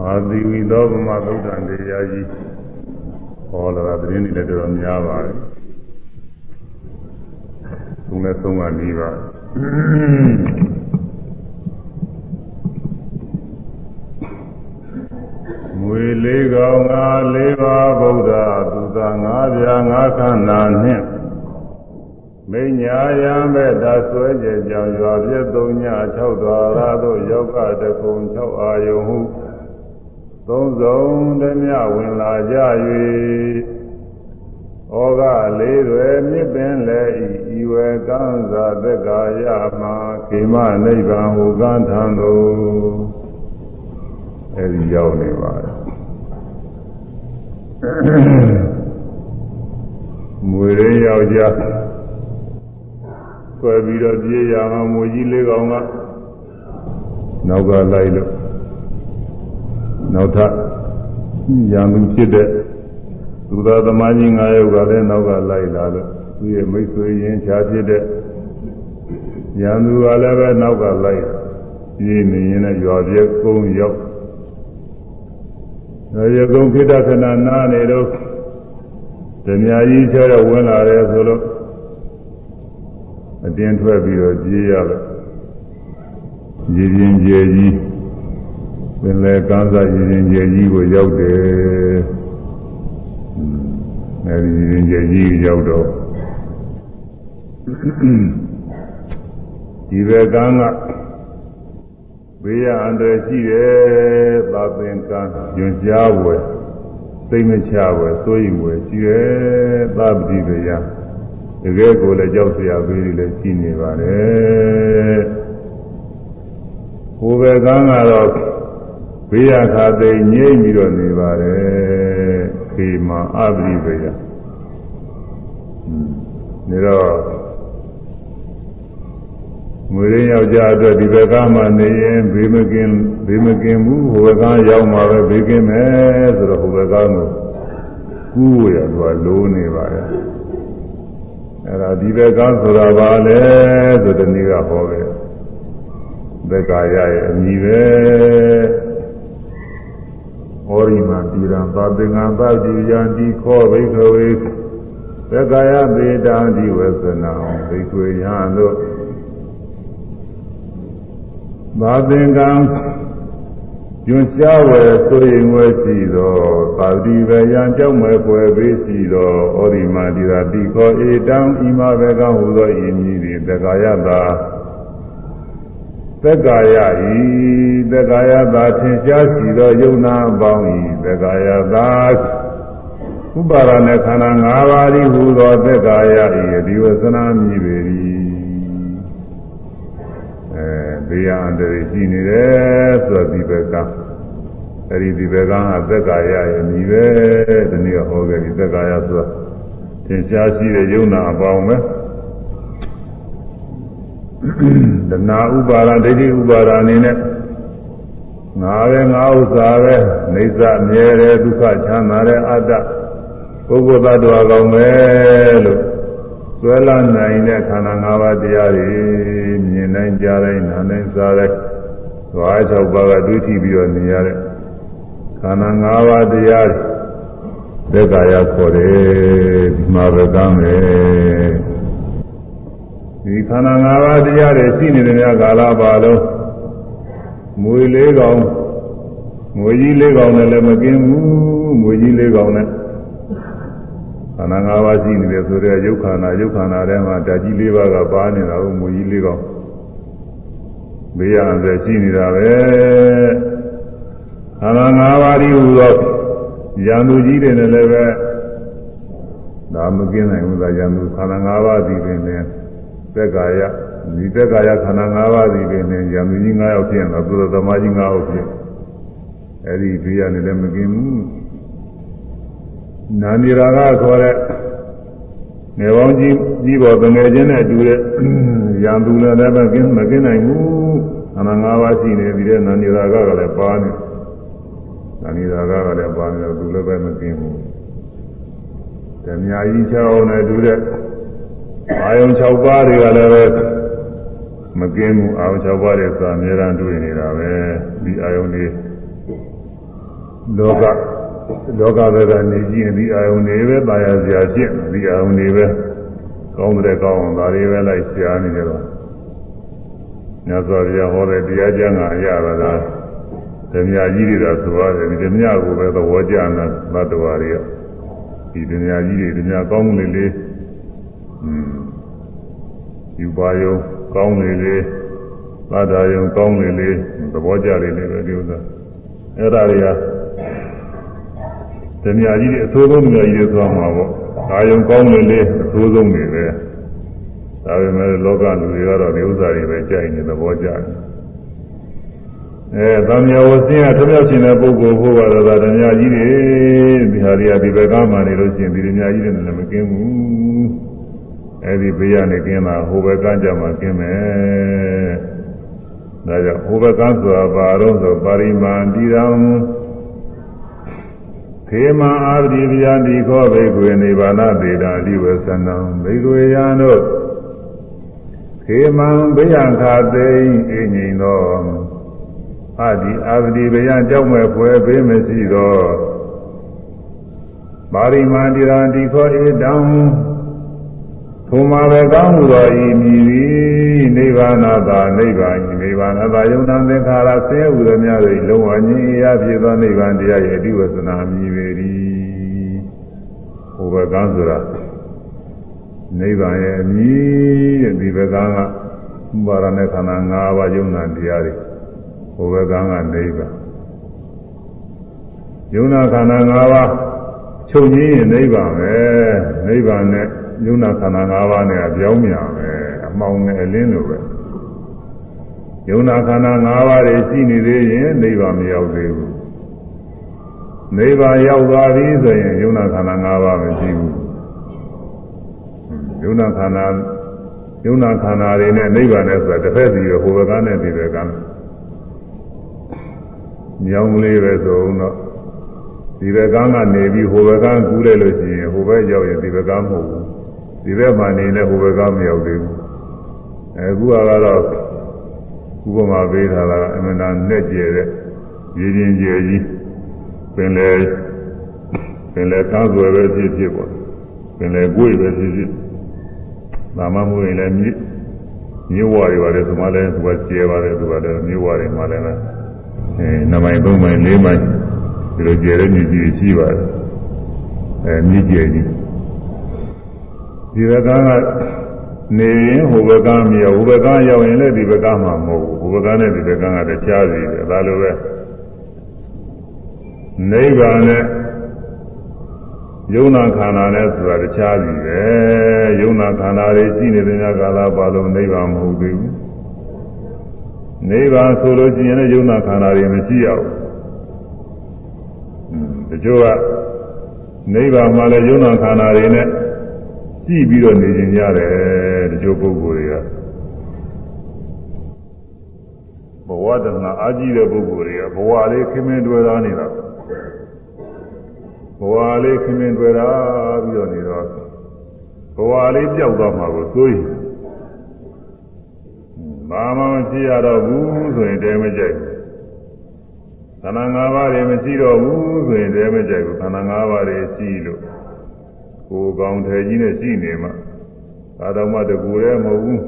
အာသီဝီသောဗမသုဒ္ဓံတရားကြီးဟောလာတာသတင်းတွေလည်းတော်တော်များပါတယ်။သုံးနဲ့သုံးကနေပါမွေလေးကောင်ငါလေးပါဗုဒ္ဓသူသာငါးပြားငါးခန္ဓာနှင့်မိညာယံမဲ့ဒါဆွဲကြကြောင်ရွာပြည့်သုံးည6တော်ရာတို့ယောက်ကတကုံ6အာယုံဟု သုံးစုံတည်းမြဝင်လာကြ၍ဩဃလေးတွေမြစ်ပင်လည်းဤဤဝေကံသာသက်ကာယမှာခေမနိဗ္ဗာန်ဟူကံထံသို့အဲဒီရောက်နေပါတယ်မွေရင်းယောက်ျားဆွဲပြီးတော့ပြေးရအောင်မွေကြီးလေးကောင်ကနောက်ကလိုက်လို့ နောက်ထပ်ရံသူဖြစ်တဲ့သူသာသမားကြီး၅ယောက်ကလည်းနောက်ကလိုက်လာလို့သူရဲ့မိတ်ဆွေရင်းချာဖြစ်တဲ့ရံသူကလည်းပဲနောက်ကလိုက်ပြေးနေရင်လည်းရွာပြဲကုန်းရောက်ရကုန်းခိတ္တခဏနားနေတော့ဓမြကြီးချဲတော့ဝင်လာတယ်ဆိုလို့အတင်းထွက်ပြီးတော့ပြေးရလို့ရည်ရင်ကြည်ကြီး ပင်လေကမ်းစာရည်ရင်ကျယ်ကြီးကိုရောက်တယ်။အဲဒီရည်ရင်ကျယ်ကြီးရောက်တော့ဒီဘက်ကမ်းကဘေးရအန္တရာယ်ရှိတယ်။သာသင်္ကန်းညွန်ကြားဝယ်စိတ်မချဝယ်စိုးရိမ်ဝယ်ရှိတယ်။သာပတိဘေးရတကယ်ကိုလည်းကြောက်စရာဘေးတွေလည်းရှိနေပါတယ်။ဟိုဘက်ကမ်းကတော့ ဘေးရခါသိငြိမ့်ပြီးတော့နေပါတယ်ခေမာအပရိဘေယနေတော့ငွေရင်းယောက်ျားအတွက်ဒီဘက်ကမှနေရင်ဘေးမကင်းဘေးမကင်းဘူးဟိုဘက်ကရောက်မှာပဲဘေးကင်းမယ်ဆိုတော့ဟိုဘက်ကကိုကူးရတော့လိုးနေပါတယ်အဲ့ဒါဒီဘက်ကဆိုတာဘာလဲဆိုတဲ့နေ့ကဟောခဲ့ဘက်ကရရဲ့အမည်ပဲ ဟောရိမတိရံသာသင်္ကံသတိယံဒီခောဘိခဝေသက္ကာယပေတံဒီဝေသနာဘိကွေယံတို့သာသင်္ကံညွန်ရှားဝယ်ဆိုရင်ဝဲရှိသောသာတိဝေယံကြောက်မဲ့ဖွယ်ပေးရှိသောဩရိမတိရာတိခောဧတံဤမဘေကဟူသောဤမည်သည်သက္ကာယတာသက္ကာယဤ သက္ကာယသာထင်ရှားစီသောယုံနာပေါင်းဤသက္ကာယသာဥပါရณะခန္ဓာ၅ပါးဤဟူသောသက္ကာယဤဒီဝသနာမြည်ပေ၏အဲဘေးရန်တည်းရှိနေတယ်ဆိုဒီဘက်ကအဲဒီဒီဘက်ကသက္ကာယရဲ့မြည်ပဲဒီနေ့ဟောခဲ့ပြီသက္ကာယဆိုတာထင်ရှားရှိတဲ့ယုံနာအပေါင်းပဲတဏှာဥပါဒဒိဋ္ဌိဥပါဒအနေနဲ့ ငါပဲငါဥစ္စာပဲနေသမြဲတယ်ဒုက္ခချမ်းသာတဲ့အတ္တပုဂ္ဂိုလ်သတ္တဝါကောင်းပဲလို့ဆွဲလာနိုင်တဲ့ခန္ဓာ၅ပါးတရားတွေမြင်နိုင်ကြတိုင်းနားနိုင်စားတိုင်းသွား၆ပါးကတွေးကြည့်ပြီးတော့နေရတဲ့ခန္ဓာ၅ပါးတရားတွေသက်ကာယခေါ်တယ်ဒီမှာပဲကမ်းမယ်ဒီခန္ဓာ၅ပါးတရားတွေရှိနေတဲ့များကာလပါလုံး မွေလေးကောင်ငွေကြီးလေးကောင်နဲ့လည်းမกินဘူးငွေကြီးလေးကောင်နဲ့ခန္ဓာ၅ပါးရှိနေတယ်ဆိုတော့ယုတ်ခန္ဓာယုတ်ခန္ဓာထဲမှာဓာကြီး၄ပါးကပါနေတာကိုငွေကြီးလေးကောင်ဘေးရန်ဆက်ရှိနေတာပဲခန္ဓာ၅ပါးဒီဟူသောရန်သူကြီးတွေနဲ့လည်းပဲဒါမกินနိုင်ဘူးသာရန်သူခန္ဓာ၅ပါးဒီပင်နဲ့သက်ကာယ ဒီသက်ကာယခန္ဓာ၅ပါးစီပင်နဲ့ယံသူကြီး၅ယောက်ဖြစ်ရင်တော့သူတော်သမားကြီး၅ယောက်ဖြစ်အဲဒီဘေးရနေလည်းမกินဘူးနာနီရာကခေါ်တဲ့နေပေါင်းကြီးကြီးပေါ်တငယ်ချင်းနဲ့အတူတဲ့ယံသူလည်းလည်းမกินမกินနိုင်ဘူးခန္ဓာ၅ပါးရှိနေပြီးတဲ့နာနီရာကကလည်းပါနေနာနီရာကကလည်းပါနေတော့သူလည်းပဲမกินဘူးဓမြကြီးချောင်းနဲ့တူတဲ့အာယုံ6ပါးတွေကလည်းပဲ မကင်းမှုအာရုံ၆ပါးတဲ့စာအများရန်တွေ့နေတာပဲဒီအာယုန်တွေလောကလောကဘက်ကနေကြည့်ရင်ဒီအာယုန်တွေပဲပါရစရာဖြစ်ဒီအာယုန်တွေပဲကောင်းတဲ့ကောင်းအောင်ဒါတွေပဲလိုက်ရှားနေကြတော့မြတ်စွာဘုရားဟောတဲ့တရားကျမ်းကအရာပါလားဓမ္မကြီးတွေကဆိုရတယ်ဒီဓမ္မကိုပဲသဘောကျတာသတ္တဝါတွေကဒီဓမ္မကြီးတွေဓမ္မကောင်းမှုတွေလေอืมယူပါရော ကောင်းလေလေသတ္တယုံကောင်းလေလေသဘောကျလေလေပဲဒီဥစ္စာအဲ့ဒါတွေကဓမြကြီးတွေအဆိုးဆုံးဓမြကြီးတွေသွားမှာပေါ့ကာယုံကောင်းလေလေအဆိုးဆုံးတွေပဲဒါပေမဲ့လောကလူတွေကတော့ဒီဥစ္စာတွေပဲကြိုက်နေသဘောကျတယ်အဲသံဃာဝဆင်းရထမြောက်ခြင်းတဲ့ပုဂ္ဂိုလ်ဖို့ကတော့ဒါဓမြကြီးတွေဒီဟာတွေကဒီဘက်ကမှနေလို့ရှိရင်ဒီဓမြကြီးတွေလည်းမကင်းဘူး အဲဒီဘေးကနေကင်းတာဟိုဘက်ကကြမှာကင်းမယ်ဒါကြောင့်ဟိုဘက်ကဆိုတာဘာတော့ဆိုပါရိမာန်တိရံခေမအာတိဗျာတိခောဘိကွေနိဗ္ဗာနသေတာအဓိဝသနံဘိကွေယံတို့ခေမံဘိယံခာသိအင်းငိန်သောအာဒီအာတိဗျာကြောက်မဲ့ဖွယ်ဘေးမရှိသောပါရိမာန်တိရံတိခောဧတံ ထိုမှာပဲကောင်းမှုတော်ဤမြည်သည်နိဗ္ဗာန်သာနိဗ္ဗာန်နိဗ္ဗာန်သာယုံနာသင်္ခါရဆင်းရဲဟူသောများ၏လုံးဝငြိမ်းရာဖြစ်သောနိဗ္ဗာန်တရားရဲ့အဓိဝသနာမြည်ပေ၏ဟိုဘကံဆိုတာနိဗ္ဗာန်ရဲ့အမြည်တဲ့ဒီဘကံကဘာရနဲ့ခန္ဓာ၅ပါးယုံနာတရားတွေဟိုဘကံကနိဗ္ဗာန်ယုံနာခန္ဓာ၅ပါးချုပ်ငြိမ်းရင်နိဗ္ဗာန်ပဲနိဗ္ဗာန်နဲ့ ယုံနာခန္ဓာ၅ပါးနဲ့အပြောင်းမြန်ပဲအမှောင်နဲ့အလင်းလိုပဲယုံနာခန္ဓာ၅ပါးတွေရှိနေသေးရင်နိဗ္ဗာန်မရောက်သေးဘူးနိဗ္ဗာန်ရောက်သွားပြီဆိုရင်ယုံနာခန္ဓာ၅ပါးမရှိဘူးယုံနာခန္ဓာယုံနာခန္ဓာတွေနဲ့နိဗ္ဗာန်နဲ့ဆိုတာတစ်ဖက်စီပဲဟိုဘက်ကနဲ့ဒီဘက်ကနဲ့မြောင်းလေးပဲဆိုတော့ဒီဘက်ကကနေပြီးဟိုဘက်ကကူးလိုက်လို့ရှိရင်ဟိုဘက်ရောက်ရင်ဒီဘက်ကမဟုတ်ဘူး ဒီဘက်မှနေလဲဟိုဘက်ကမရောက်သေးဘူးအခုကတော့ဥပမာပေးထားတာအမှန်တန်နဲ့ကျဲတဲ့ရည်ချင်းကျဲကြီးပင်လေပင်လေကားဆွဲပဲဖြစ်ဖြစ်ပေါ့ပင်လေကိုယ်ပဲဖြစ်ဖြစ်ဒါမှမဟုတ်ရင်လည်းမြစ်မြစ်ဝါတွေပါတယ်ဆိုမှလည်းသူကကျဲပါတယ်သူကလည်းမြစ်ဝါတွေမှလည်းအဲနမိုင်သုံးမိုင်လေးမိုင်ဒီလိုကျဲတဲ့မြစ်ကြီးရှိပါတယ်အဲမြစ်ကျဲကြီး ဒီဘက်ကနေရင်ဟိုဘက်ကမြေဟိုဘက်ကရောက်ရင်လည်းဒီဘက်ကမှမဟုတ်ဘူးဟိုဘက်ကနဲ့ဒီဘက်ကကတခြားစီတယ်ဒါလိုပဲနိဗ္ဗာန်နဲ့ယုံနာခန္ဓာနဲ့ဆိုတာတခြားစီပဲယုံနာခန္ဓာတွေရှိနေတဲ့ညကာလပါလုံးနိဗ္ဗာန်မဟုတ်သေးဘူးနိဗ္ဗာန်ဆိုလို့ရှိရင်လည်းယုံနာခန္ဓာတွေမရှိရဘူးတချို့ကနိဗ္ဗာန်မှာလည်းယုံနာခန္ဓာတွေနဲ့ ကြည့်ပြီးတော့နေကြရတယ်တချို့ပုဂ္ဂိုလ်တွေကဘဝတဏှာအာကြီးတဲ့ပုဂ္ဂိုလ်တွေကဘဝလေးခင်းမင်းတွေ့တာနေတာဘဝလေးခင်းမင်းတွေ့တာပြီးတော့နေတော့ဘဝလေးပျောက်သွားမှာကိုစိုးရင်ဘာမှမဖြစ်ရတော့ဘူးဆိုရင်တဲမကြိုက်ဘူးခန္ဓာ၅ပါးတွေမရှိတော့ဘူးဆိုရင်တဲမကြိုက်ဘူးခန္ဓာ၅ပါးတွေရှိလို့ ကိုယ်ကောင်းထဲကြီးနဲ့ရှိနေမှသာတော်မှတကူရဲမဟုတ်ဘူး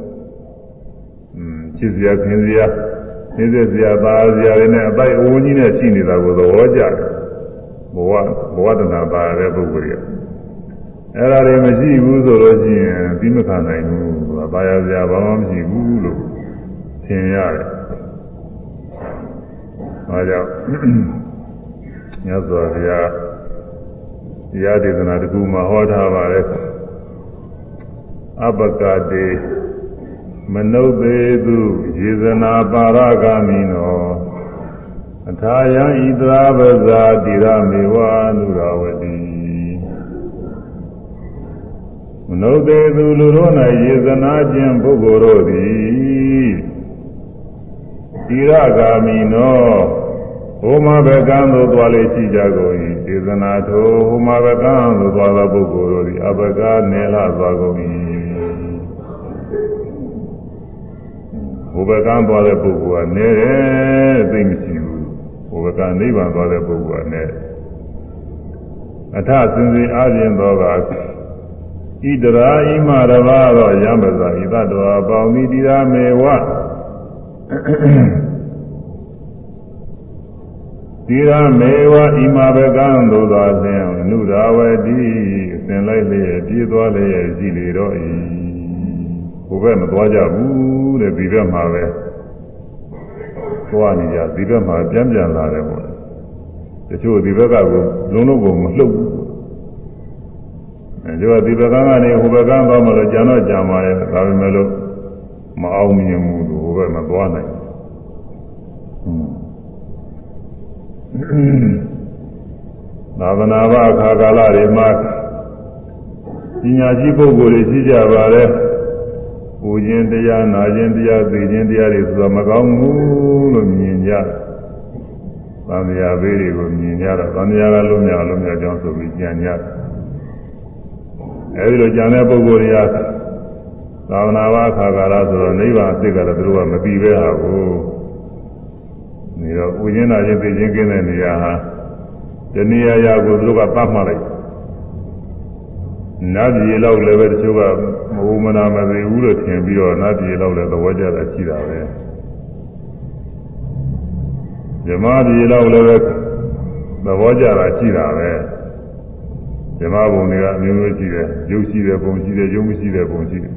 อืมချစ်စရာခင်စရာနေစရာပါစရာတွေနဲ့အပိုက်အဝန်းကြီးနဲ့ရှိနေတာကိုသဘောကျတယ်ဘဝဘဝတဏပါတဲ့ပုဂ္ဂိုလ်ကြီးအဲ့ဒါတွေမရှိဘူးဆိုလို့ရှိရင်ပြီးမခံနိုင်ဘူးဘာရစရာဘာမှမရှိဘူးလို့ထင်ရတယ်အဲကြောင့်ညဇောဘုရား တရားဒေသနာတစ်ခုမှာဟောထားပါတယ်အပကတိမနုဿေသူယေဇနာပါရဂာမိနောအထာယံဣဒရာပဇာတိရမေဝနုရဝတိမနုဿေသူလူတို့၌ယေဇနာခြင်းပုဂ္ဂိုလ်တို့သည်တိရဂာမိနော ဟိုမှာဘကံသို့သွားလေရှိကြကုန်၏ဒေသနာထိုဟိုမှာဘကံသို့သွားသောပုဂ္ဂိုလ်တို့သည်အဘကနေလာသွားကုန်၏ဟိုဘကံသွားတဲ့ပုဂ္ဂိုလ်ကနေတယ်သိမရှိဘူးဟိုဘကနိဗ္ဗာန်သွားတဲ့ပုဂ္ဂိုလ်နဲ့အထစင်စစ်အားဖြင့်သောကဣတရာဣမရဘာသောယံပဇာဣသတောပေါင်းမိတိရာမေဝ တိရာမေဝဣမဘကံသို့သောလင်အနုရာဝတိအစဉ်လိုက်လျက်ပြေးသွားလျက်ရှိလေတော့၏ဘုဘက်မသွားကြဘူးတဲ့ဒီဘက်မှာပဲသွားနေကြဒီဘက်မှာပြန်ပြန်လာတယ်ပေါ့တချို့ဒီဘက်ကကိုလုံးလုံးကိုမလှုပ်ဘူးအဲဒီကဒီဘက်ကနေဟိုဘက်ကသွားမှလို့ကြံတော့ကြံပါရဲ့ဒါပေမဲ့လို့မအောင်မြင်ဘူးဟိုဘက်မသွားနိုင် သာသနာ့ဘာခါကာလတွေမှာပညာရှိပုဂ္ဂိုလ်တွေရှိကြပါတယ်။ပူခြင်းတရားနာခြင်းတရားသိခြင်းတရားတွေဆိုတာမကောင်းဘူးလို့မြင်ကြ။သံဃာဘေးတွေကိုမြင်ကြတော့သံဃာကလုံးမြောက်လုံးမြောက်ကြောင်းဆိုပြီးကြံကြတယ်။အဲဒီလိုကြံတဲ့ပုဂ္ဂိုလ်တွေကသာသနာ့ဘာခါကာလဆိုတော့နိဗ္ဗာန်အစ်ကတော့သူတို့ကမပြီးပဲဟာကို။ နေတော့ပူခြင်းနာခြင်းသိခြင်းကင်းတဲ့နေရာဟာတဏှာရာကိုသူတို့ကသတ်မှတ်လိုက်နတ်ပြည်လောက်လည်းပဲတချို့ကမဟုတ်မနာမသိဘူးလို့ထင်ပြီးတော့နတ်ပြည်လောက်လည်းသဘောကျတာရှိတာပဲဇမပြည်လောက်လည်းပဲသဘောကျတာရှိတာပဲဇမဘုံတွေကအမျိုးမျိုးရှိတယ်ရုပ်ရှိတယ်ဘုံရှိတယ်ရုပ်မရှိတယ်ဘုံရှိတယ်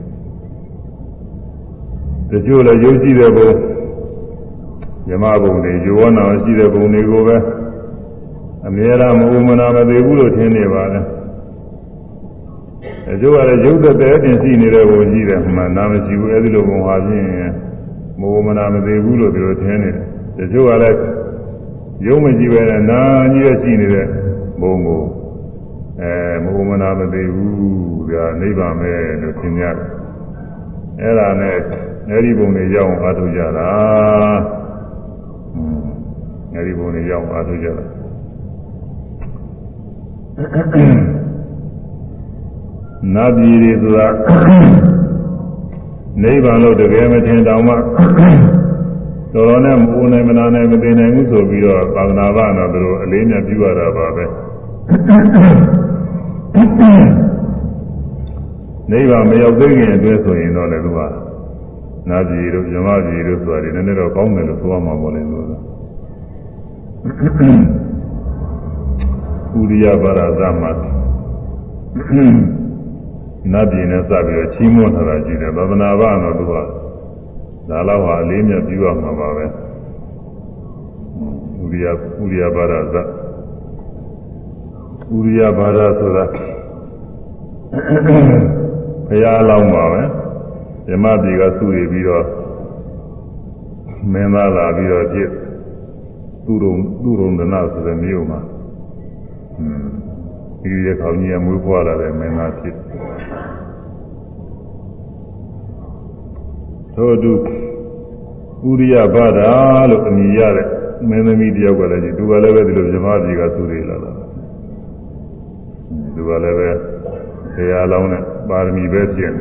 တချို့လည်းရုပ်ရှိတဲ့ဘုံ ဇမဘုံတွေယောနာရှိတဲ့ဘုံတွေကိုပဲအမြဲတမ်းမဟုတ်မနာမသိဘူးလို့ထင်နေပါလေအကျိုးကလည်းရုပ်သက်တဲ့တင်ရှိနေတဲ့ဘုံကြီးတယ်မှန်နာမရှိဘူးအဲဒီလိုဘုံဟာဖြင့်မဟုတ်မနာမသိဘူးလို့ပြောထင်နေတယ်အကျိုးကလည်းရုပ်မရှိပဲနဲ့နာကြီးရရှိနေတဲ့ဘုံကိုအဲမဟုတ်မနာမသိဘူးဒါနိဗ္ဗာန်ပဲလို့ထင်ရတယ်အဲ့ဒါနဲ့အဲဒီဘုံတွေရောက်အောင်အားထုတ်ကြတာ အဲဒီဘုံတွေရောက်အောင်အားထုတ်ကြတာနတ်ပြည်တွေဆိုတာနိဗ္ဗာန်လို့တကယ်မထင်တောင်မှတော်တော်နဲ့မပူနိုင်မနာနိုင်မသိနိုင်ဘူးဆိုပြီးတော့သာသနာ့ဘာတော့သူတို့အလေးမြတ်ပြုရတာပါပဲနိဗ္ဗာန်မရောက်သေးခင်အတွင်းဆိုရင်တော့လည်းသူကနာပြည်တို့ဇမပြည်တို့ဆိုတာဒီနည်းနည်းတော့ကောင်းတယ်လို့ဆိုရမှာပေါ့လေလို့ ဥရိယပါရသမနတ်ပြည်နဲ့စပြီးတော့ချီးမွမ်းထားတာရှိတယ်သဒ္ဒနာဘတော့သူကဒါတော့ဟာအလေးမြတ်ပြုရမှာပါပဲဥရိယဥရိယပါရသဥရိယပါရဆိုတာဘုရားလောင်းပါပဲဓမ္မပြည်ကစုရပြီးတော့မင်းသားလာပြီးတော့ဖြစ် သူ့ရုံသူ့ရုံဒနာဆိုတဲ့မြို့မှာဒီရခေါင်းကြီးကမွေးဖွားလာတဲ့မင်းသားဖြစ်ထို့အတူဥရိယဘာဒာလို့အမည်ရတဲ့မင်းသမီးတယောက်ကလည်းသူကလည်းပဲဒီလိုဇမကြီးကသူတွေလာတာသူကလည်းပဲဆရာလောင်းနဲ့ပါရမီပဲဖြစ်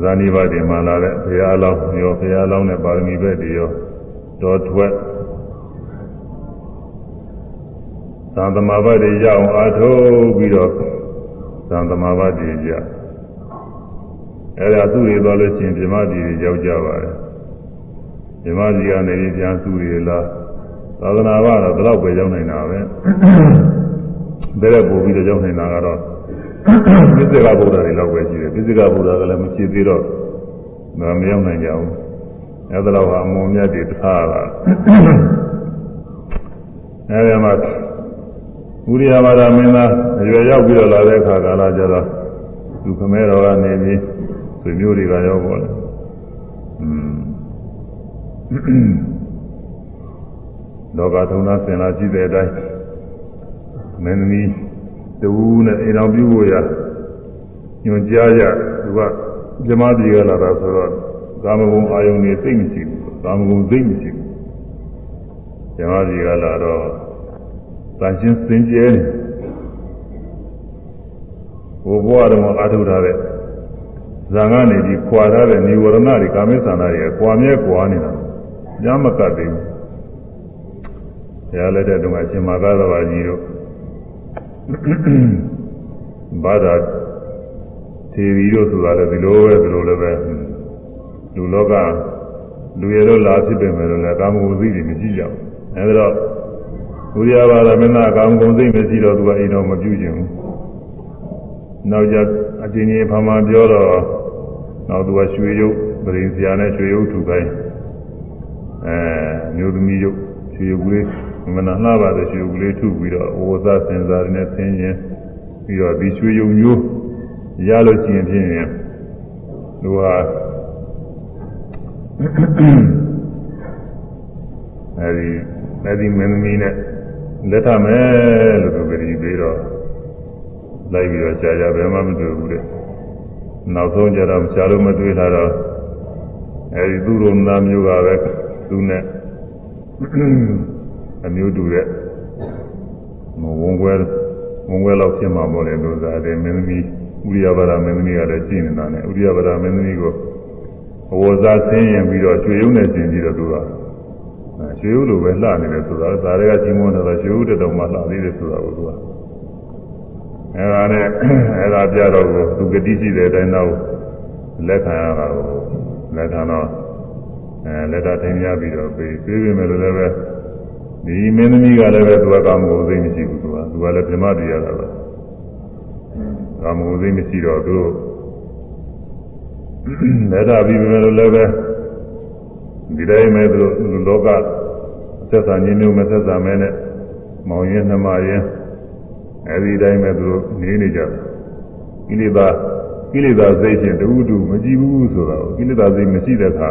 ဇာနိဘာတိမှာလာတဲ့ဘုရားလောင်းရောဘုရားလောင်းနဲ့ပါရမီပဲတည်ရော တော်ထွက်သံသမဘာတိရအောင်အားထုတ်ပြီးတော့သံသမဘာတိရအဲ့ဒါသူ့တွေသွားလို့ရှိရင်ပြမတိတွေရောက်ကြပါတယ်ပြမတိကနေပြီးပြန်စုရလားသာသနာ့ဘာတော့ဘယ်တော့ပဲရောက်နိုင်တာပဲဘယ်တော့ပို့ပြီးတော့ရောက်နိုင်တာကတော့ပစ္စကဗုဒ္ဓတွေလောက်ပဲရှိတယ်ပစ္စကဗုဒ္ဓကလည်းမဖြစ်သေးတော့မရောက်နိုင်ကြဘူး အဲ့ဒါတော့အမုံမြတ်တွေထားလာအဲ့ဒီမှာဥရိယဘာဒမင်းသားအရွယ်ရောက်ပြီးတော့လာတဲ့အခါကာလကျတော့သူခမဲတော်ကနေပြီးဆွေမျိုးတွေကရောက်ပေါ်တယ်อืมလောကထုံးသားဆင်လာရှိတဲ့အတိုင်းမင်းသမီးတူနဲ့အိမ်တော်ပြုဖို့ရညွန်ကြားရသူကပြမပြေကလာတာဆိုတော့ ကာမဂုဏ်အာယုန်နေစိတ်မရှိဘူးကာမဂုဏ်စိတ်မရှိဘူးပြမပြေကလာတော့တန်ရှင်းစင်ကြဲနေဘိုးဘွားတော်အာထုထားတဲ့ဇာကနေပြီးခွာထားတဲ့និဝရဏတွေကာမိသန္တာတွေခွာမြဲခွာနေတာညမကတ်သေးဘူးရားလက်တဲ့တုန်းကအရှင်မာသသဘာကြီးတို့ဘာသာထေရီတို့ဆိုတာလည်းဒီလိုပဲဒီလိုလည်းပဲ လူလောကလူရတော့လာဖြစ်ပေမဲ့လည်းကာမဂုဏ်သိတွေမရှိကြဘူးအဲဒါတော့ဘုရားဘာသာမင်းသားကာမဂုဏ်သိမရှိတော့သူကအိမ်တော်မပြုကျင်ဘူးနောက်ကြအချင်းချင်းဖာမပြောတော့နောက်သူကရွှေရုပ်ပရိသရာနဲ့ရွှေရုပ်ထူခိုင်းအဲမျိုးသမီးရုပ်ရွှေရုပ်ကလေးမနာလှပါတဲ့ရွှေရုပ်ကလေးထုပြီးတော့ဝဇစင်စားနဲ့ဆင်းရင်ပြီးတော့ဒီရွှေရုပ်မျိုးရလို့ရှိရင်ဖြင့်သူဟာ အဲဒီအဲဒီမင်းသမီးနဲ့လက်ထမယ်လို့သူကြည်ပြီးတော့လိုက်ပြီးတော့ရှားကြဘယ်မှမတွေ့ဘူးတဲ့နောက်ဆုံးကြတော့ရှားလို့မတွေ့လာတော့အဲဒီသူ့လိုနာမျိုးကပဲသူနဲ့အမျိုးတူတဲ့ဝန်ခွဲဝန်ခွဲလောက်ဖြစ်မှာပေါ့လေလို့သာတယ်မင်းသမီးဥရိယဘာဒမင်းသမီးကလည်းကြည်နေတာနဲ့ဥရိယဘာဒမင်းသမီးကို အဝဇာဆင်းရင်ပြီးတော့ရွှေရုံနဲ့ကျင်ပြီးတော့သူကရွှေရုံလိုပဲလှနေတယ်ဆိုတာဒါတွေကကြီးမွန်းတယ်ရွှေရုံတက်တော့မှလှသေးတယ်ဆိုတာကိုသူကအဲဒါနဲ့အဲဒါပြတော့ကိုသူဂတိရှိတဲ့အတိုင်းတော့လက်ခံရတာကိုလက်ခံတော့အဲလက်တာတင်ရပြီးတော့ပြေးပြေးပြီမဲ့လို့လည်းပဲဒီမင်းသမီးကလည်းပဲသူကကာမဂုဏ်သိမရှိဘူးသူကသူကလည်းပြမတရားတာပဲကာမဂုဏ်သိမရှိတော့သူတို့ လက်တာပြီးပြီမဲ့လို့လည်းပဲဒီတိုင်းမဲ့သူတို့လောကဆက်ဆံခြင်းမျိုးမဆက်ဆံမဲနဲ့မောင်ရင်နှမရင်အဲဒီတိုင်းပဲသူတို့နေနေကြတယ်ကိလေသာကိလေသာစိတ်ဖြင့်တူတူမကြည့်ဘူးဆိုတော့ကိလေသာစိတ်မရှိတဲ့အခါ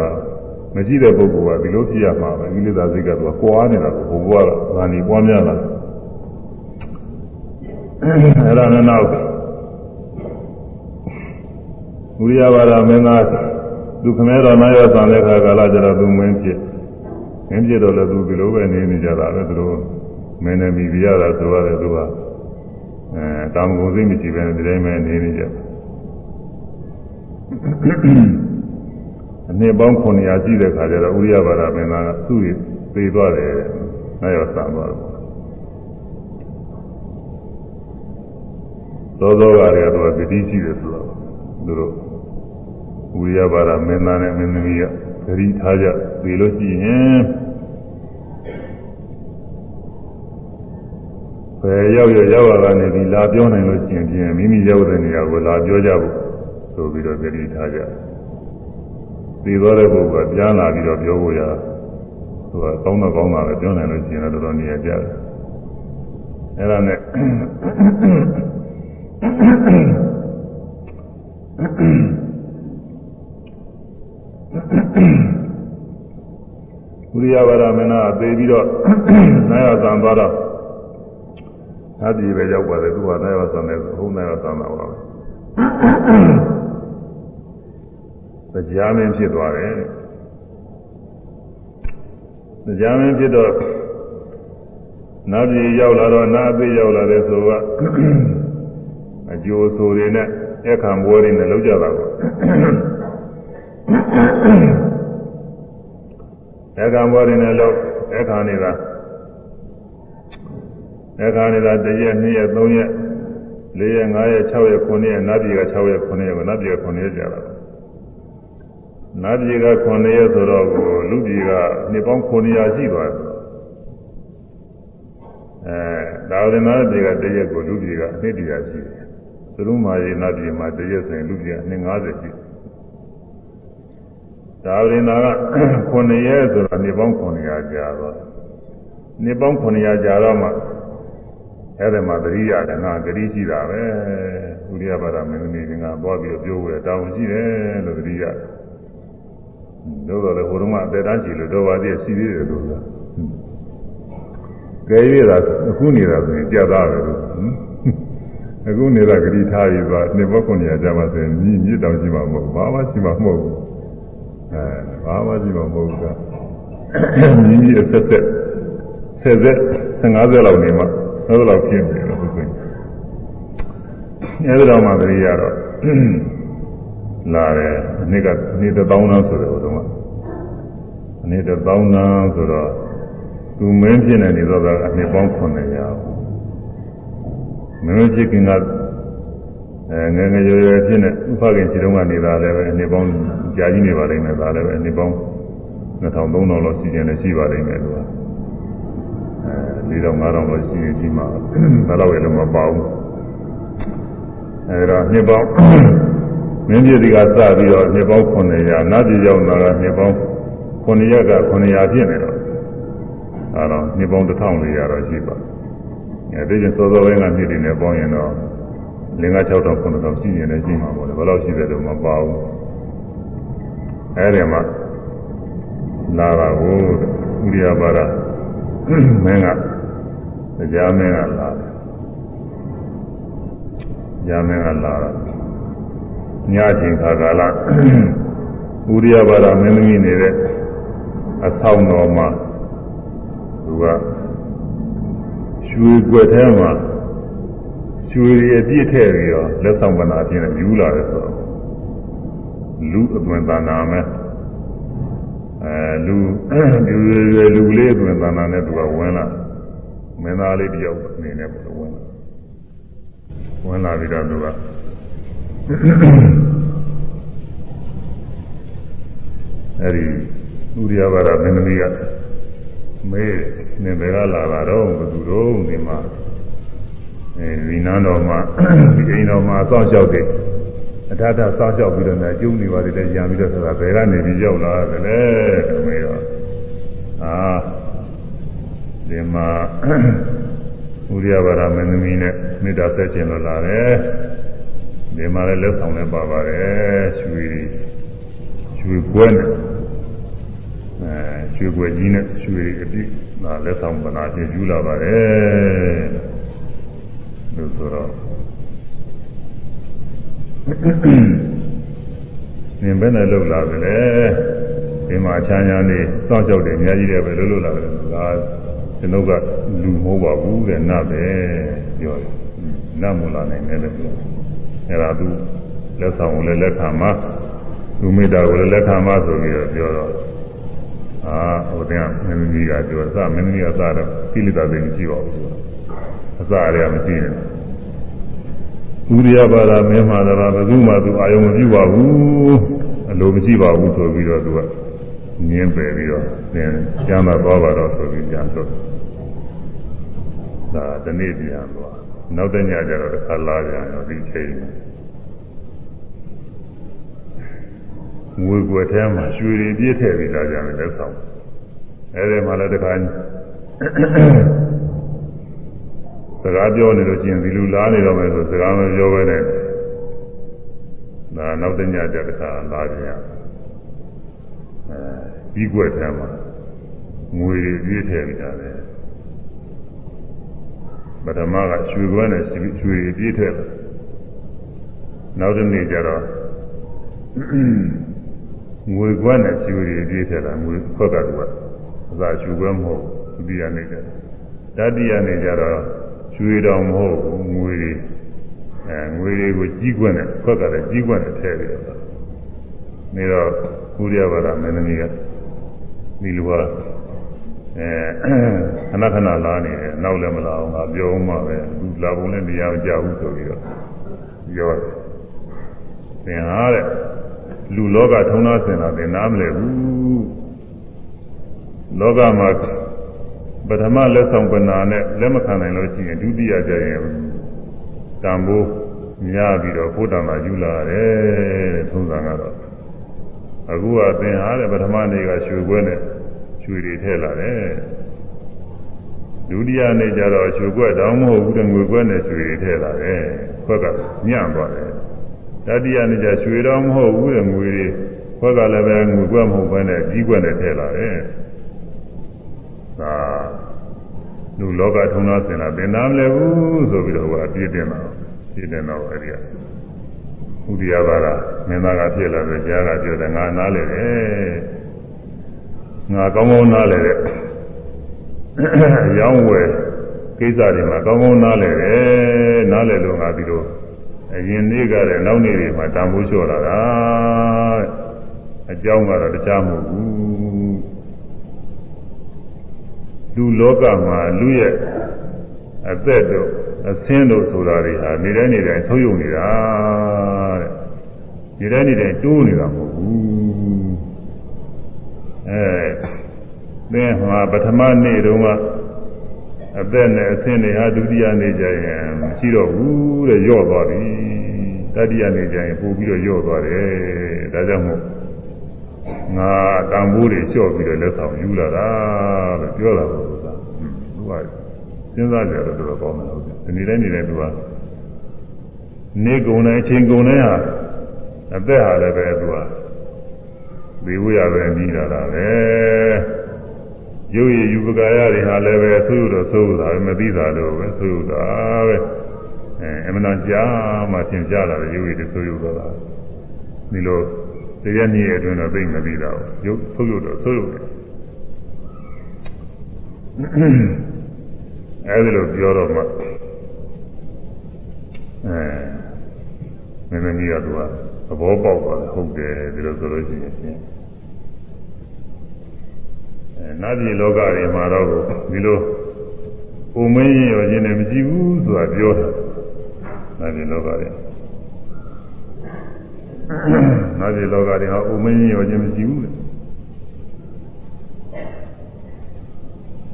မရှိတဲ့ပုဂ္ဂိုလ်ကဒီလိုဖြစ်ရမှာပဲကိလေသာစိတ်ကတော့ကွာနေတာကိုဘုရားကဗာဏီပွားများလာအဲ့ဒါနဲ့နောက် ဝိရဘာရမင်းသားသူခမဲတော်နာရဆံတဲ့ခါကာလကျတော့သူမင်းဖြစ်မင်းဖြစ်တော့လည်းသူဒီလိုပဲနေနေကြတာပဲသူတို့မင်းနဲ့မိပြရတာဆိုရတယ်သူကအဲကာမဂုဏ်စိတ်မရှိဘဲနဲ့ဒီတိုင်းပဲနေနေကြအနှစ်ပေါင်း900ရှိတဲ့ခါကျတော့ဥရိယဘာသာမင်းသားကသူ့ရသေသွားတယ်။အဲရောဆံသွားတယ်။သောသောကလည်းတော့ဂတိရှိတယ်ဆိုတော့သူတို့ ဥရိယဘာသာမင်းသားနဲ့မင်းသမီးကဂတိထားကြသေလို့ရှိရင်ဘယ်ရောက်ရရောက်ရကနေဒီလာပြောနိုင်လို့ရှိရင်ပြင်မိမိရောက်တဲ့နေရာကိုလာပြောကြဖို့ဆိုပြီးတော့ဂတိထားကြသိသွားတဲ့ပုဂ္ဂိုလ်ကပြန်လာပြီးတော့ပြောဖို့ရသူကကောင်းတော့ကောင်းတာပဲပြောနိုင်လို့ရှိရင်တော့တော်တော်နေရာကြတယ်အဲ့ဒါနဲ့ ဥရိယဝရမနာသေပြီးတော့နာယသံသွားတော့သတိပဲရောက်ပါတယ်သူကနာယသံနဲ့ဟုတ်နာယသံတာပါပဲတရားမင်းဖြစ်သွားတယ်တရားမင်းဖြစ်တော့နာပြည်ရောက်လာတော့နာအသေးရောက်လာတဲ့ဆိုကအကျိုးဆိုတွေနဲ့အခါဘွဲတွေနဲ့လောက်ကြတာပေါ့ အခါဘွဲတွေနဲ့လောက်အခါနေတာအခါနေတာတရက်2ရက်3ရက်4ရက်5ရက်6ရက်9ရက်နာပြည်က6ရက်9ရက်ကိုနာပြည်က9ရက်ကြာတာနတ်ပြည်က9ရက်ဆိုတော့လူပြည်ကနှစ်ပေါင်း900ရှိသွားတယ်အဲဒါဝိနတ်ပြည်ကတရက်ကိုလူပြည်ကအနှစ်တရာရှိတယ်သူတို့မာရေနတ်ပြည်မှာတရက်ဆိုရင်လူပြည်ကနှစ်90ရှိ ဒါဝိနတ်က9ရက်ဆိုတော့နှစ်ပေါင်း900ကြာတော့နှစ်ပေါင်း900ကြာတော့မှအဲ့ဒီမှာသတိရတယ်ငါဂတိရှိတာပဲဥရိယဘာသာမင်းသမီးကသွားပြီးပြောဖို့တောင်းရှိတယ်လို့သတိရတယ်တို့တော့လေဟိုတုန်းကအသက်တန်းရှိလို့တော့ပါသေးရှိသေးတယ်လို့ဆိုတာကဲရတာအခုနေတာဆိုရင်ကြာသားပဲလို့အခုနေတာဂတိထားပြီးသွားနေဘောခွန်ရကြမှာဆိုရင်မြည်မြစ်တောင်ရှိမှာမဟုတ်ဘာမှရှိမှာမဟုတ်ဘူး အဲဘာမှရှိမှာမဟုတ်ဘူးကမြည်မြစ်အဆက်ဆက်ဆက်ဆက်50လောက်နေမှအဲ့လိုဖြစ်နေတယ်သူကအဲ့ဒါတော့မှတတိယတော့လာတယ်အနည်းကအနည်းတစ်သောင်းလောက်ဆိုတယ်ဟိုတုန်းကအနည်းတစ်သောင်းလောက်ဆိုတော့သူမင်းဖြစ်နေနေတော့ကအနှစ်ပေါင်း900မင်းဖြစ်ခင်ကအဲငယ်ငယ်ရွယ်ရွယ်ဖြစ်နေဥပခင်စီတုံးကနေတာလည်းပဲအနှစ်ပေါင်း ကြာကြီးနေပါလိမ့်မယ်ဒါလည်းပဲအနှစ်ပေါင်း2000 3000လောက်ရှိကျင်လည်းရှိပါလိမ့်မယ်သူကအဲ4000 5000လောက်ရှိရင်ရှိမှာဘယ်တော့လည်းမပါဘူးအဲဒါနှစ်ပေါင်းမင်းပြည်ဒီကစပြီးတော့နှစ်ပေါင်း900နတ်ပြည်ရောက်လာတာနှစ်ပေါင်း900က900ပြည့်နေတော့အဲတော့နှစ်ပေါင်း1400တော့ရှိပါအဲဒီကျစောစောပိုင်းကနှစ်တွေနဲ့ပေါင်းရင်တော့လင်္ကာ6000 9000ရှိရင်လည်းရှိမှာပေါ့လေဘယ်လောက်ရှိတယ်လို့မပါဘူး အဲဒီမှာလာတာကိုဥရိယပါဒမင်းကတရားမင်းကလာတယ်တရားမင်းကလာတာညချင်းခါကာလဥရိယပါဒမင်းသမီးနေတဲ့အဆောင်တော်မှာသူကရွှေွက်ထဲမှာရွှေရည်အပြည့်ထည့်ပြီးတော့လက်ဆောင်ပနာအပြည့်နဲ့ယူလာတယ်ဆိုတော့ လူအသွင်သဏ္ဍာန်မဲ့အဲလူလူရွယ်လူလေးအသွင်သဏ္ဍာန်နဲ့သူကဝင်လာမင်းသားလေးတယောက်အနေနဲ့ပေါ့ဝင်လာဝင်လာပြီးတော့သူကအဲဒီဥရိယဘာရမင်းသမီးကမေးနေဘယ်ကလာတာတော့ဘယ်သူတော့ဒီမှာအဲဒီနန်းတော်မှာဒီအိမ်တော်မှာစောင့်ကြောက်တယ်အ ထထစောင့်ကြောက်ပြီးတော့လည်းကျုံနေပါသေးတယ်ရံပြီးတော့ဆိုတာဘယ်ကနေပြီးရောက်လာတယ်လဲမေးတော့အာဒီမှာဥရိယဘာရမင်းသမီးနဲ့မေတ္တာဆက်ခြင်းလို့လာတယ်ဒီမှာလည်းလက်ဆောင်လည်းပါပါတယ်ရွှေရွှေကွဲနဲ့အဲရွှေကွယ်ကြီးနဲ့ရွှေအပြည့်ဒါလက်ဆောင်ပနာပြင်ယူလာပါတယ်လို့ဆိုတော့ နင်ဘယ်နဲ့လောက်လာကြလဲဒီမှာချမ်းချမ်းလေးစောင့်ကြောက်တယ်အများကြီးတယ်ပဲလို့လို့လာတယ်ဒါကျွန်ုပ်ကလူမဟုတ်ပါဘူးတဲ့နတ်ပဲပြောတယ်နတ်မလာနိုင်တယ်လို့ပြောအဲ့ဒါသူလက်ဆောင်ကိုလည်းလက်ခံမှာသူမေတ္တာကိုလည်းလက်ခံမှာဆိုပြီးတော့ပြောတော့အာဟိုတင်မင်းကြီးကပြောစမင်းကြီးကစတော့ကိလေသာတွေမရှိပါဘူးအစအရမရှိဘူး ဥရိယဘာသာမင်းမှာတော့ဘယ်သူမှသူအာယုံမပြုပါဘူးအလိုမရှိပါဘူးဆိုပြီးတော့သူကငင်းပယ်ပြီးတော့သင်ကျမ်းသာသွားပါတော့ဆိုပြီးပြန်တော့ဒါတနေ့ပြန်သွားနောက်တညကျတော့တစ်ခါလာပြန်တော့ဒီချိန်ငွေွယ်ထဲမှာရွှေတွေပြည့်ထည့်ပြီးသားကြတယ်လက်ဆောင်အဲဒီမှာလည်းတခါစ ကားပြောနေလို့ရှိရင်ဒီလူလားနေတော့မယ်ဆိုစကားမပြောဘဲနဲ့ဒါနောက်တညကျတခါလာပြန်အဲဒီွယ်ထဲမှာငွေတွေပြည့်ထည့်ပြီးသားတယ်ပထမကရွှေကွဲနဲ့ရွှေပြည့်ထည့်တယ်နောက်တစ်နေ့ကျတော့ငွေကွက်နဲ့ရွှေတွေပြည့်ထက်တာငွေခွက်ကတူကအသာရွှေကွက်မဟုတ်ဒုတိယနေ့ကျတတိယနေ့ကျတော့ ရွှေတော်မဟုတ်ငွေတွေအဲငွေတွေကိုကြီးကွက်နဲ့ခွက်ကလည်းကြီးကွက်နဲ့ထည့်ပြီးတော့နေတော့ကုရိယဘာသာမင်းသမီးကဒီလိုဟာအဲခဏခဏလာနေတယ်နောက်လည်းမလာအောင်ငါပြောအောင်ပါပဲသူလာပုံနဲ့တရားမကြဘူးဆိုပြီးတော့ပြောတယ်သင်ဟာတဲ့လူလောကထုံးသားစင်တာသင်နားမလဲဘူးလောကမှာ ပထမလက်ဆောင်ပနာနဲ့လက်မခံနိုင်လို့ရှိရင်ဒုတိယကျရင်တံမိုးများပြီးတော့ဘုဒ္ဓမှာယူလာတယ်ထုံးစံကတော့အခုကသင်ဟာတဲ့ပထမနေ့ကရွှေခွဲနဲ့ရွှေတွေထည့်လာတယ်ဒုတိယနေ့ကျတော့ရွှေခွက်တောင်မဟုတ်ဘူးတဲ့ငွေခွက်နဲ့ရွှေတွေထည့်လာတယ်ခွက်ကညံ့သွားတယ်တတိယနေ့ကျရွှေတော်မဟုတ်ဘူးတဲ့ငွေတွေခွက်ကလည်းပဲငွေခွက်မဟုတ်ဘဲနဲ့ကြီးခွက်နဲ့ထည့်လာတယ် ဒါလူလောကထုံးသားစင်လာသင်သားမလဲဘူးဆိုပြီးတော့ဟိုအပြည့်တင်တာပြည့်တင်တော့အဲ့ဒီကဥဒိယဘာသာမင်းသားကဖြစ်လာတယ်ကြားကပြောတယ်ငါနားလေတယ်ငါကောင်းကောင်းနားလေတယ်ရောင်းဝယ်ကိစ္စတွေမှာကောင်းကောင်းနားလေတယ်နားလေလို့ငါဒီလိုအရင်နေ့ကလည်းနောက်နေ့တွေမှာတန်ဖိုးလျှော့လာတာအကြောင်းကတော့တခြားမဟုတ်ဘူး လူလောကမှာလူရဲ့အသက်တို့အဆင်းတို့ဆိုတာတွေဟာနေတိုင်းနေတိုင်းဆုံးယုံနေတာတဲ့နေတိုင်းနေတိုင်းတိုးနေတာမဟုတ်ဘူးအဲသင်ဟာပထမနေ့တုန်းကအသက်နဲ့အဆင်းတွေဟာဒုတိယနေ့ကျရင်မရှိတော့ဘူးတဲ့ညော့သွားပြီတတိယနေ့ကျရင်ပို့ပြီးတော့ညော့သွားတယ်ဒါကြောင့်မို့ ငါတန်ဖိုးတွေလျှော့ပြီးတော့လက်ဆောင်ယူလာတာလို့ပြောတာလို့ဆိုတာသူကစဉ်းစားကြတော့တော်တော်ကောင်းတယ်ဟုတ်တယ်ဒီနေ့တိုင်းနေတိုင်းသူကနေကုန်တဲ့အချိန်ကုန်တဲ့ဟာအသက်ဟာလည်းပဲသူကဘေးဝရပဲပြီးလာတာပဲရုပ်ရည်ယူပကာယတွေဟာလည်းပဲဆိုးရတော့ဆိုးတာပဲမသိတာတော့ပဲဆိုးတာပဲအဲအမှန်တရားကြာမှသင်ကြလာတယ်ရုပ်ရည်တွေဆိုးရတော့တာဒီလို တရားနည်းအတွင်းတော့သိမသိတာဘူးရုပ်ဆိုးရတော့ဆိုးရတယ်အဲဒီလိုပြောတော့မှအဲမင်းမကြီးကသူကသဘောပေါက်သွားတယ်ဟုတ်တယ်ဒီလိုဆိုလို့ရှိရင်အဲနတ်ပြည်လောကတွေမှာတော့ဒီလိုပုံမင်းရင်ရောခြင်းနဲ့မရှိဘူးဆိုတာပြောတာနတ်ပြည်လောကတွေ နတ်ပြည်လောကတွေဟာပုံမင်းရင်ရောခြင်းမရှိဘူးလေ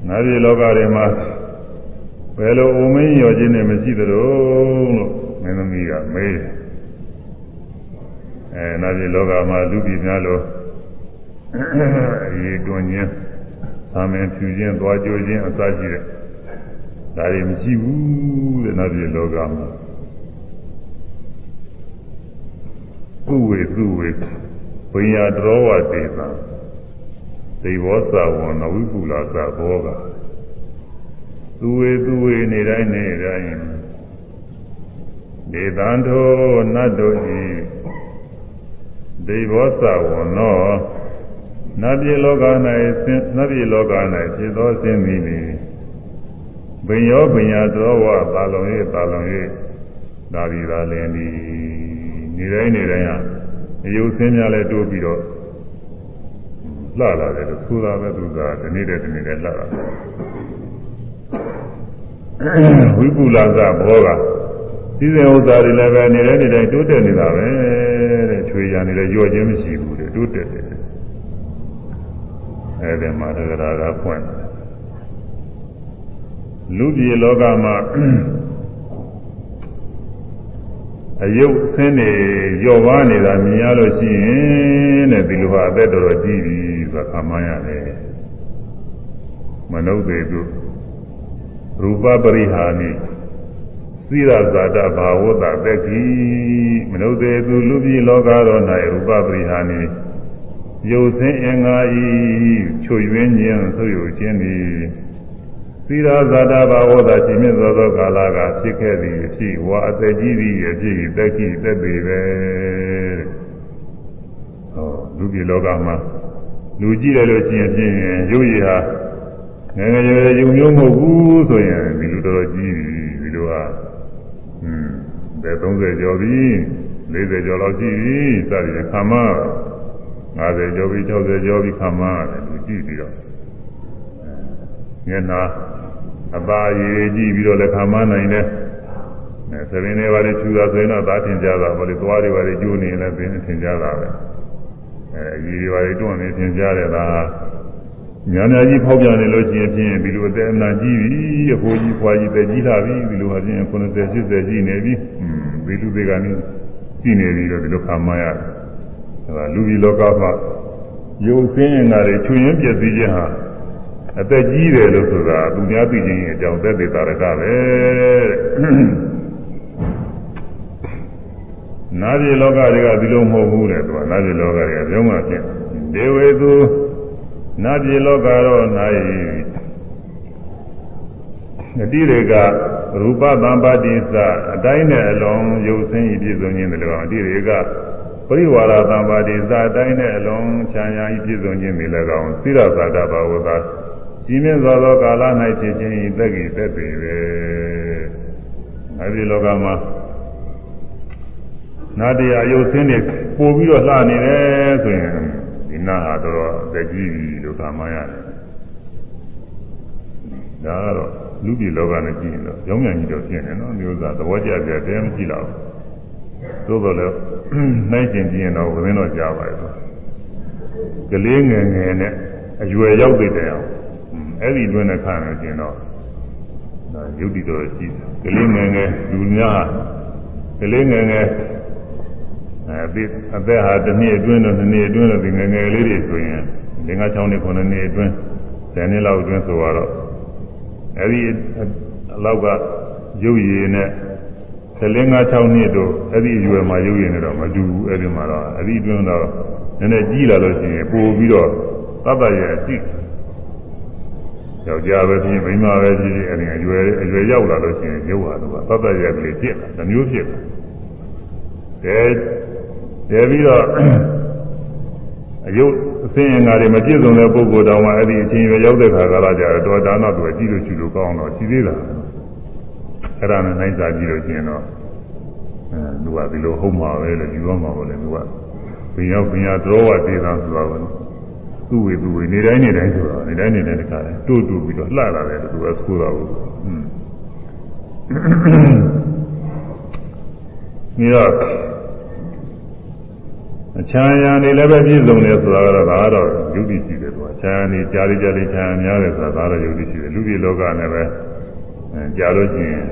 နတ်ပြည်လောကတွေမှာဘယ်လိုအုံမင်းရောခြင်းနဲ့မရှိသလိုလို့မင်းသမီးကမေးတယ်အဲနတ်ပြည်လောကမှာလူပြည်များလို့အေးတွင်ခြင်းသာမန်ဖြူခြင်းသွားကြိုခြင်းအစရှိတဲ့ဒါတွေမရှိဘူးတဲ့နတ်ပြည်လောကမှာ သူဝေသူဝေဘိညာတော်ဝတေသံသေဘောသဝံနဝိပုလာသဘောကသူဝေသူဝေနေတိုင်းနေတိုင်းဒေသံထိုနတ်တို့ဤဒေဘောသဝံနောနတ်ပြည်လောက၌ဆင်းနတ်ပြည်လောက၌ဖြစ်သောဆင်းသည်လေဘိယောဘိညာတော်ဝသာလုံ၍သာလုံ၍ဒါဒီသာလင်းသည်နေတိုင်းနေတိုင်းဟာ အယုဆင်းများလဲတိုးပြီးတော့လှလာတယ်လို့ဆိုတာပဲသူကဒီနေ့တည်းဒီနေ့တည်းလှလာတယ်ဝိပုလာကဘောကစီစဉ်ဥစ္စာတွေလည်းပဲနေတဲ့နေတိုင်းတိုးတက်နေတာပဲတဲ့ချွေရနေလည်းကြော့ခြင်းမရှိဘူးတဲ့တိုးတက်တယ်အဲဒီမှာတက္ကရာကဖွင့်တယ်လူပြည်လောကမှာ အယုတ်ဆင်းနေကြော့ပါနေတာမြင်ရလို့ရှိရင်တဲ့ဒီလိုဟာအသက်တော်တော်ကြီးပြီဆိုတာခါမှန်းရတယ်မနုဿေတုရူပပရိဟာနိစိရဇာတဘာဝတသက်ကြီးမနုဿေတုလူပြည်လောကတော်၌ရူပပရိဟာနိယုတ်ဆင်းအင်္ဂါဤချွယွင်းခြင်းဆိုရခြင်းသည်သီ ရာဇာတာဘာဝသာရှင်မြတ်သောသောကာလကဖြစ်ခဲ့သည်အဖြစ်ဝါအသက်ကြီးသည်အဖြစ်သက်ကြီးသက်ပေပဲဟောလူပြည်လောကမှာလူကြည့်တယ်လို့ရှိရင်ဖြင့်ရုပ်ရည်ဟာငယ်ငယ်ရွယ်ရွယ်မျိုးမဟုတ်ဘူးဆိုရင်ဒီလိုတော်တော်ကြီးပြီဒီလိုဟာอืมဘယ်30ကျော်ပြီ40ကျော်လောက်ရှိပြီစသည်ဖြင့်ခါမ50ကျော်ပြီ60ကျော်ပြီခါမတယ်လူကြည့်ပြီးတော့မျက်နှာ အသာရည်ကြည့်ပြီးတော့လည်းခါမနိုင်တယ်အဲသဘင်တွေပါလေချူတာဆိုရင်တော့သာထင်ကြတာပေါ့လေသွားတွေပါလေကျိုးနေရင်လည်းသင်ထင်ကြတာပဲအဲအကြီးတွေပါလေတွန့်နေထင်ကြတယ်ဒါညာညာကြီးဖောက်ပြန်နေလို့ရှိရင်ဖြင့်ဒီလိုအသက်အနာကြီးပြီအဖိုးကြီးဖွာကြီးသက်ကြီးလာပြီဒီလိုအပြင်90 80ကြီးနေပြီอืมဒီလူတွေကနေကြီးနေပြီတော့ဒီလိုခါမရတယ်အဲလူကြီးလောကမှာယုံစင်းရင်ကတွေချွင်ရင်ပြည့်စည်ခြင်းဟာ အသက်ကြီးတယ်လို့ဆိုတာသူများသိခြင်းအကြောင်းသက်သေတာရကပဲနာပြည်လောကတွေကဒီလိုမဟုတ်ဘူးတဲ့သူကနာပြည်လောကတွေကပြောမှဖြစ်ဒေဝေသူနာပြည်လောကတော့၌အတိတွေကရူပသံပါတိသအတိုင်းနဲ့အလုံးရုပ်ဆင်းဤပြည့်စုံခြင်းတွေလည်းအတိတွေကပရိဝါရသံပါတိသအတိုင်းနဲ့အလုံးချမ်းသာဤပြည့်စုံခြင်းတွေလည်းကောင်းသီရသာတဘာဝသာ ကြီးမြင့်စွာသောကာလ၌ဖြစ်ခြင်းဤသက်ကြီးသက်ပေပဲအဲဒီလောကမှာနာတရားရုပ်ဆင်းတွေပို့ပြီးတော့လှနေတယ်ဆိုရင်ဒီနာဟာတော့သက်ကြီးပြီလို့ကာမရတယ်ဒါကတော့လူပြည်လောကနဲ့ကြည့်ရင်တော့ကြောင်းမြန်ကြီးတော့ဖြစ်နေနော်မျိုးသားသဘောကျပြတယ်မကြည့်တော့သို့တော်လည်းနှိုင်းရှင်ကြည့်ရင်တော့ဝင်းတော့ကြားပါရဲ့ကလေးငယ်ငယ်နဲ့အရွယ်ရောက်တဲ့အောင် အဲ့ဒီတွင်းနဲ့ခါနေခြင်းတော့ဒါယုတ်တိတော်ရှိတယ်ကလေးငယ်ငယ်လူများကလေးငယ်ငယ်အဲဒီအသက်ဟာတစ်နှစ်အတွင်းတော့နှစ်နှစ်အတွင်းတော့ဒီငယ်ငယ်လေးတွေဆိုရင်၅၆နှစ်9နှစ်အတွင်း10နှစ်လောက်အတွင်းဆိုတော့အဲဒီအလောက်ကရုပ်ရည်နဲ့14 5 6နှစ်တို့အဲ့ဒီအရွယ်မှာရုပ်ရည်နဲ့တော့မတူဘူးအဲ့ဒီမှာတော့အဲ့ဒီအတွင်းတော့နည်းနည်းကြီးလာလို့ရှိရင်ပို့ပြီးတော့သတ္တရဲ့အရှိ ယောက်ျားပဲဖြစ်မိန်းမပဲဖြစ်ဖြစ်အဲ့ဒီအရွယ်အရွယ်ရောက်လာလို့ရှိရင်ရုပ်ဟာတော့သတ္တရဲ့ကလေးဖြစ်တာတစ်မျိုးဖြစ်တယ်တဲတဲပြီးတော့အယုတ်အစင်းအင်္ဂါတွေမပြည့်စုံတဲ့ပုဂ္ဂိုလ်တောင်မှအဲ့ဒီအချင်းရွယ်ရောက်တဲ့ခါကလာကြတော့ဒါနတော့ကြည့်လို့ရှိလို့ကောင်းတော့ရှိသေးတာအဲ့ဒါနဲ့နိုင်စားကြည့်လို့ရှိရင်တော့အဲသူကဒီလိုဟုတ်မှာပဲလို့ယူရမှာပဲလေသူကဘင်ရောက်ဘင်ရတော်ဝတေသာဆိုတာက သူ့ဝေသူ့ဝေနေတိုင်းနေတိုင်းဆိုတာနေတိုင်းနေတိုင်းတခါလဲတူတူပြီးတော့လှလာတယ်သူကဆိုတော့ဘူးอืมပြီးတော့အချမ်းရံနေလည်းပဲပြည့်စုံတယ်ဆိုတာကတော့ဒါကတော့ယုတ်တိရှိတယ်သူကချမ်းရံနေကြားလေးကြားလေးချမ်းရံများတယ်ဆိုတာဒါတော့ယုတ်တိရှိတယ်လူကြီးလောကနဲ့ပဲကြားလို့ရှိရင်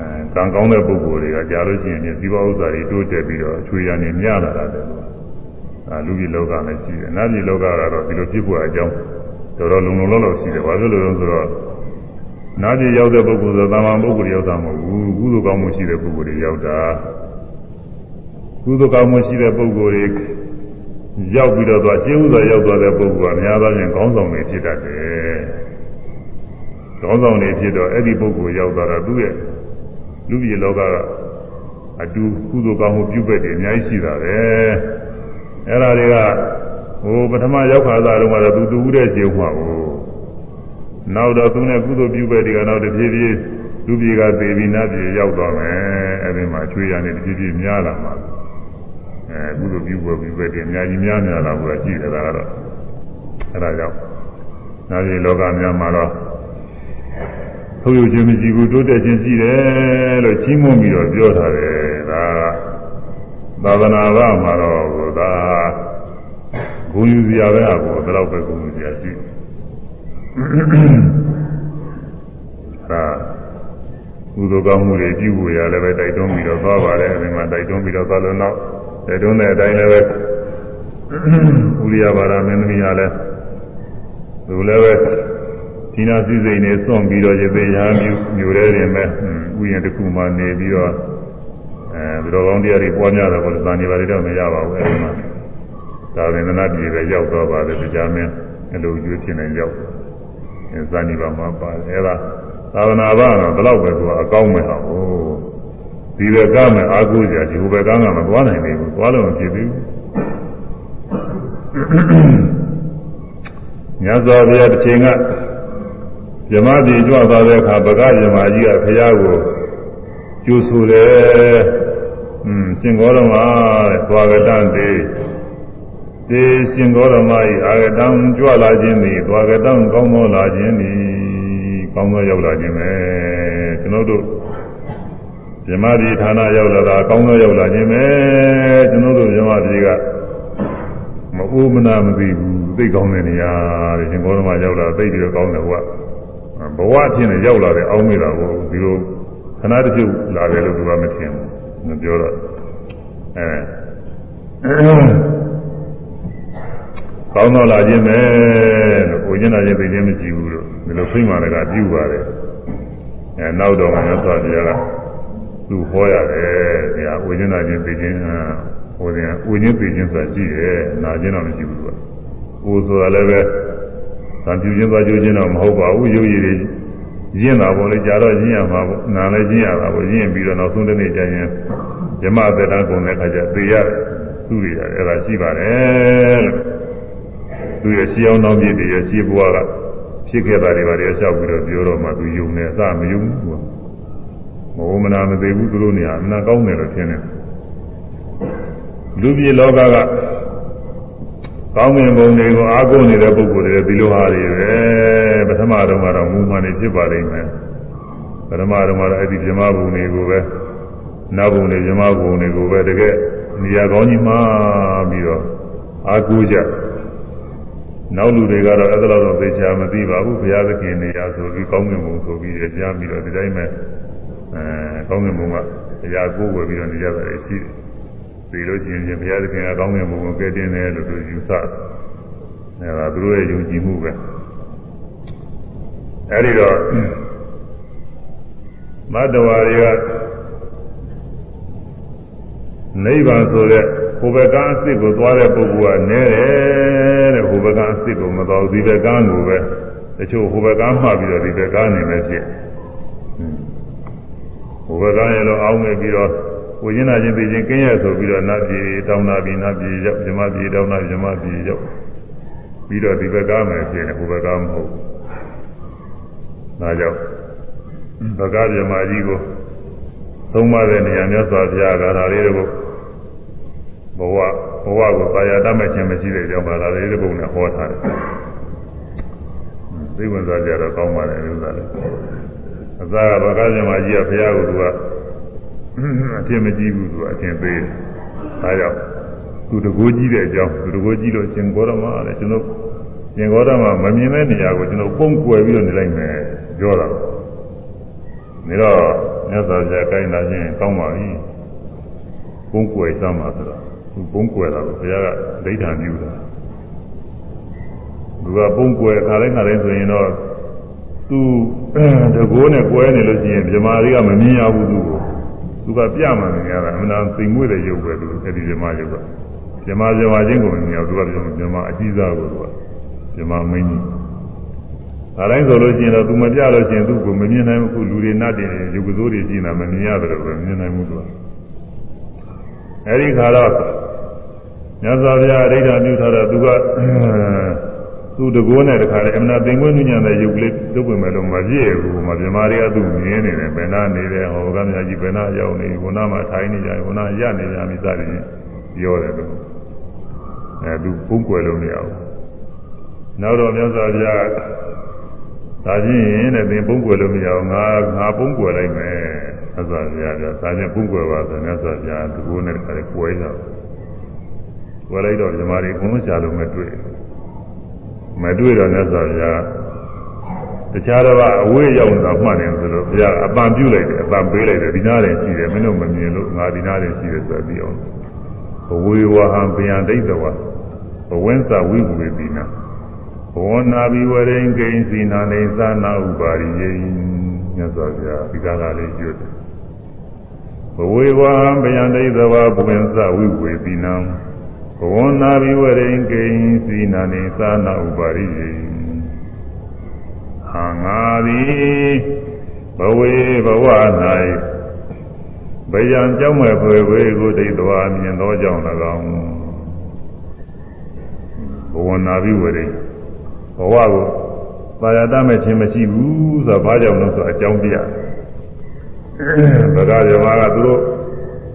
အဲကံကောင်းတဲ့ပုဂ္ဂိုလ်တွေကကြားလို့ရှိရင်ဒီဘောဥစ္စာတွေတိုးတက်ပြီးတော့အချွေရံနေများလာတာတယ်သူက အဲလူကြီးလောကနဲ့ရှိတယ်နတ်ပြည်လောကကတော့ဒီလိုဖြစ်ဖို့အကြောင်းတော်တော်လုံလုံလောက်လောက်ရှိတယ်ဘာဖြစ်လို့လဲဆိုတော့နာပြည်ရောက်တဲ့ပုဂ္ဂိုလ်ဆိုသာမန်ပုဂ္ဂိုလ်ရောက်တာမဟုတ်ဘူးကုသိုလ်ကောင်းမှုရှိတဲ့ပုဂ္ဂိုလ်တွေရောက်တာကုသိုလ်ကောင်းမှုရှိတဲ့ပုဂ္ဂိုလ်တွေရောက်ပြီးတော့သွားရှင်းဥစွာရောက်သွားတဲ့ပုဂ္ဂိုလ်ကများသောဖြင့်ခေါင်းဆောင်တွေဖြစ်တတ်တယ်။ခေါင်းဆောင်တွေဖြစ်တော့အဲ့ဒီပုဂ္ဂိုလ်ရောက်သွားတော့သူ့ရဲ့လူပြည်လောကကအတူကုသိုလ်ကောင်းမှုပြုပက်တယ်အများကြီးရှိတာပဲ။ အဲ့ဒါတွေကဟိုပထမရောက်ခါသားတုန်းကတော့သူတူဦးတဲ့ခြေဥမှာကိုနောက်တော့သူနဲ့ကုသိုလ်ပြုပက်တွေကနောက်တစ်ပြေးပြေးလူပြည်ကသေပြီးနတ်ပြည်ရောက်သွားမယ်။အဲ့ဒီမှာချွေရနေတစ်ပြေးပြေးများလာမှာ။အဲကုသိုလ်ပြုပွဲပြုပွဲတွေအများကြီးများများလာဘူးရှိတယ်ဒါကတော့အဲဒါကြောင့်နာရီလောကများမှာတော့ဆုံးယုတ်ခြင်းမရှိဘူးတိုးတက်ခြင်းရှိတယ်လို့ကြီးမွန်ပြီးတော့ပြောထားတယ်ဒါ သာသနာ့ဘာမှာတော့ဒါဂုဏ်ယူစရာပဲအပေါ်ဒါတော့ပဲဂုဏ်ယူစရာရှိဒါကုသိုလ်ကောင်းမှုတွေပြုဖို့ရလည်းပဲတိုက်တွန်းပြီးတော့သွားပါတယ်အဲဒီမှာတိုက်တွန်းပြီးတော့သွားလို့နောက်တဲ့တွန်းတဲ့အတိုင်းလည်းပဲဥရိယဘာရမင်းသမီးကလည်းသူလည်းပဲဒီနာစည်းစိမ်နေစွန့်ပြီးတော့ရေသေးရာမျိုးမျိုးတဲ့ရင်ပဲဥယျာဉ်တစ်ခုမှနေပြီးတော့ အဲဘယ်တော်ကောင်းတရားတွေပွားများတယ်ကိုလည်းသာနေပါလေတော့မရပါဘူးအဲဒီမှာသာဝေဒနာပြည်ပဲရောက်တော့ပါတယ်တရားမင်းအလိုကျွေးဖြစ်နေရောက်အဲဇာနိပါမှာပါတယ်အဲဒါသာဝနာဘာတော့ဘယ်တော့ပဲသူကအကောင်းမဲ့ဟာဟိုဒီဘက်ကမှအာဟုကြဒီဘက်ကမှမသွားနိုင်သေးဘူးသွားလို့မဖြစ်သေးဘူးမြတ်စွာဘုရားတစ်ချိန်ကဇမတိကြွသွားတဲ့အခါဗကဇမကြီးကဘုရားကိုကျူဆူတယ် อืมရှင်ဂေါရမတဲ့သွားကတန်သေးတေရှင်ဂေါရမဤအာဂတံကြွလာခြင်းသည်သွားကတံကောင်းသောလာခြင်းသည်ကောင်းသောရောက်လာခြင်းပဲကျွန်တော်တို့ဇမတိဌာနရောက်လာတာကောင်းသောရောက်လာခြင်းပဲကျွန်တော်တို့ဇမတိကမအိုးမနာမသိဘူးသိကောင်းတဲ့နေရာတဲ့ရှင်ဘောဓမရောက်လာသိပြီးတော့ကောင်းတယ်ဘုရားဘဝအဖြစ်နဲ့ရောက်လာတဲ့အောင်းမိတာကိုဒီလိုခဏတစ်ပြုတ်လာတယ်လို့သူကမထင်ဘူး မပြောတော့အဲကောင်းတော့လာခြင်းပဲလို့ကိုကျင်လာခြင်းသိခြင်းမရှိဘူးလို့ဒီလိုဖိမှန်လည်းကပြုပါတယ်အဲနောက်တော့မှသွားပြရတာသူဟောရတယ်ဒီဟာဝိညာဉ်နာခြင်းသိခြင်းဟိုတင်ဝိညာဉ်သိခြင်းဆိုတာရှိတယ်နာခြင်းတော့မရှိဘူးကကိုယ်ဆိုတာလည်းပဲသံပြုခြင်းသွားကြိုးခြင်းတော့မဟုတ်ပါဘူးရုပ်ရည်တွေ ရင့်တာပေါ့လေကြာတော့ရင့်ရမှာပေါ့နာလည်းရင့်ရတာပေါ့ရင့်ပြီးတော့နောက်ဆုံးတစ်နေ့ကျရင်ဓမ္မသက်တမ်းကုန်တဲ့အခါကျသေရစုရရတယ်အဲ့ဒါရှိပါတယ်လို့သူရဲ့ရှင်းအောင်နောက်ပြည့်တည်းရဲ့ရှင်းဘွားကဖြစ်ခဲ့တာတွေပါလေအလျှောက်ပြီးတော့ပြောတော့မှသူယုံနေအစမယုံဘူးမဝမနာမသိဘူးသူတို့နေရာအနာကောင်းတယ်လို့ထင်တယ်လူပြည်လောကကကောင်းမြင်ပုံတွေကိုအားကိုးနေတဲ့ပုဂ္ဂိုလ်တွေဒီလိုဟာတွေပဲ ပထမမတော့ကတော့မူမှန်နေဖြစ်ပါလိမ့်မယ်ပထမတော့ကတော့အဲ့ဒီဇမဘုံတွေကိုပဲနောက်ဘုံတွေဇမဘုံတွေကိုပဲတကယ်နေရာကောင်းကြီးမှာပြီးတော့အာကိုကြနောက်လူတွေကတော့အဲ့ဒါတော့သိချာမသိပါဘူးဘုရားသခင်နေရာဆိုပြီးကောင်းကင်ဘုံဆိုပြီးကြားပြီးတော့ဒီတိုင်းပဲအဲကောင်းကင်ဘုံကတရားကိုဝယ်ပြီးတော့နေကြတာရှိတယ်ပြီးလို့ရှိရင်ဘုရားသခင်ကကောင်းကင်ဘုံကိုကဲတင်တယ်လို့သူယူဆတယ်အဲဒါသူတို့ရဲ့ယုံကြည်မှုပဲ အဲဒီတော့မတ္တဝါတွေကနိဗ္ဗာန်ဆိုတဲ့ဟိုဘက်ကအစ်စ်ကိုသွားတဲ့ပုဂ္ဂိုလ်ကနဲတယ်တဲ့ဟိုဘက်ကအစ်စ်ကိုမတော်ဒီဘက်ကန်းကိုပဲတချို့ဟိုဘက်ကန်းမှပြီးတော့ဒီဘက်ကနေပဲဖြစ်ဟိုဘက်ကန်းရလို့အောင်းနေပြီးတော့ကိုရင်းနာချင်းသိချင်းကင်းရဆိုပြီးတော့နတ်ပြည်တောင်းနာပြီးနတ်ပြည်ရောက်ဇမပြည်တောင်းနာဇမပြည်ရောက်ပြီးတော့ဒီဘက်ကမယ်ဖြစ်နေဟိုဘက်ကမဟုတ် ဒါကြောင့်ဘဂဗြဟ္မာကြီးကိုသုံးပါးတဲ့နေရာမြတ်စွာဘုရားကဒါလေးတို့ဘဝဘဝကိုသာယာတတ်မဲ့ခြင်းမရှိတဲ့ကြောင့်ပါဒါလေးတို့နဲ့ဟောထားတယ်သိဝင်စားကြတော့ကောင်းပါတယ်ဥစ္စာလေးအသာကဘဂဗြဟ္မာကြီးကဘုရားကိုသူကအထင်မကြီးဘူးသူကအထင်သေးတယ်ဒါကြောင့်သူတကိုးကြီးတဲ့အကြောင်းသူတကိုးကြီးလို့ရှင်ဂေါရမလည်းကျွန်တော်ရှင်ဂေါရမမမြင်တဲ့နေရာကိုကျွန်တော်ပုံကွယ်ပြီးတော့နေလိုက်မယ် ပြောတာနေတော့မြတ်စွာဘုရားကိုင်းလာခြင်းကောင်းပါပြီပုံကွယ်စမ်းပါဆိုတော့သူပုံကွယ်တာကိုဘုရားကဒိဋ္ဌာန်ပြုတာသူကပုံကွယ်ခါတိုင်းခါတိုင်းဆိုရင်တော့သူတကိုးနဲ့ကွဲနေလို့ရှိရင်ဗြမာတွေကမမြင်ရဘူးသူကိုသူကပြမှန်နေရတာအမှန်တန်သိမ်မွေ့တဲ့ရုပ်ပဲသူအဲ့ဒီဗြမာရုပ်ကဗြမာဗြမာချင်းကိုမမြင်ရဘူးသူကဗြမာအကြီးစားကိုသူကဗြမာမင်းကြီး ဒါတိုင်းဆိုလို့ရှိရင်တော့သူမပြလို့ရှိရင်သူ့ကိုမမြင်နိုင်ဘူးခုလူတွေနတ်တွေရုပ်ကစိုးတွေကြည့်နေတာမမြင်ရတယ်လို့ပဲမြင်နိုင်မှုသူကအဲဒီခါတော့မြတ်စွာဘုရားအဋ္ဌာပြုထားတော့သူကသူ့တကိုးနဲ့တခါလေအမနာပင်ကွင်းညံတဲ့ရုပ်ကလေးတုပ်ဝင်မယ်လို့မပြည့်ဘူးမမြမာတွေကသူ့မြင်နေတယ်ဘယ်နာနေတယ်ဟောကမြတ်ကြီးဘယ်နာရောက်နေဘုနာမှာထိုင်နေကြဘုနာရနေကြပြီစသည်ဖြင့်ပြောတယ်လို့အဲသူပုံကွယ်လို့မရဘူးနောက်တော့မြတ်စွာဘုရား ဒါချင်းတဲ့သင်ပုံကွယ်လို့မရအောင်ငါငါပုံကွယ်လိုက်မယ်မြတ်စွာဘုရားကဒါချင်းပုံကွယ်ပါဆိုမြတ်စွာဘုရားဒီကိုနဲ့တခါလေကွယ်ကြတယ်ကွယ်လိုက်တော့ဓမ္မတွေအကုန်ရှာလို့မတွေ့မတွေ့တော့မြတ်စွာဘုရားတခြားတော့အဝေးရောက်နေတာမှတ်တယ်ဆိုလို့ဘုရားအပံပြုလိုက်တယ်အပံပေးလိုက်တယ်ဒီနားတယ်ရှိတယ်မင်းတို့မမြင်လို့ငါဒီနားတယ်ရှိတယ်ဆိုပြီးအောင်ဘဝေဝဟံဗျံဒိဋ္ဌဝဘဝင်းစာဝိဝေတိနာ ဘောနာဘိဝရိန်ကိဉ္စီနာနေသနာဥပါရိယိမြတ်စွာဘုရားဒီကားလေးကျွတ်တယ်ဘဝေဝဟံဗျံဒိဋ္ဌဝဘဝင်းစာဝိဝေတိနာဘောနာဘိဝရိန်ကိဉ္စီနာနေသနာဥပါရိယိဟာငါသည်ဘဝေဘဝ၌ဗယံကြောင့်မဲ့ဖွယ်ဝေကိုဒိဋ္ဌဝါမြင်သောကြောင့်၎င်းဘဝနာဘိဝရိန် ဘဝကိုပါရတမဲ့ခြင်းမရှိဘူးဆိုတော့ဘာကြောင့်လဲဆိုအကြောင်းပြဗကဇမကသူတို့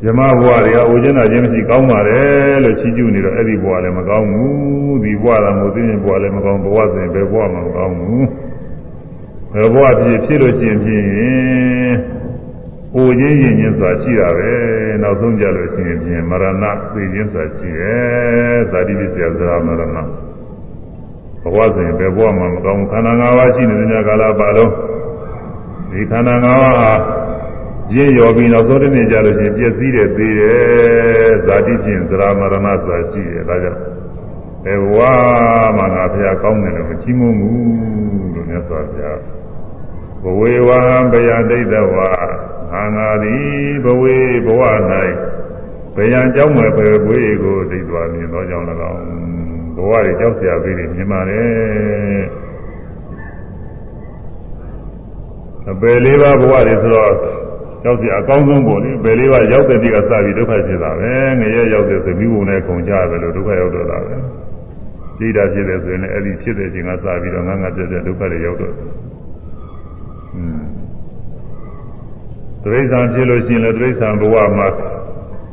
ဇမဘဝတွေကအိုကျင်းတာခြင်းမရှိကောင်းပါတယ်လို့ချီးကျူးနေတော့အဲ့ဒီဘဝလည်းမကောင်းဘူးဒီဘဝကမို့သိရင်ဘဝလည်းမကောင်းဘဝဆိုရင်ဘယ်ဘဝမှမကောင်းဘူးဘယ်ဘဝဖြစ်ဖြစ်လို့ရှိရင်ဖြင့်အိုခြင်းရင်ချင်းဆိုတာရှိတာပဲနောက်ဆုံးကြလို့ရှိရင်ဖြင့်မရဏသိခြင်းဆိုတာရှိတယ်ဇာတိပစ္စယဇရာမရဏ ဘဝဆိုရင်ဘယ်ဘဝမှမကောင်းခန္ဓာ၅ပါးရှိနေတဲ့ကာလပါလုံးဒီခန္ဓာ၅ပါးဟာရင့်ရော်ပြီးနောက်ဆုံးတစ်နေ့ကျလို့ရှိရင်ပြည့်စည်တယ်သေးတယ်ဇာတိဖြင့်သရမရဏဆိုတာရှိတယ်ဒါကြောင့်ဘယ်ဘဝမှငါဖျားကောင်းတယ်လို့မချီးမွမ်းဘူးလို့မြတ်စွာဘုရားဘဝေဝံဘယဒိဋ္ဌဝါငါငါသည်ဘဝေဘဝ၌ဘယံကြောင်းမဲ့ပဲဘွေကိုဒိဋ္ဌဝါမြင်သောကြောင့်၎င်း ဘဝတွေကြောက်စရာပေးတယ်မြင်ပါတယ်အပယ်လေးပါးဘဝတွေဆိုတော့ရောက်စီအကောင်းဆုံးပုံလေပယ်လေးပါးရောက်တဲ့တိကစပြီးဒုက္ခဖြစ်တာပဲငရဲရောက်တဲ့ဆိုမိဘုံနဲ့ခုံကြတယ်လို့ဒုက္ခရောက်တော့တာပဲဒိဋ္ဌာဖြစ်တယ်ဆိုရင်လည်းအဲ့ဒီဖြစ်တဲ့အချိန်ကစပြီးတော့ငါငါပြက်ပြက်ဒုက္ခတွေရောက်တော့อืมတိရစ္ဆာန်ဖြစ်လို့ရှိရင်လည်းတိရစ္ဆာန်ဘဝမှာ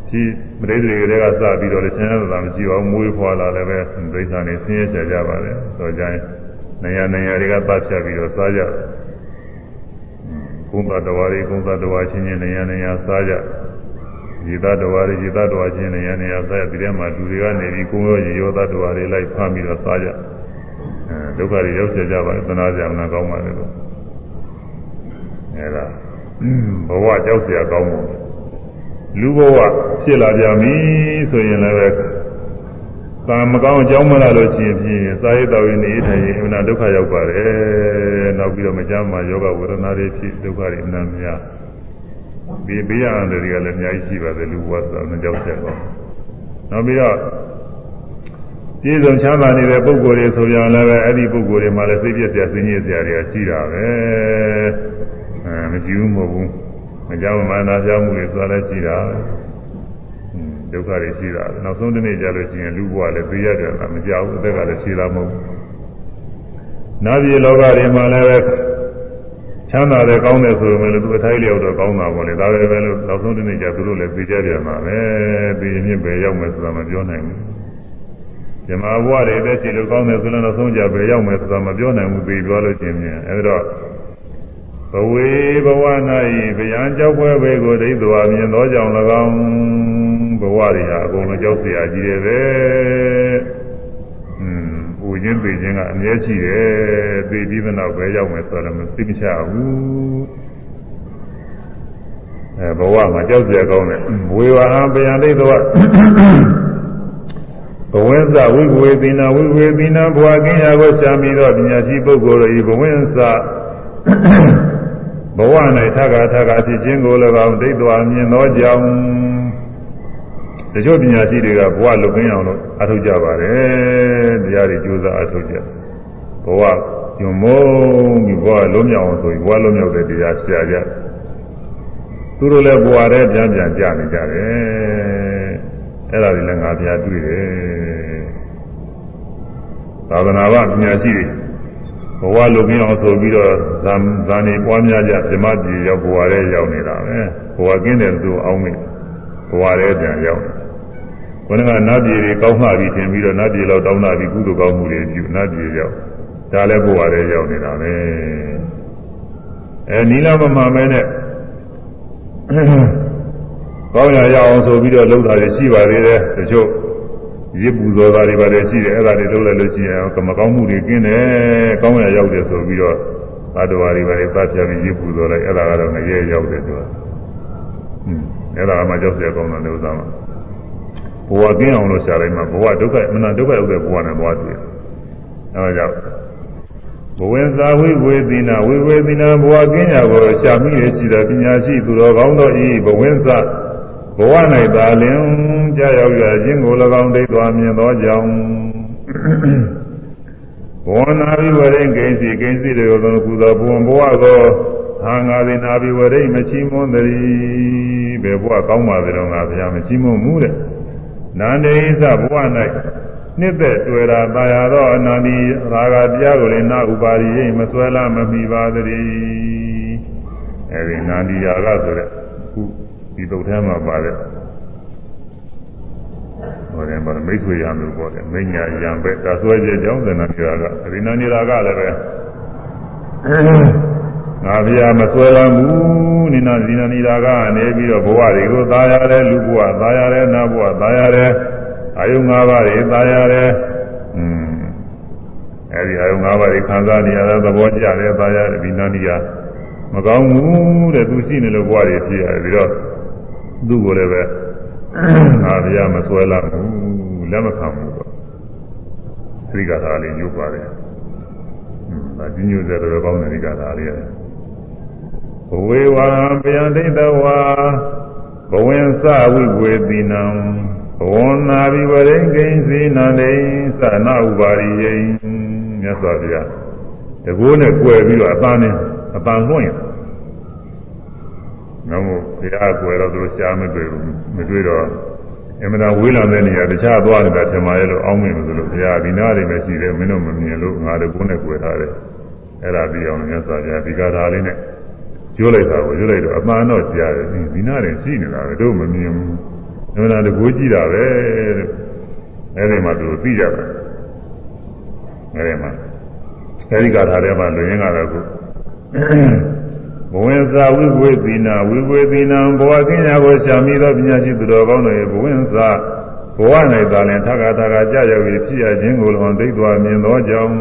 ဒီပရိသေတွေကစပြီးတော့လည်းဆင်းရဲတာမရှိပါဘူးမွေးဖွာလာလည်းပဲဒိဋ္ဌာန်နေဆင်းရဲကြကြပါလေဆိုကြရင် နေရာနေရာတွေကပတ်ဖြတ်ပြီးတော့စားကြကုသတဝါတွေကုသတဝါချင်းချင်းနေရာနေရာစားကြရေသတ္တဝါတွေရေသတ္တဝါချင်းနေရာနေရာစားကြဒီထဲမှာလူတွေကနေပြီးကိုယ်ရောရေရောသတ္တဝါတွေလိုက်ဖမ်းပြီးတော့စားကြအဲဒုက္ခတွေရောက်ကြပါသနာကြမနာကောင်းပါလေလို့အဲဒါဘဝကြောက်เสียကောင်းမှု လူဘဝဖြစ်လာကြပြီဆိုရင်လည်းသာမကောင်းအကြောင်းမလာလို့ရှိရင်ဖြင့်စာရေးတော်ရင်နေထိုင်ရင်အမှန်ဒုက္ခရောက်ပါတယ်နောက်ပြီးတော့မကြမ်းမှာယောဂဝေဒနာတွေဖြစ်ဒုက္ခတွေအမှန်များဒီဘေးရန်တွေကလည်းအများကြီးရှိပါတယ်လူဘဝဆိုတော့ကြောက်ချက်ကောနောက်ပြီးတော့ပြည့်စုံချမ်းသာနေတဲ့ပုဂ္ဂိုလ်တွေဆိုပြန်လည်းပဲအဲ့ဒီပုဂ္ဂိုလ်တွေမှာလည်းစိတ်ပြည့်စရာစိတ်ညစ်စရာတွေကရှိတာပဲအဲမကြည့်ဘူးမဟုတ်ဘူး မကြောက်မှန်တာကြောက်မှုတွေသွားလဲရှိတာဒုက္ခတွေရှိတာနောက်ဆုံးတစ်နေ့ကျလို့ရှိရင်လူဘဝလည်းသိရတယ်လားမကြောက်ဘူးအသက်ကလည်းရှိတာမဟုတ်ဘူးနာပြည်လောကတွေမှာလည်းပဲချမ်းသာတယ်ကောင်းတယ်ဆိုပေမဲ့လည်းသူအထိုက်လျောက်တော့ကောင်းတာပေါ့လေဒါပဲပဲလို့နောက်ဆုံးတစ်နေ့ကျသူတို့လည်းသိကြပြန်ပါပဲသိရင်မြင့်ပဲရောက်မယ်ဆိုတာမပြောနိုင်ဘူးဇမဘဝတွေတက်ချီလို့ကောင်းတယ်ဆိုလည်းနောက်ဆုံးကြပဲရောက်မယ်ဆိုတာမပြောနိုင်ဘူးပြီးပြောလို့ချင်းဖြင့်အဲဒီတော့ ဘဝေဘဝ၌ဗျံကြောက်ပွဲပဲကိုဒိဋ္ဌဝါမြင်သောကြောင့်၎င်းဘဝတွေဟာအကုန်လုံးကြောက်เสียကြီးတယ်ပဲอืมပူခြင်းသိခြင်းကအမြဲရှိတယ်သိပြီးတဲ့နောက်ပဲရောက်မယ်ဆိုတော့မသိမချဘူးအဲဘဝမှာကြောက်เสียကောင်းတယ်ဝေဝါဟံဗျံဒိဋ္ဌဝါဘဝင်းစဝိဝေသီနာဝိဝေသီနာဘဝကင်းရာကိုရှာမိသောပညာရှိပုဂ္ဂိုလ်၏ဘဝင်းစ ဘဝ၌ထက္ကာထက္ကာဖြစ်ခြင်းကို၎င်းဒိဋ္ဌဝါမြင်သောကြောင့်တချို့ပညာရှိတွေကဘဝလုကင်းအောင်လို့အထုတ်ကြပါတယ်တရားတွေကြိုးစားအထုတ်ကြဘဝညွန်မုံပြီးဘဝလုံးမြောက်အောင်ဆိုပြီးဘဝလုံးမြောက်တဲ့တရားရှာကြသူတို့လည်းဘဝထဲပြန်ပြန်ကြနေကြတယ်အဲ့ဒါတွေလည်းငါဘုရားတွေ့တယ်သာသနာ့ပညာရှိတွေ ဘဝလုံကင်းအောင်ဆိုပြီးတော့ဇာဇာနေပွားများကြဓမ္မပြည်ရောက်ဘဝထဲရောက်နေတာပဲဘဝကင်းတယ်သူအောင်းမေဘဝထဲပြန်ရောက်ခொနကနတ်ပြည်တွေကောင်းမှပြီးထင်ပြီးတော့နတ်ပြည်လောက်တောင်းတာပြီးကုသိုလ်ကောင်းမှုတွေပြုနတ်ပြည်ရောက်ဒါလည်းဘဝထဲရောက်နေတာပဲအဲနီလာမမှန်မဲနဲ့ကောင်းရရအောင်ဆိုပြီးတော့လုပ်တာတွေရှိပါသေးတယ်တချို့ ရစ်ပူဇော်တာတွေပါတယ်ရှိတယ်အဲ့ဒါတွေလုပ်လိုက်လို့ရှိရင်ကမကောင်းမှုတွေကင်းတယ်ကောင်းရရောက်တယ်ဆိုပြီးတော့သတ္တဝါတွေပါတယ်သတ်ပြပြီးရစ်ပူဇော်လိုက်အဲ့ဒါကတော့ငရဲရောက်တယ်သူကอืมအဲ့ဒါမှကြောက်เสียကောင်းတယ်ဥစ္စာမှာဘဝကင်းအောင်လို့ရှာလိုက်မှဘဝဒုက္ခအမှန်ဒုက္ခရောက်တဲ့ဘဝနဲ့ဘဝတွေ့အဲ့ဒါကြောင့်ဘဝဇာဝိဝေသီနာဝိဝေသီနာဘဝကင်းရာကိုရှာမိရရှိတဲ့ပညာရှိသူတော်ကောင်းတို့ဤဘဝဇာ ဘဝ၌သာလင်ကြာရောက်ရခြင်းကို၎င်းဒိဋ္ဌာမြင်သောကြောင့်ဘောနာဘိဝရိကိဉ္စီကိဉ္စီတေသောကုသောဘဝဘဝကိုဟာငါသည်နာဘိဝရိမချီမွန်းသည်ဘယ်ဘဝကောင်းပါသလဲငါဘုရားမချီမွန်းမှုတဲ့နန္ဒေသဘဝ၌နှစ်သက်တွေ့တာတာယာသောအနန္တိရာဂတရားကိုလည်းနာဥပါရိယမဆွဲလာမမိပါသည်အဲဒီနန္ဒီရာဂဆိုတဲ့ခု ဒီတုတ်ထဲမှာပါတဲ့ဟောတယ်ဗောမိတ်ဆွေရမျိုးပေါ့တယ်မိညာရံပဲတာဆွဲခြင်းကြောင့်သဏ္ဍာန်ရာကအရိနာနိရာကလည်းပဲငါဗျာမဆွဲလမ်းဘူးနိနာဇိနာနိရာကနေပြီးတော့ဘဝတွေကိုသာရတယ်လူဘဝသာရတယ်နတ်ဘဝသာရတယ်အာယု၅ပါးတွေသာရတယ်อืมအဲဒီအာယု၅ပါးတွေခံစားနေရတဲ့သဘောကျတယ်သာရတယ်ဒီနာနိရာမကောင်းဘူးတဲ့သူရှိနေလို့ဘဝတွေဖြစ်ရတယ်ပြီးတော့ သူ့ကိုလည်းပဲငါဗျာမဆွဲလာဘူးလက်မခံဘူးပေါ့သတိကထာလေးညှို့ပါတယ်။ဒါညှို့တဲ့တော့ကောင်းတဲ့သတိကထာလေးရတယ်။ဘဝေဝံဗျံဒိဋ္ဌဝါဘဝင်စဝိဝေတိနံဘဝနာဘိဝရိကိဉ္စီနန္ဒိသနာဥပါရိယိမြတ်စွာဘုရားတကိုးနဲ့ကြွယ်ပြီးတော့အပန်းနဲ့အပန်းလွှင့်ရ င်ငါမို့ဘုရားကွယ်တော့သူရှားမတွေ့ဘူးမတွေ့တော့အမှန်တရားဝေးလာတဲ့နေရာတခြားသွားနေတာထင်ပါရဲ့လို့အောင်းမိမလို့ဘုရားဒီနားတွေပဲရှိတယ်မင်းတို့မမြင်လို့ငါတို့ကိုယ်နဲ့ကွယ်ထားတယ်အဲ့ဒါပြီးအောင်မြတ်စွာဘုရားဒီကာထာလေးနဲ့ကျိုးလိုက်တာကိုကျိုးလိုက်တော့အမှန်တော့ကြားတယ်ဒီနားတွေရှိနေတာပဲတို့မမြင်ဘူးအမှန်တရားတကူကြည့်တာပဲတဲ့အဲ့ဒီမှာသူသိကြတယ်အဲ့ဒီမှာအဲဒီကာထာထဲမှာလူရင်းကတော့ခု ဘဝင်သာဝိဝေသီနာဝိဝေသီနာဘဝကင်းရာကိုရှာမိသောပညာရှိသူတော်ကောင်းတို့၏ဘဝင်သာဘဝ၌သာလင်ထခါထခါကြာရောက်ပြီးဖြစ်ရခြင်းကိုလွန်သိသွားမြင်သောကြောင့်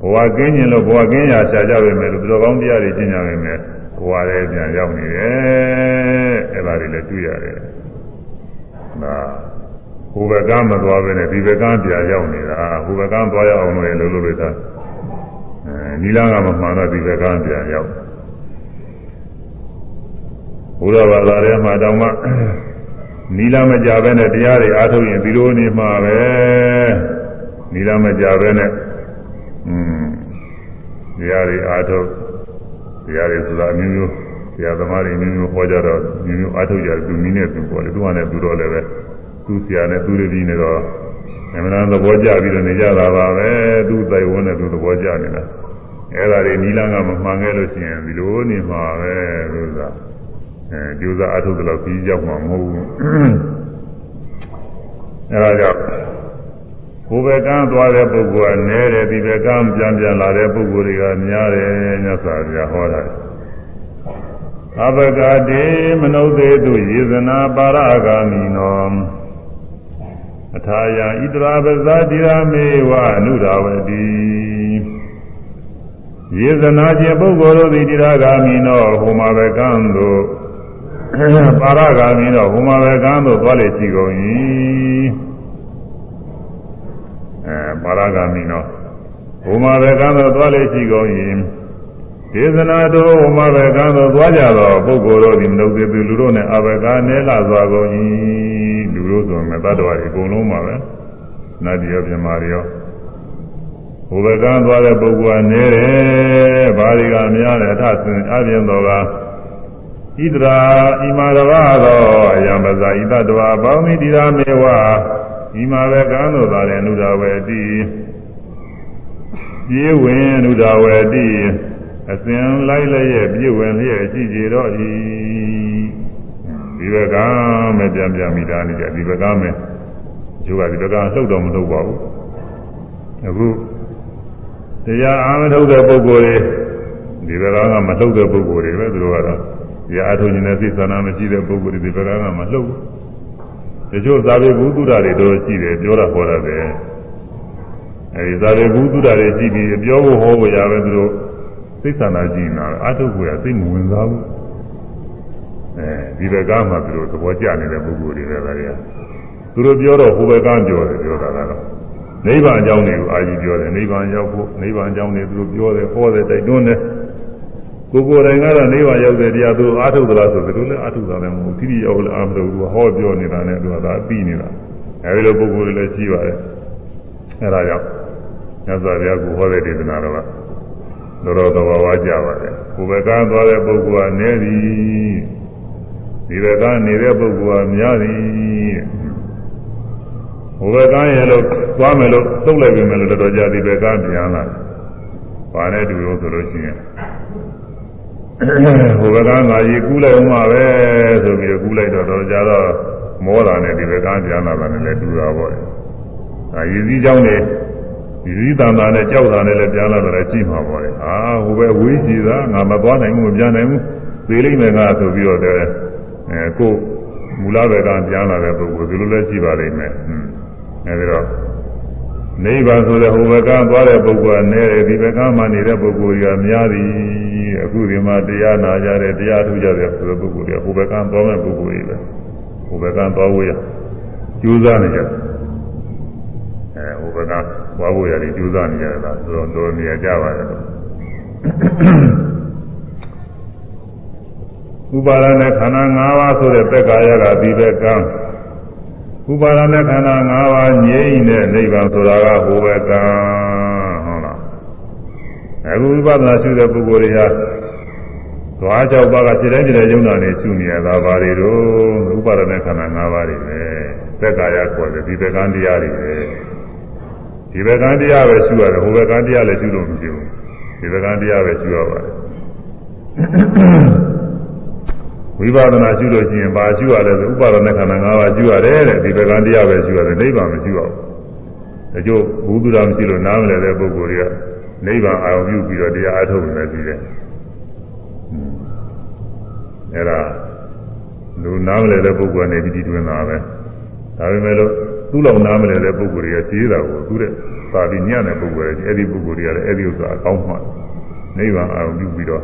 ဘဝကင်းခြင်းလို့ဘဝကင်းရာရှာကြပေမဲ့လို့သူတော်ကောင်းတရားတွေကျင့်ကြပေမဲ့ဘဝလည်းပြန်ရောက်နေတယ်အဲ့ဒါတွေလည်းတွေ့ရတယ်ဒါဟိုဘက်ကမသွားပဲနဲ့ဒီဘက်ကပြန်ရောက်နေတာဟိုဘက်ကသွားရအောင်လို့လည်းလုပ်လို့လိုက်တာအဲနီလာကမမှန်တော့ဒီဘက်ကပြန်ရောက် ဘုရားဘာသာထဲမှာတောင်မှနီလာမကြပဲနဲ့တရားတွေအားထုတ်ရင်ဒီလိုနေမှာပဲနီလာမကြပဲနဲ့อืมတရားတွေအားထုတ်တရားတွေဆိုတာအမျိုးမျိုးတရားသမားတွေမျိုးမျိုးဟောကြတော့မျိုးမျိုးအားထုတ်ကြသူနည်းနဲ့သူပေါ်တယ်သူကလည်းသူတော့လည်းပဲသူ့ဆရာနဲ့သူ့ရည်ပြီးနေတော့အမှန်တန်သဘောကျပြီးတော့နေကြတာပါပဲသူ့တိုင်ဝန်းနဲ့သူသဘောကျနေတာအဲ့ဒါတွေနီလာကမမှန်ခဲ့လို့ရှိရင်ဒီလိုနေမှာပဲလို့ဆိုတာ အဲကြိုးစားအထုတ်တယ်လို့ပြီးရောက်မှာမဟုတ်ဘူးအဲဒါကြောင့်ဘုဘကံသွားတဲ့ပုဂ္ဂိုလ်ကနဲတယ်ဒီဘကံပြန်ပြန်လာတဲ့ပုဂ္ဂိုလ်တွေကများတယ်ညစွာပြဟောတာအဘဂတိမနုဿေတုယေဇနာပါရဂာမိနောအထာယဣတရာပဇာတိရမေဝအနုရာဝတိယေဇနာခြင်းပုဂ္ဂိုလ်တို့သည်တိရဂာမိနောဟောမဘကံတို့ ပါရဂာမိနောဟောမဘကံတို့သွားလေရှိကုန်၏အဲပါရဂာမိနောဟောမဘကံတို့သွားလေရှိကုန်၏ဒေသနာတို့ဟောမဘကံတို့သွားကြသောပုဂ္ဂိုလ်တို့သည်မနုဿေသူလူတို့နဲ့အဘကနဲလာစွာကုန်၏လူတို့ဆိုမဲ့တတ္တဝါတွေအကုန်လုံးပါပဲနတ်တွေရောမြမာတွေရောဘုဘကံသွားတဲ့ပုဂ္ဂိုလ်ကနေတယ်ဘာတွေကများတယ်အထဆင်အပြင်တော်က ဣဒရာဣမာရဝသောအယံပဇာဣတတဝါဘောင်းမိတိရာမေဝဣမာဘကံတို့သာလည်းအနုဒဝေတိပြေဝင်အနုဒဝေတိအစဉ်လိုက်လျက်ပြေဝင်လျက်ရှိကြတော့ဤဒီဘကမဲ့ပြန်ပြန်မိတာနေကြဒီဘကမဲ့ကျိုးကဒီဘကလှုပ်တော့မလှုပ်ပါဘူးအခုတရားအာမထုတ်တဲ့ပုဂ္ဂိုလ်တွေဒီဘက်ကမလှုပ်တဲ့ပုဂ္ဂိုလ်တွေပဲသူတို့ကတော့ တရားအထုတ်နေတဲ့စိတ်ဆန္ဒမရှိတဲ့ပုဂ္ဂိုလ်တွေဒီဘက်ကမလှုပ်ဘူးတချို့သာဝေဘုသူဒ္ဓတွေတော့ရှိတယ်ပြောတာဟောတာပဲအဲဒီသာဝေဘုသူဒ္ဓတွေရှိပြီးပြောဖို့ဟောဖို့ရပဲသူတို့စိတ်ဆန္ဒရှိနေတာအထုတ်ဖို့ရစိတ်မဝင်စားဘူးအဲဒီဘက်ကမှသူတို့သဘောကျနေတဲ့ပုဂ္ဂိုလ်တွေပဲဒါတွေကသူတို့ပြောတော့ဟိုဘက်ကပြောတယ်ပြောတာကတော့နိဗ္ဗာန်အကြောင်းတွေကိုအာကြီးပြောတယ်နိဗ္ဗာန်ရောက်ဖို့နိဗ္ဗာန်အကြောင်းတွေသူတို့ပြောတယ်ဟောတယ်တိုက်တွန်းတယ် ကိုယ်ကိုယ်တိုင်ကတော့နိဗ္ဗာန်ရောက်တဲ့တရားသူအားထုတ်သလားဆိုသူတို့လည်းအားထုတ်တာလည်းမဟုတ်ဘူးတိတိရောက်လည်းအားမထုတ်ဘူးဟောပြောနေတာနဲ့သူကသာပြီးနေတာအဲဒီလိုပုဂ္ဂိုလ်တွေလည်းရှိပါတယ်အဲဒါကြောင့်မြတ်စွာဘုရားကဟောတဲ့ဒေသနာတော်ကတော်တော်တော်ဝါကြပါတယ်ကိုယ်ပဲကားသွားတဲ့ပုဂ္ဂိုလ်ကနေသည်ဒီဘက်ကနေနေတဲ့ပုဂ္ဂိုလ်ကများသည်ဟိုဘက်ကရဲ့လို့သွားမယ်လို့သုတ်လိုက်ပြီမယ်လို့တော်ကြဒီဘက်ကပြန်လာပါနဲ့တူလို့ဆိုလို့ရှိရင် ဟိုဘက်ကငါရေကူးလိုက်ဦးမှာပဲဆိုပြီးကူးလိုက်တော့တော့ကြတော့မောတာနဲ့ဒီဘက်ကပြန်လာတာနဲ့လည်းတူတာပေါ့။အာရေစည်းကြောင်းတွေဒီစည်းတန်တာနဲ့ကြောက်တာနဲ့လည်းပြန်လာတာလည်းရှိမှာပေါ့လေ။အာဟိုဘက်ဝေးကြည့်တာငါမသွားနိုင်ဘူးမပြန်နိုင်ဘူးသေလိမ့်မယ်ငါဆိုပြီးတော့အဲကိုမူလဘက်ကပြန်လာတဲ့ပုဂ္ဂိုလ်ဒီလိုလည်းရှိပါလိမ့်မယ်။ဟွန်းအဲဒီတော့နိဗ္ဗာန်ဆိုတဲ့ဟိုဘက်ကသွားတဲ့ပုဂ္ဂိုလ်နဲ့ဒီဘက်ကမှနေတဲ့ပုဂ္ဂိုလ်ကများသည် အခုဒီမှာတရားနာကြတယ်တရားထုကြတယ်ဆိုတဲ့ပုဂ္ဂိုလ်တွေကဟိုဘက်ကသွားမဲ့ပုဂ္ဂိုလ်တွေပဲဟိုဘက်ကသွားဖို့ရကြိုးစားနေကြတယ်အဲဟိုဘက်ကသွားဖို့ရတယ်ကြိုးစားနေကြတယ်လားဆိုတော့တော်နေကြပါတယ်ဥပါဒနဲ့ခန္ဓာ၅ပါးဆိုတဲ့သက်ကာယကဒီဘက်ကဥပါဒနဲ့ခန္ဓာ၅ပါးငြိမ့်တဲ့နိဗ္ဗာန်ဆိုတာကဟိုဘက်ကဟုတ်လား အခုဥပဒနာရှိတဲ့ပုဂ္ဂိုလ်တွေဟာသွားကြောက်ပါကစိတ်တိုင်းစိတ်တိုင်းယုံနာနေရှုနေရတာဘာတွေတော့ဥပါဒနဲ့ခန္ဓာ၅ပါးတွေပဲသက်ကာယခေါ်တယ်ဒီဘက်ကံတရားတွေပဲဒီဘက်ကံတရားပဲရှုရတယ်ဟိုဘက်ကံတရားလည်းရှုလို့မရှိဘူးဒီဘက်ကံတရားပဲရှုရပါတယ်ဝိပဿနာရှုလို့ရှိရင်ဘာရှုရလဲဆိုဥပါဒณะခန္ဓာ၅ပါးရှုရတယ်တဲ့ဒီပကံတရားပဲရှုရတယ်နိဗ္ဗာန်မရှုရဘူးတချို့ဘုဒ္ဓရာမရှိလို့နားမလည်တဲ့ပုဂ္ဂိုလ်တွေက နိဗ္ဗာန်အာရုံပြုပြီးတော့တရားအထုတ်နေပြီလေအဲ့ဒါလူနားမလဲတဲ့ပုဂ္ဂိုလ်ကနေဒီတွင်တာပဲဒါပေမဲ့လို့သူ့လောက်နားမလဲတဲ့ပုဂ္ဂိုလ်တွေကသိတာကိုသူတဲ့သာပြီးညံ့တဲ့ပုဂ္ဂိုလ်တွေအဲ့ဒီပုဂ္ဂိုလ်တွေကလည်းအဲ့ဒီဥစ္စာအကောင်းမှနိဗ္ဗာန်အာရုံပြုပြီးတော့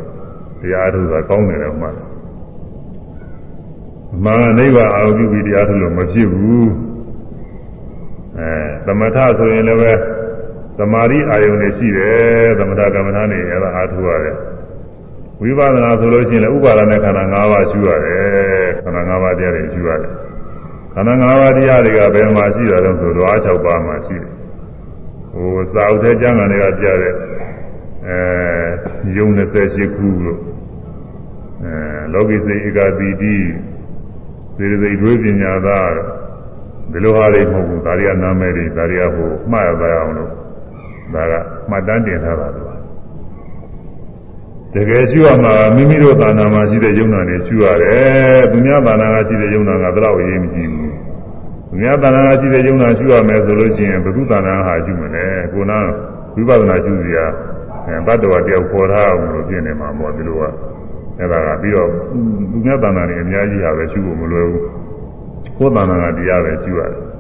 တရားထုတ်တာကောင်းတယ်လို့မှတ်မာနိဗ္ဗာန်အာရုံပြုပြီးတရားထုတ်လို့မဖြစ်ဘူးအဲသမထဆိုရင်လည်းပဲ သမာဓိအာယုန်တွေရှိတယ်သမထကမ္မထာနေအဲ့ဒါအားထုတ်ရတယ်ဝိပဿနာဆိုလို့ရှိရင်လည်းဥပါဒณะခန္ဓာ၅ပါးရှိရတယ်ခန္ဓာ၅ပါးတရားတွေရှိရတယ်ခန္ဓာ၅ပါးတရားတွေကဘယ်မှာရှိတာလဲဆိုတော့၆ပါးမှာရှိတယ်ဟိုစာအုပ်ထဲကျမ်းဂန်တွေကပြတဲ့အဲယုံ28ခုလို့အဲလောကိစေဧကတိတိစေတသိက်တွေးပညာသားဒီလိုဟာတွေမဟုတ်ဘူးဒါတွေကနာမည်တွေဒါတွေကဟိုမှားရပါအောင်လို့ ဒါကမှတ်တမ်းတင်ထားတာလို့တကယ်ရှိရမှာမိမိတို့သာနာမှာရှိတဲ့ယုံနာတွေရှိရတယ်သူများသာနာကရှိတဲ့ယုံနာကဘယ်တော့အရေးမကြီးဘူးသူများသာနာကရှိတဲ့ယုံနာရှိရမယ်ဆိုလို့ရှိရင်ဘုသူသာနာဟာရှိမလဲကိုနာဝိပဿနာရှိစရာအဲတတ္တဝတယောက်ခေါ်ထားအောင်လို့ပြင်နေမှာပေါ့ဒီလိုကအဲ့ဒါကပြီးတော့သူများသာနာတွေအများကြီးဟာပဲရှိဖို့မလွယ်ဘူးကိုယ်သာနာကတရားပဲရှိရတယ်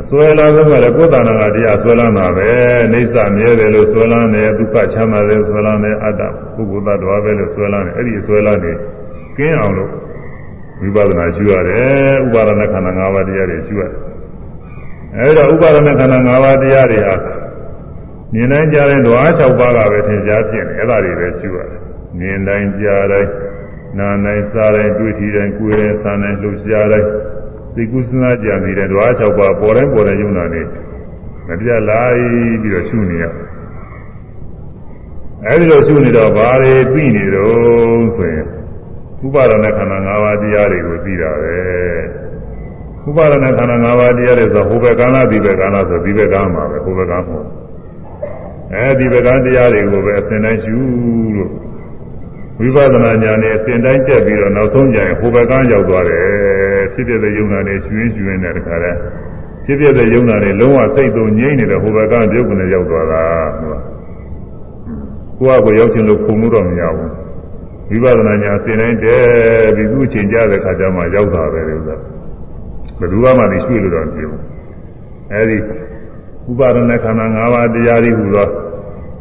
အစွဲလန်းဆုံးကလည်းကိုယ်တဏ္ဍာကတရားဆွဲလန်းတာပဲအိဋ္ဌမြဲတယ်လို့ဆွဲလန်းတယ်ဒုက္ခချမ်းသာတယ်ဆွဲလန်းတယ်အတ္တပုဂ္ဂိုလ်သတ္တဝါပဲလို့ဆွဲလန်းတယ်အဲ့ဒီဆွဲလန်းနေကင်းအောင်လို့ဝိပဿနာရှုရတယ်ဥပါဒနာခန္ဓာ၅ပါးတရားတွေရှုရတယ်အဲ့တော့ဥပါဒနာခန္ဓာ၅ပါးတရားတွေဟာမြင်တိုင်းကြားတိုင်းဓဝါ၆ပါးကပဲသင်ကြားဖြစ်နေအဲ့ဒါတွေပဲရှုရတယ်မြင်တိုင်းကြားတိုင်းနားတိုင်းစားတိုင်းတွေ့ထီတိုင်းကိုယ်တိုင်းစားတိုင်းလှုပ်ရှားတိုင်း သိကုသနာကြံနေတဲ့ဓဝါ၆ပါးပေါ်တိုင်းပေါ်တိုင်းယုံနာနေမပြတ်လိုက်ပြီးတော့ရှုနေရအဲဒီလိုရှုနေတော့ဘာတွေသိနေတော့ဆိုရင်ဥပါဒနာခန္ဓာ၅ပါးတရားတွေကိုသိတာပဲဥပါဒနာခန္ဓာ၅ပါးတရားတွေဆိုဟိုဘက်ကံလားဒီဘက်ကံလားဆိုဒီဘက်ကံမှာပဲဟိုဘက်ကံမဟုတ်အဲဒီဘက်ကံတရားတွေကိုပဲအစဉ်တိုင်းရှုလို့ ဝိပဿနာဉာဏ်နဲ့အစဉ်တိုင်းတက်ပြီးတော့နောက်ဆုံးကျရင်ဟိုဘက်ကရောက်သွားတယ်ဖြစ်ဖြစ်တဲ့ယုံနာနဲ့ရှင်ရှင်နဲ့တခါတည်းဖြစ်ဖြစ်တဲ့ယုံနာနဲ့လုံးဝစိတ်သုံးငြိမ့်နေတဲ့ဟိုဘက်ကပြုတ်ကနေရောက်သွားတာကိုယ့်အကိုရောက်ချင်းလို့ခုံလို့တော့မရဘူးဝိပဿနာဉာဏ်အစဉ်တိုင်းတက်ပြီးသူ့အချိန်ကြတဲ့ခါကျမှရောက်တာပဲလို့ဆိုဘယ်သူမှမသိရွှေ့လို့တော့မဖြစ်ဘူးအဲဒီဥပါဒณะခန္ဓာ၅ပါးတရားတွေဟူသော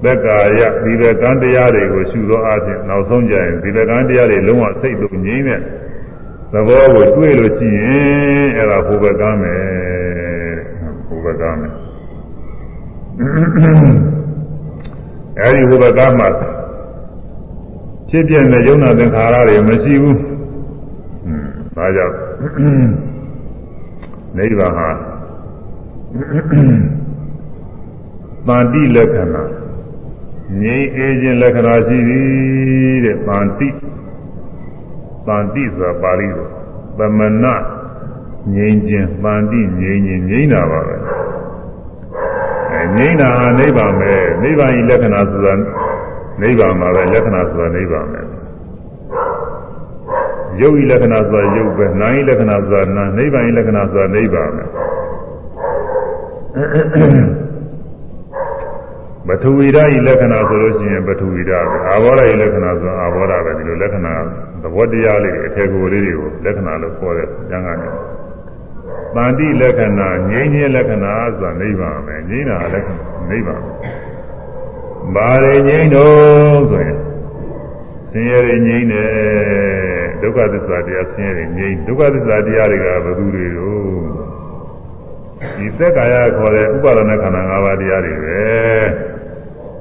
ဘက္ကာယဒီဘကံတရားတွေကိုရှုသောအခြင်းနောက်ဆုံးကြရင်ဒီဘကံတရားတွေလုံးဝစိတ်လုံးငြိမ့်တဲ့သဘောကိုတွေ့လို့ရှိရင်အဲ့ဒါဟိုဘကံမယ်ဟိုဘကံမယ်အဲ့ဒီဟိုဘကံမှာဖြစ်ပြတဲ့ယုံနာသင်္ခါရတွေမရှိဘူး။ဒါကြောင့်နိဗ္ဗာန်ဟာတန်တိလက္ခဏာ ငြိမ်းအေးခြင်းလက္ခဏာရှိသည်တဲ့တန်တိတန်တိဆိုတာပါဠိလိုသမဏငြိမ်းခြင်းတန်တိငြိမ်းခြင်းငြိမ်းတာပါပဲအဲငြိမ်းတာဟာနိဗ္ဗာန်ပဲနိဗ္ဗာန်ဤလက္ခဏာဆိုတာနိဗ္ဗာန်မှာပဲလက္ခဏာဆိုတာနိဗ္ဗာန်ပဲရုပ်ဤလက္ခဏာဆိုတာရုပ်ပဲနာမ်ဤလက္ခဏာဆိုတာနာမ်နိဗ္ဗာန်ဤလက္ခဏာဆိုတာနိဗ္ဗာန်ပဲပ ထဝီဓာတ်ဤလက္ခဏာဆိုလို့ရှိရင်ပထဝီဓာတ်ပဲအာဘောဓာတ်ဤလက္ခဏာဆိုအာဘောဓာတ်ပဲဒီလိုလက္ခဏာသဘောတရားလေးအထေကိုလေးတွေကိုလက္ခဏာလို့ခေါ်တဲ့ကျမ်းဂန်တွေတန်တိလက္ခဏာငြိမ်းခြင်းလက္ခဏာဆိုတာနိဗ္ဗာန်ပဲငြိမ်းတာလက္ခဏာနိဗ္ဗာန်ဘာတွေငြိမ်းတော့ဆိုရင်ဆင်းရဲတွေငြိမ်းတယ်ဒုက္ခသစ္စာတရားဆင်းရဲတွေငြိမ်းဒုက္ခသစ္စာတရားတွေကဘယ်သူတွေတော့ဒီသက်ကာယခေါ်တဲ့ဥပါဒနာခန္ဓာ၅ပါးတရားတွေပဲ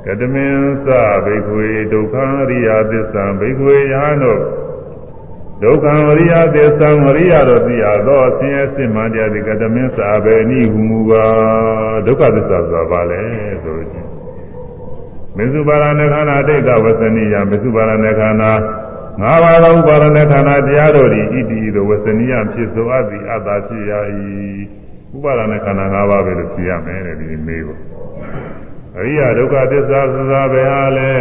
ကတမင်းသဘိက္ခွေဒုက္ခရိယသစ္စာဘိက္ခွေယဟန်တို့ဒုက္ခရိယသစ္စာဝရိယတို့သိရသောဆင်းရဲစင်မှတရားဒီကတမင်းသဘေနိဟုမူပါဒုက္ခသစ္စာဆိုတာဘာလဲဆိုလို့ချင်းမေစုပါရဏေခန္ဓာတိတ်ကဝသနိယမေစုပါရဏေခန္ဓာငါးပါးသောဥပါရဏေခန္ဓာတရားတို့သည်ဣတိသို့ဝသနိယဖြစ်သောအတ္တိအတ္တဖြစ်ရ၏ဥပါရဏေခန္ဓာငါးပါးပဲလို့ဖြေရမယ်တဲ့ဒီမေးဖို့ အရိယဒုက္ခသစ္စာသာပဲဟာလဲ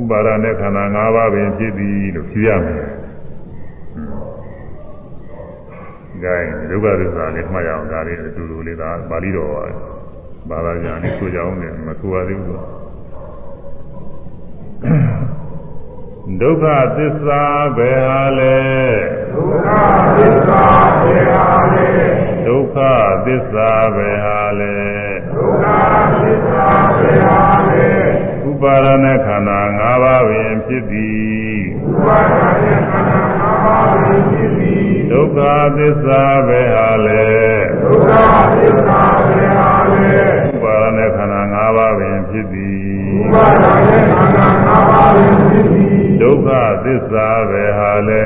ဥပါဒณะခန္ဓာ၅ပါးပင်ဖြစ်သည်လို့ဖြေရမယ်။ဒါရင်ဒုက္ခသစ္စာလေးမှတ်ရအောင်ဒါလေးအတူတူလေးဒါပါဠိတော်ပါပဲ။ဘာသာပြန်လေးဆိုကြအောင်လေမဆိုရသေးဘူးဒုက္ခသစ္စာဘယ်ဟာလဲဒုက္ခသစ္စာဘယ်ဟာလဲဒုက္ခသစ္စာဘယ်ဟာလဲ ဥပါရဏခန္ဓာ၅ပါးပင်ဖြစ်သည်ဥပါရဏခန္ဓာ၅ပါးပင်ဖြစ်သည်ဒုက္ခသစ္စာပဲဟာလေဒုက္ခသစ္စာပဲဟာလေဥပါရဏခန္ဓာ၅ပါးပင်ဖြစ်သည်ဥပါရဏခန္ဓာ၅ပါးပင်ဖြစ်သည်ဒုက္ခသစ္စာပဲဟာလေ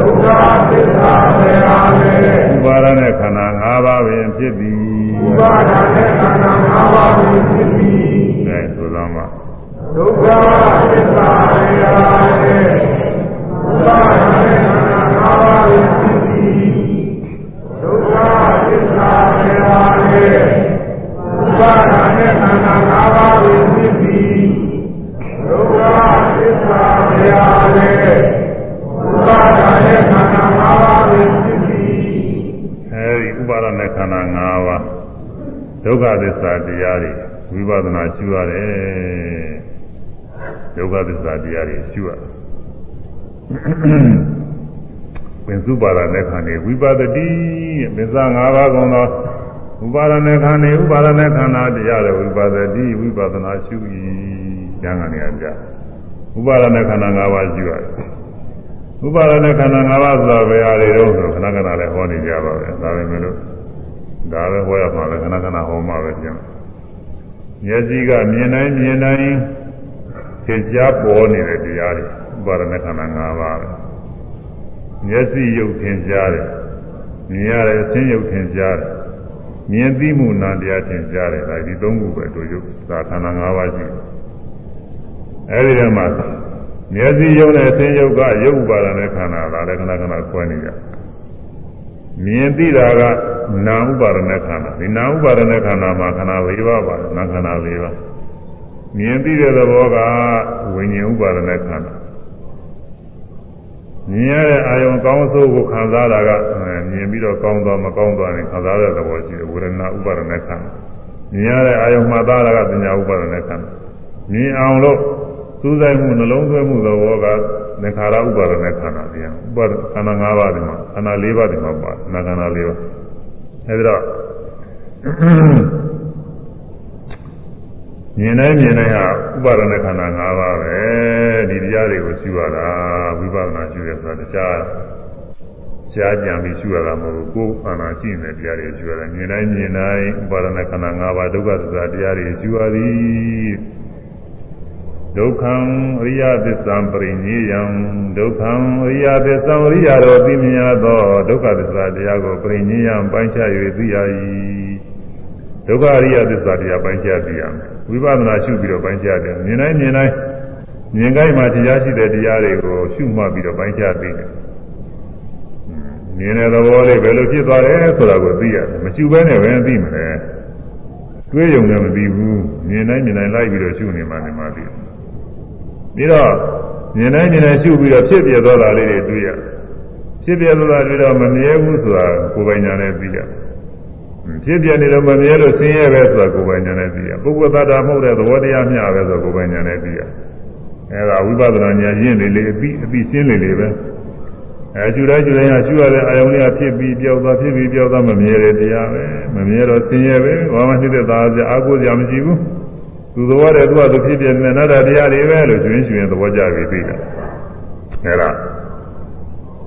ဒုက္ခသစ္စာပဲဟာလေဥပါရဏခန္ဓာ၅ပါးပင်ဖြစ်သည်ဥပါရဏခန္ဓာ ဒုက္ခ ဒုက္ခသစ္စာတရားတွေဝိပဿနာရှုရတယ်ဒုက္ခသစ္စာတရားတွေရှုရပင်စုပါဒနဲ့ခန္ဓာဝိပါဒတိမစ္ဆ၅ပါးကုန်သောဥပါဒနဲ့ခန္ဓာဥပါဒနဲ့ခန္ဓာတရားတွေဝိပါဒတိဝိပဿနာရှု၏ဉာဏ်ကနေအပြဥပါဒနဲ့ခန္ဓာ၅ပါးရှုရတယ်ဥပါဒနဲ့ခန္ဓာ၅ပါးဆိုတာဘယ်ဟာတွေတော့ခဏခဏလည်းဟောနေကြပါပဲဒါပဲမလို့ ဒါပဲဟောရမှာပဲခဏခဏဟောမှာပဲပြန်မျက်စိကမြင်တိုင်းမြင်တိုင်းသင်ကြားပေါ်နေတဲ့တရားတွေဥပါဒณะခန္ဓာ၅ပါးပဲမျက်စိရုပ်သင်ကြားတယ်မြင်ရတယ်အသင်းရုပ်သင်ကြားတယ်မြင်သိမှုနာတရားသင်ကြားတယ်ဒါဒီသုံးခုပဲတို့ရုပ်သာခန္ဓာ၅ပါးရှိတယ်အဲဒီထဲမှာမျက်စိယုံနဲ့အသင်ယုတ်ကရုပ်ဥပါဒနဲ့ခန္ဓာဒါလည်းခဏခဏခွဲနေကြ မြင်သိတာကနာဥပါဒနဲ့ခန္ဓာဒီနာဥပါဒနဲ့ခန္ဓာမှာခန္ဓာ၄ပါးပါနာခန္ဓာ၄ပါးမြင်သိတဲ့သဘောကဝိညာဉ်ဥပါဒနဲ့ခန္ဓာမြင်ရတဲ့အာယုံကောင်းဆိုးကိုခံစားတာကမြင်ပြီးတော့ကောင်းသွားမကောင်းသွားရင်ခံစားတဲ့သဘောရှိတယ်ဝေဒနာဥပါဒနဲ့ခန္ဓာမြင်ရတဲ့အာယုံမှတ်သားတာကပညာဥပါဒနဲ့ခန္ဓာမြင်အောင်လို့စူးစိုက်မှုနှလုံးသွင်းမှုသဘောက သင်္ခါရဥပါဒနဲ့ခန္ဓာတရားဥပါဒခန္ဓာ၅ပါးဒီမှာခန္ဓာ၄ပါးဒီမှာပါနာခန္ဓာ၄ပါးအဲဒီတော့မြင်တိုင်းမြင်တိုင်းဟာဥပါဒနဲ့ခန္ဓာ၅ပါးပဲဒီတရားတွေကိုရှုရတာဝိပဿနာရှုရဆိုတာတရားရှားကြံပြီးရှုရတာမဟုတ်ဘူးကိုယ်ခန္ဓာရှိနေတဲ့တရားတွေရှုရတယ်မြင်တိုင်းမြင်တိုင်းဥပါဒနဲ့ခန္ဓာ၅ပါးဒုက္ခသစ္စာတရားတွေရှုရသည် ဒုက္ခံအရိယသစ္စာပရိညေယံဒုက္ခံအရိယသစ္စာအရိယတော်သိမြင်သောဒုက္ခသစ္စာတရားကိုပရိညေယံပိုင်းခြား၍သိရ၏ဒုက္ခအရိယသစ္စာတရားပိုင်းခြားသိရမယ်ဝိပဿနာရှုပြီးတော့ပိုင်းခြားတယ်မြင်တိုင်းမြင်တိုင်းမြင်ကိုင်းမှာတရားရှိတဲ့တရားတွေကိုရှုမှတ်ပြီးတော့ပိုင်းခြားသိတယ်မြင်တဲ့သဘောလေးဘယ်လိုဖြစ်သွားတယ်ဆိုတာကိုသိရတယ်မရှုဘဲနဲ့ပဲသိမှာလေတွေးယုံလည်းမသိဘူးမြင်တိုင်းမြင်တိုင်းလိုက်ပြီးတော့ရှုနေမှနေမှသိတယ် ပြီးတော့မြင်တိုင်းမြင်တိုင်းရှုပြီးတော့ဖြစ်ပြသွားတာလေးတွေတွေ့ရဖြစ်ပြသွားတာတွေတော့မမြဲဘူးဆိုတာကိုယ်ပိုင်ညာနဲ့သိရဖြစ်ပြနေတော့မမြဲလို့ဆင်းရဲပဲဆိုတာကိုယ်ပိုင်ညာနဲ့သိရပုဂ္ဂိုလ်သတ္တမဟုတ်တဲ့သဘောတရားမျှပဲဆိုကိုယ်ပိုင်ညာနဲ့သိရအဲဒါဝိပဿနာဉာဏ်ရင့်လေလေအပြီးအပြီးရှင်းလေလေပဲအဲရှုတိုင်းရှုတိုင်းကရှုရတဲ့အာယုံလေးကဖြစ်ပြီးပြောက်သွားဖြစ်ပြီးပြောက်သွားမမြဲတဲ့တရားပဲမမြဲတော့ဆင်းရဲပဲဘာမှဖြစ်တဲ့သားစရာအာကိုစရာမရှိဘူး သူသဘောတည်းသူကသူဖြစ်ပြနေနတ္တတရားတွေပဲလို့ရှင်ရှင်သဘောကြပြီးသိတာအဲဒါ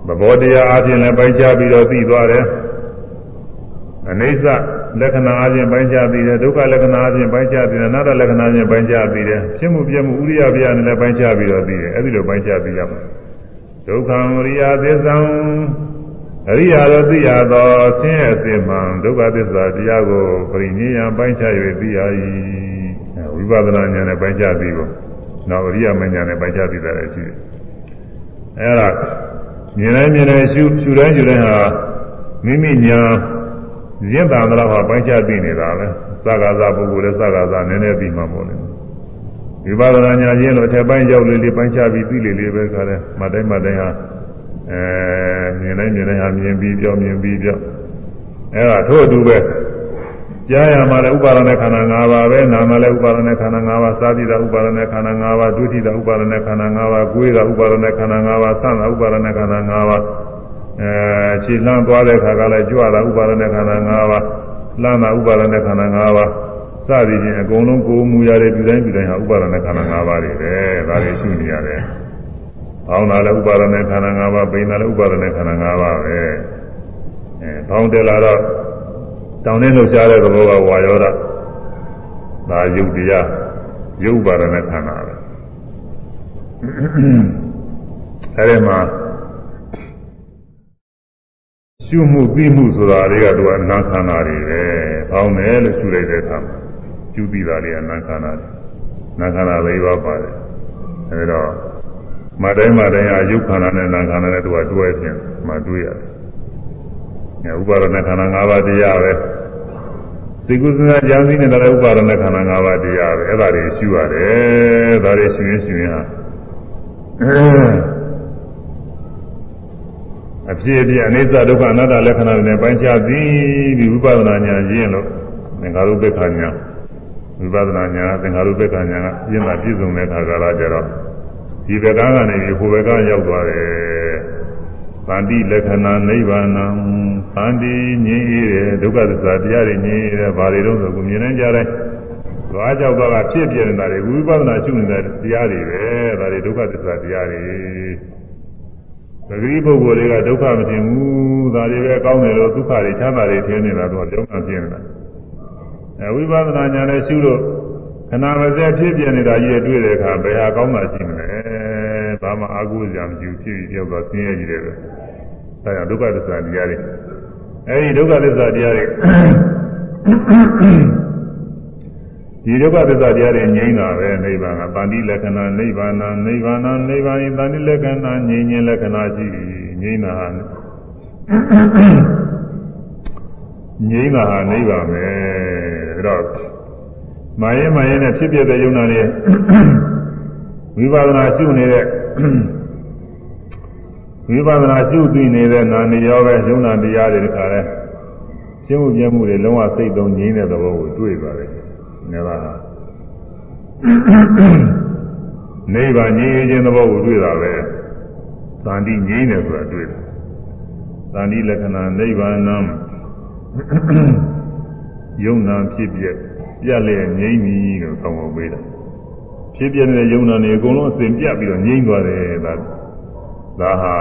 သဘောတရားအချင်းလည်းပိုင်းခြားပြီးတော့သိသွားတယ်အနိစ္စလက္ခဏာအချင်းပိုင်းခြားသိတယ်ဒုက္ခလက္ခဏာအချင်းပိုင်းခြားသိတယ်အနတ္တလက္ခဏာအချင်းပိုင်းခြားသိတယ်ဖြစ်မှုပြမှုဥရိယပြနဲ့လည်းပိုင်းခြားပြီးတော့သိတယ်အဲဒီလိုပိုင်းခြားသိရမှာဒုက္ခဝရိယသစ္စာအရိယာတို့သိရသောဆင်းရဲအစစ်မှန်ဒုက္ခသစ္စာတရားကိုပရိနိယံပိုင်းခြား၍သိရ၏ ဝိပဿနာဉာဏ်နဲ့ပိုင်းခြားပြီးကိုနောက်အရိယာမဉာဏ်နဲ့ပိုင်းခြားပြီးတာလည်းရှိတယ်အဲဒါမြင်တိုင်းမြင်တိုင်းရှုရှုတိုင်းရှုတိုင်းဟာမိမိညာရင့်တာတော့ဟာပိုင်းခြားသိနေတာပဲသက္ကာသပုဂ္ဂိုလ်လည်းသက္ကာသနည်းနည်းပြီးမှပေါ့လေဝိပဿနာဉာဏ်ရင်းလို့အထက်ပိုင်းရောက်လေလေပိုင်းခြားပြီးသိလေလေပဲခါတယ်မတိုင်းမတိုင်းဟာအဲမြင်တိုင်းမြင်တိုင်းဟာမြင်ပြီးပြောမြင်ပြီးပြောအဲဒါထို့အတူပဲ ကြားရမှာလည်းဥပါဒณะခန္ဓာ၅ပါးပဲနာမှာလည်းဥပါဒณะခန္ဓာ၅ပါးသာတိတာဥပါဒณะခန္ဓာ၅ပါးဒုတိတာဥပါဒณะခန္ဓာ၅ပါးကိုယ်တာဥပါဒณะခန္ဓာ၅ပါးသံတာဥပါဒณะခန္ဓာ၅ပါးအဲခြေလှမ်းသွားတဲ့ခါကလည်းကြွတာဥပါဒณะခန္ဓာ၅ပါးလှမ်းတာဥပါဒณะခန္ဓာ၅ပါးစသည်ဖြင့်အကုန်လုံးကိုယ်မူရတဲ့ဒီတိုင်းဒီတိုင်းဟာဥပါဒณะခန္ဓာ၅ပါးတွေပဲဒါတွေရှိနေရတယ်။ဘောင်းတာလည်းဥပါဒณะခန္ဓာ၅ပါးပိန်တာလည်းဥပါဒณะခန္ဓာ၅ပါးပဲ။အဲဘောင်းတယ်လာတော့ တောင်းနေလှုပ်ရှားတဲ့သဘောကဝါယောဓဒါယုတ်တရားယုတ်ပါဒณะခန္ဓာပဲအဲဒီမှာရှုမှုသိမှုဆိုတာတွေကသူကနာခန္ဓာတွေပဲ။ပေါင်းတယ်လို့ရှုလိုက်တဲ့အခါမှာရှုသိတာတွေကနာခန္ဓာတွေ။နာခန္ဓာလေးပါးပါတယ်။အဲဒီတော့မတိုင်းမတိုင်းအယုတ်ခန္ဓာနဲ့နာခန္ဓာနဲ့သူကတွဲခြင်းမှတွေ့ရတယ်။အဲ ဥပါဒณะခန္ဓာ၅ပါးတရားပဲ။သိကုသနာဉာဏ်သိနေတာလည်းဥပါဒณะခန္ဓာ၅ပါးတရားပဲ။အဲ့ဒါတွေရှုရတယ်။ဒါတွေရှုရင်ရှုရင်ဟာအဖြစ်အပျက်အနိစ္စဒုက္ခအနတ္တလက္ခဏာတွေနဲ့ပိုင်းခြားပြီးပြီးဝိပဿနာဉာဏ်ရင်းလို့သင်္ခါရုပ္ပခဉာဏ်ဝိပဿနာဉာဏ်သင်္ခါရုပ္ပခဉာဏ်ကပြင်းတာပြည့်စုံတဲ့ခါကလာကြတော့ဒီဘက်ကကနေပြီးဟိုဘက်ကရောက်သွားတယ်။သန္တိလက္ခဏာနိဗ္ဗာန် သန္တိငြိမ်းအေးတယ်ဒုက္ခသစ္စာတရားတွေငြိမ်းအေးတယ်ဘာတွေတော့ဆိုကိုမြင်နိုင်ကြတယ်။သွားကြောက်သွားကဖြစ်ပြနေတာတွေဝိပဿနာရှုနေတဲ့တရားတွေပဲဒါတွေဒုက္ခသစ္စာတရားတွေပဂရိပုဂ္ဂိုလ်တွေကဒုက္ခမထင်ဘူးဒါတွေပဲကောင်းတယ်လို့ဒုက္ခတွေချမ်းသာတွေထင်နေတာတော့ကြောင်းမှပြင်းနေတာအဲဝိပဿနာဉာဏ်နဲ့ရှုလို့ခဏမစဲဖြစ်ပြနေတာကြီးတွေ့တဲ့အခါဘယ်ဟာကောင်းတာရှိမလဲဘာမှအာဟုစရာမရှိဘူးဖြစ်ပြီးပြောတော့ဆင်းရဲကြီးတယ်ပဲအဲဒါဒုက္ခသစ္စာတရားတွေ အဲဒီဒုက္ခသစ္စာတရားတွေဒီဒုက္ခသစ္စာတရားတွေငြိမ်းတာပဲနိဗ္ဗာန်ကတန်တိလက္ခဏာနိဗ္ဗာန်နိဗ္ဗာန်နိဗ္ဗာန်ဤတန်တိလက္ခဏာငြိမ်းခြင်းလက္ခဏာရှိငြိမ်းတာငြိမ်းတာဟာနိဗ္ဗာန်ပဲဒါတော့မာရင်မာရင်နဲ့ဖြစ်ပြတဲ့ယုံနာတွေဝိပဿနာရှုနေတဲ့ ဝိပဿနာရှုသိနေတဲ့နာနေရောပဲယုံနာတရားတွေတခါလဲရှင်းမှုပြမှုတွေလုံးဝစိတ်သုံးငြိမ်းတဲ့သဘောကိုတွေ့ပါတယ်နေပါလားနိဗ္ဗာန်ငြိမ်းခြင်းသဘောကိုတွေ့တာပဲသန္တိငြိမ်းတယ်ဆိုတာတွေ့တယ်သန္တိလက္ခဏာနိဗ္ဗာန်ယုံနာဖြစ်ပြပြက်လျက်ငြိမ်းပြီလို့ဆောင်းဖို့ပေးတယ်ဖြစ်ပြတဲ့ယုံနာတွေအကုန်လုံးအစဉ်ပြတ်ပြီးတော့ငြိမ်းသွားတယ်ဒါ ဒါဟာ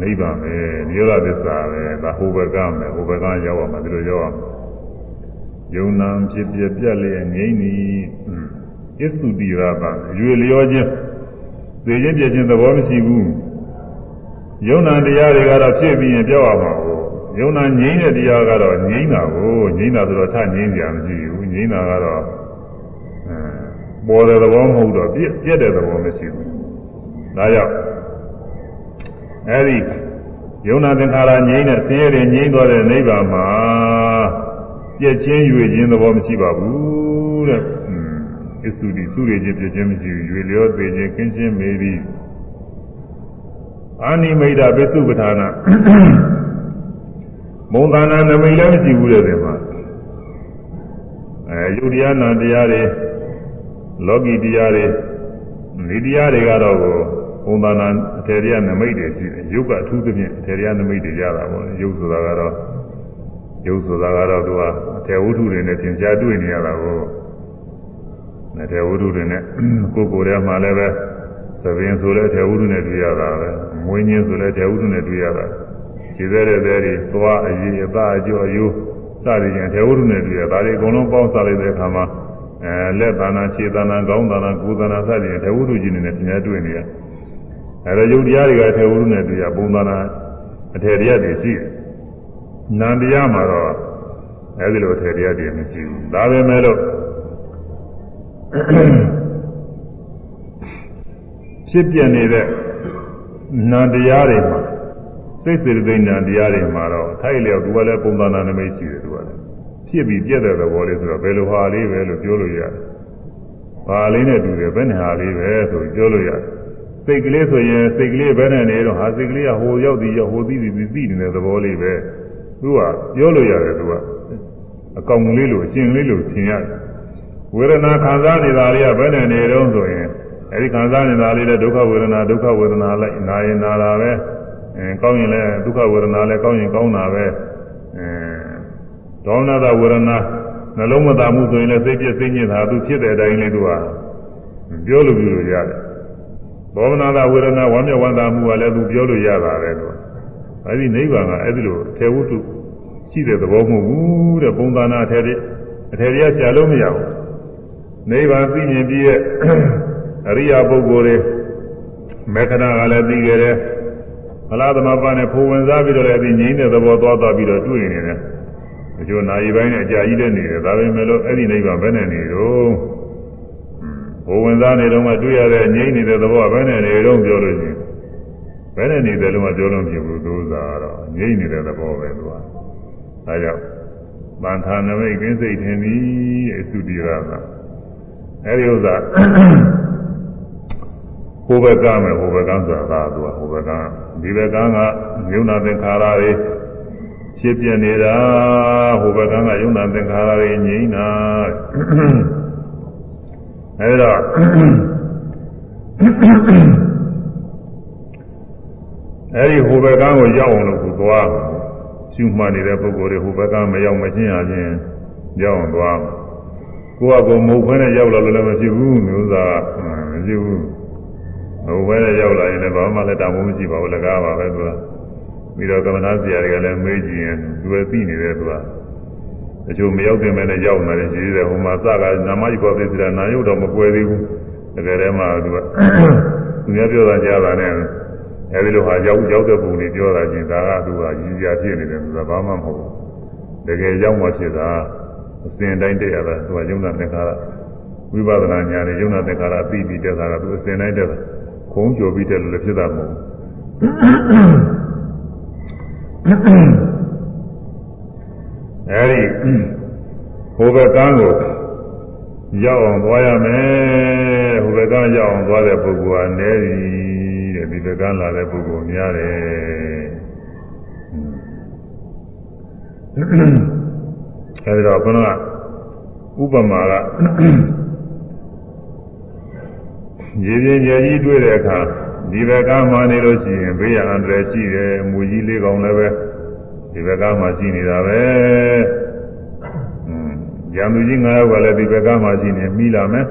နိဗ္ဗာန်ပဲနိရောဓသစ္စာပဲဒါဟိုဘကမယ်ဟိုဘကရောက်ရမှာဒီလိုရောက်ရမှာယုံနာဖြစ်ပြပြက်လျက်ငြိမ့်သည်အစ္စုတိရပါရွေလျောခြင်းသိခြင်းပြခြင်းသဘောမရှိဘူးယုံနာတရားတွေကတော့ဖြစ်ပြီးရင်ပြောက်ရမှာကိုယုံနာငြိမ့်တဲ့တရားကတော့ငြိမ့်တာကိုငြိမ့်တာဆိုတော့ထငြိမ့်ကြမရှိဘူးငြိမ့်တာကတော့အဲပေါ်တဲ့သဘောမဟုတ်တော့ပြက်ပြက်တဲ့သဘောမရှိဘူးဒါကြောင့် အဲဒီယုံနာသင်္ခါရငြိမ့်တဲ့ဆင်းရဲတွေငြိမ့်သွားတဲ့နိဗ္ဗာန်မှာပြည့်ချင်းရွေခြင်းသဘောမရှိပါဘူးတဲ့အစ္စုတိစုရခြင်းပြည့်ချင်းမရှိဘူးရွေလျောသေးခြင်းကင်းရှင်းမေပြီးအာနိမိတ်တာပစ္စုပ္ပထာနာမုံသာနာနမိတ်လည်းမရှိဘူးတဲ့ဒီမှာအဲယုတ်တရားနာတရားတွေလောကီတရားတွေဒီတရားတွေကတော့ ဘုံသာနာအထေရနမိတ်တွေရှိတယ်ယုတ်ကအထူးသဖြင့်အထေရနမိတ်တွေရတာပေါ့ယုတ်ဆိုတာကတော့ရုပ်ဆိုတာကတော့သူကအထေဝုဒ္ဓတွေနဲ့သင်ကြားတွေ့နေရတာကိုအထေဝုဒ္ဓတွေနဲ့ကိုယ်ကိုယ်ထဲမှာလည်းပဲသဘင်ဆိုလည်းအထေဝုဒ္ဓနဲ့တွေ့ရတာပဲမွေးညင်းဆိုလည်းအထေဝုဒ္ဓနဲ့တွေ့ရတာခြေသေးတဲ့သေးတွေသွားအရေးအသားအကျော်အယိုးစသည်ဖြင့်အထေဝုဒ္ဓနဲ့တွေ့ရဒါတွေအကုန်လုံးပေါင်းစားလိုက်တဲ့အခါမှာအဲလက်သာနာခြေသာနာခေါင်းသာနာကိုယ်သာနာစသည်ဖြင့်အထေဝုဒ္ဓကြီးနဲ့သင်ကြားတွေ့နေရ အဲဒါယုတ်တရားတွေကအထေဝုဒ္ဓနဲ့တွေ့ရပုံသာနာအထေတရားတွေရှိတယ်နန္တရားမှာတော့အဲဒီလိုထေတရားတည်းမရှိဘူးဒါပဲမဲ့လို့ဖြစ်ပြနေတဲ့နန္တရားတွေမှာစိတ်စေတသိက်နန္တရားတွေမှာတော့ထိုက်လျောက်သူကလည်းပုံသဏ္ဍာန်နမိတ်ရှိတယ်သူကလည်းဖြစ်ပြီးပြည့်တဲ့သဘောလေးဆိုတော့ဘယ်လိုဟာလေးပဲလို့ပြောလို့ရတယ်။ဟာလေးနဲ့တူတယ်ဘယ်နဲ့ဟာလေးပဲဆိုပြောလို့ရတယ်။ စိတ်ကလေးဆိုရင်စိတ်ကလေးဘယ်နဲ့နေတော့ဟာစိတ်ကလေးကဟိုရောက်သည်ရောက်ဟိုသိသည်သိနေတဲ့သဘောလေးပဲ။သူကပြောလို့ရတယ်သူကအကောင်လေးလိုအရှင်လေးလိုထင်ရတယ်ဝေဒနာခံစားနေတာလေးကဘယ်နဲ့နေတော့ဆိုရင်အဲဒီခံစားနေတာလေးလည်းဒုက္ခဝေဒနာဒုက္ခဝေဒနာလိုက်နာရင်နာတာပဲအဲကောင်းရင်လည်းဒုက္ခဝေဒနာလည်းကောင်းရင်ကောင်းတာပဲအဲဒေါမနတာဝေဒနာနှလုံးမသာမှုဆိုရင်လည်းစိတ်ပြည့်စိတ်ညစ်တာသူဖြစ်တဲ့အတိုင်းလေးသူကပြောလို့ပြောလို့ရတယ် ဒေါမနတာဝေဒနာဝမ်းမြောက်ဝမ်းသာမှုကလည်းသူပြောလို့ရတာပဲသူအဲဒီနိဗ္ဗာန်ကအဲဒီလိုထေဝတ္ထုရှိတဲ့သဘောမဟုတ်ဘူးတဲ့ပုံသဏ္ဍာန်အထက်အထက်ရရှာလို့မရဘူးနိဗ္ဗာန်သိမြင်ပြီးရဲ့အရိယာပုဂ္ဂိုလ်တွေမေခဏကလည်းသိကြတယ်ဖလားသမပနဲ့ဖိုဝင်စားပြီးတော့လည်းဒီငြိမ်းတဲ့သဘောသွားသွားပြီးတော့တွေ့နေတယ်အကျိုးနာရီပိုင်းနဲ့အကြာကြီးတဲ့နေတယ်ဒါပေမဲ့လို့အဲ့ဒီနိဗ္ဗာန်ဘယ်နဲ့နေတော့ ဖိုဝင်စားနေတော့မှတွေ့ရတဲ့ငြိမ်းနေတဲ့သဘောကဘယ်နဲ့နေတော့ပြောလို့ရှိရင်ဘယ်နဲ့နေတယ်လို့မှပြောလို့မဖြစ်ဘူးသူစားတော့ငြိမ်းနေတဲ့သဘောပဲသူကဒါကြောင့်ဗန္ထာနမိတ်ကင်းစိတ်ထင်သည်အသုတိရကအဲဒီဥစ္စာဟိုဘက်ကမယ်ဟိုဘက်ကဆိုတာသူကဟိုဘက်ကဒီဘက်ကကယုံနာသင်္ခါရတွေဖြစ်ပြနေတာဟိုဘက်ကကယုံနာသင်္ခါရတွေငြိမ့်တာ အဲဒါအဲဒီဟိုဘက်ကကိုရောက်အောင်လို့သူသွားရှုမှတ်နေတဲ့ပုဂ္ဂိုလ်တွေဟိုဘက်ကမရောက်မချင်းအချင်းရောက်အောင်သွားကိုယ့်အကောင်မဟုတ်ဘဲနဲ့ရောက်လာလို့လည်းမဖြစ်ဘူးမျိုးသားမဖြစ်ဘူးဟိုဘဲနဲ့ရောက်လာရင်လည်းဘာမှလည်းတာဝန်မရှိပါဘူးလကားပါပဲသူကပြီးတော့ကမ္မနာဆရာတွေကလည်းမေးကြည့်ရင်သူပဲသိနေတယ်သူက တချို့မရောက်တဲ့မဲနဲ့ရောက်လာတယ်ရှိသေးတယ်ဟိုမှာစကားနာမကြီးပေါ်သိစရာနာရုပ်တော့မကွယ်သေးဘူးတကယ်တည်းမှသူကသူများပြောတာကြားတာနဲ့အဲဒီလိုဟာရောက်ရောက်တဲ့ပုံလေးပြောတာချင်းဒါကသူကရည်ရဖြစ်နေတယ်ဆိုတာဘာမှမဟုတ်ဘူးတကယ်ရောက်မှဖြစ်တာအစဉ်တိုင်းတည့်ရတာသူကယုံနာသင်္ခါရဝိပဿနာဉာဏ်နဲ့ယုံနာသင်္ခါရသိပြီးတက်တာကသူအစဉ်တိုင်းတက်တာခုံးကြော်ပြီးတက်လို့လည်းဖြစ်တာမဟုတ်ဘူး အဲဒီဟိုဘက်ကန်းကိုရောက်အောင်သွားရမယ်ဟိုဘက်ကရောက်အောင်သွားတဲ့ပုဂ္ဂိုလ်ကနေတယ်ဒီဘက်ကလာတဲ့ပုဂ္ဂိုလ်များတယ်အဲဒီတော့ခဏဥပမာကရေပြင်းရေကြီးတွေ့တဲ့အခါဒီဘက်ကမှနေလို့ရှိရင်ဘေးရန်အန္တရာယ်ရှိတယ်မူကြီးလေးကောင်လည်းပဲ ဒီဘက်ကမှရှိနေတာပဲရံသူကြီး9ယောက်ကလည်းဒီဘက်ကမှရှိနေမိလာမယ်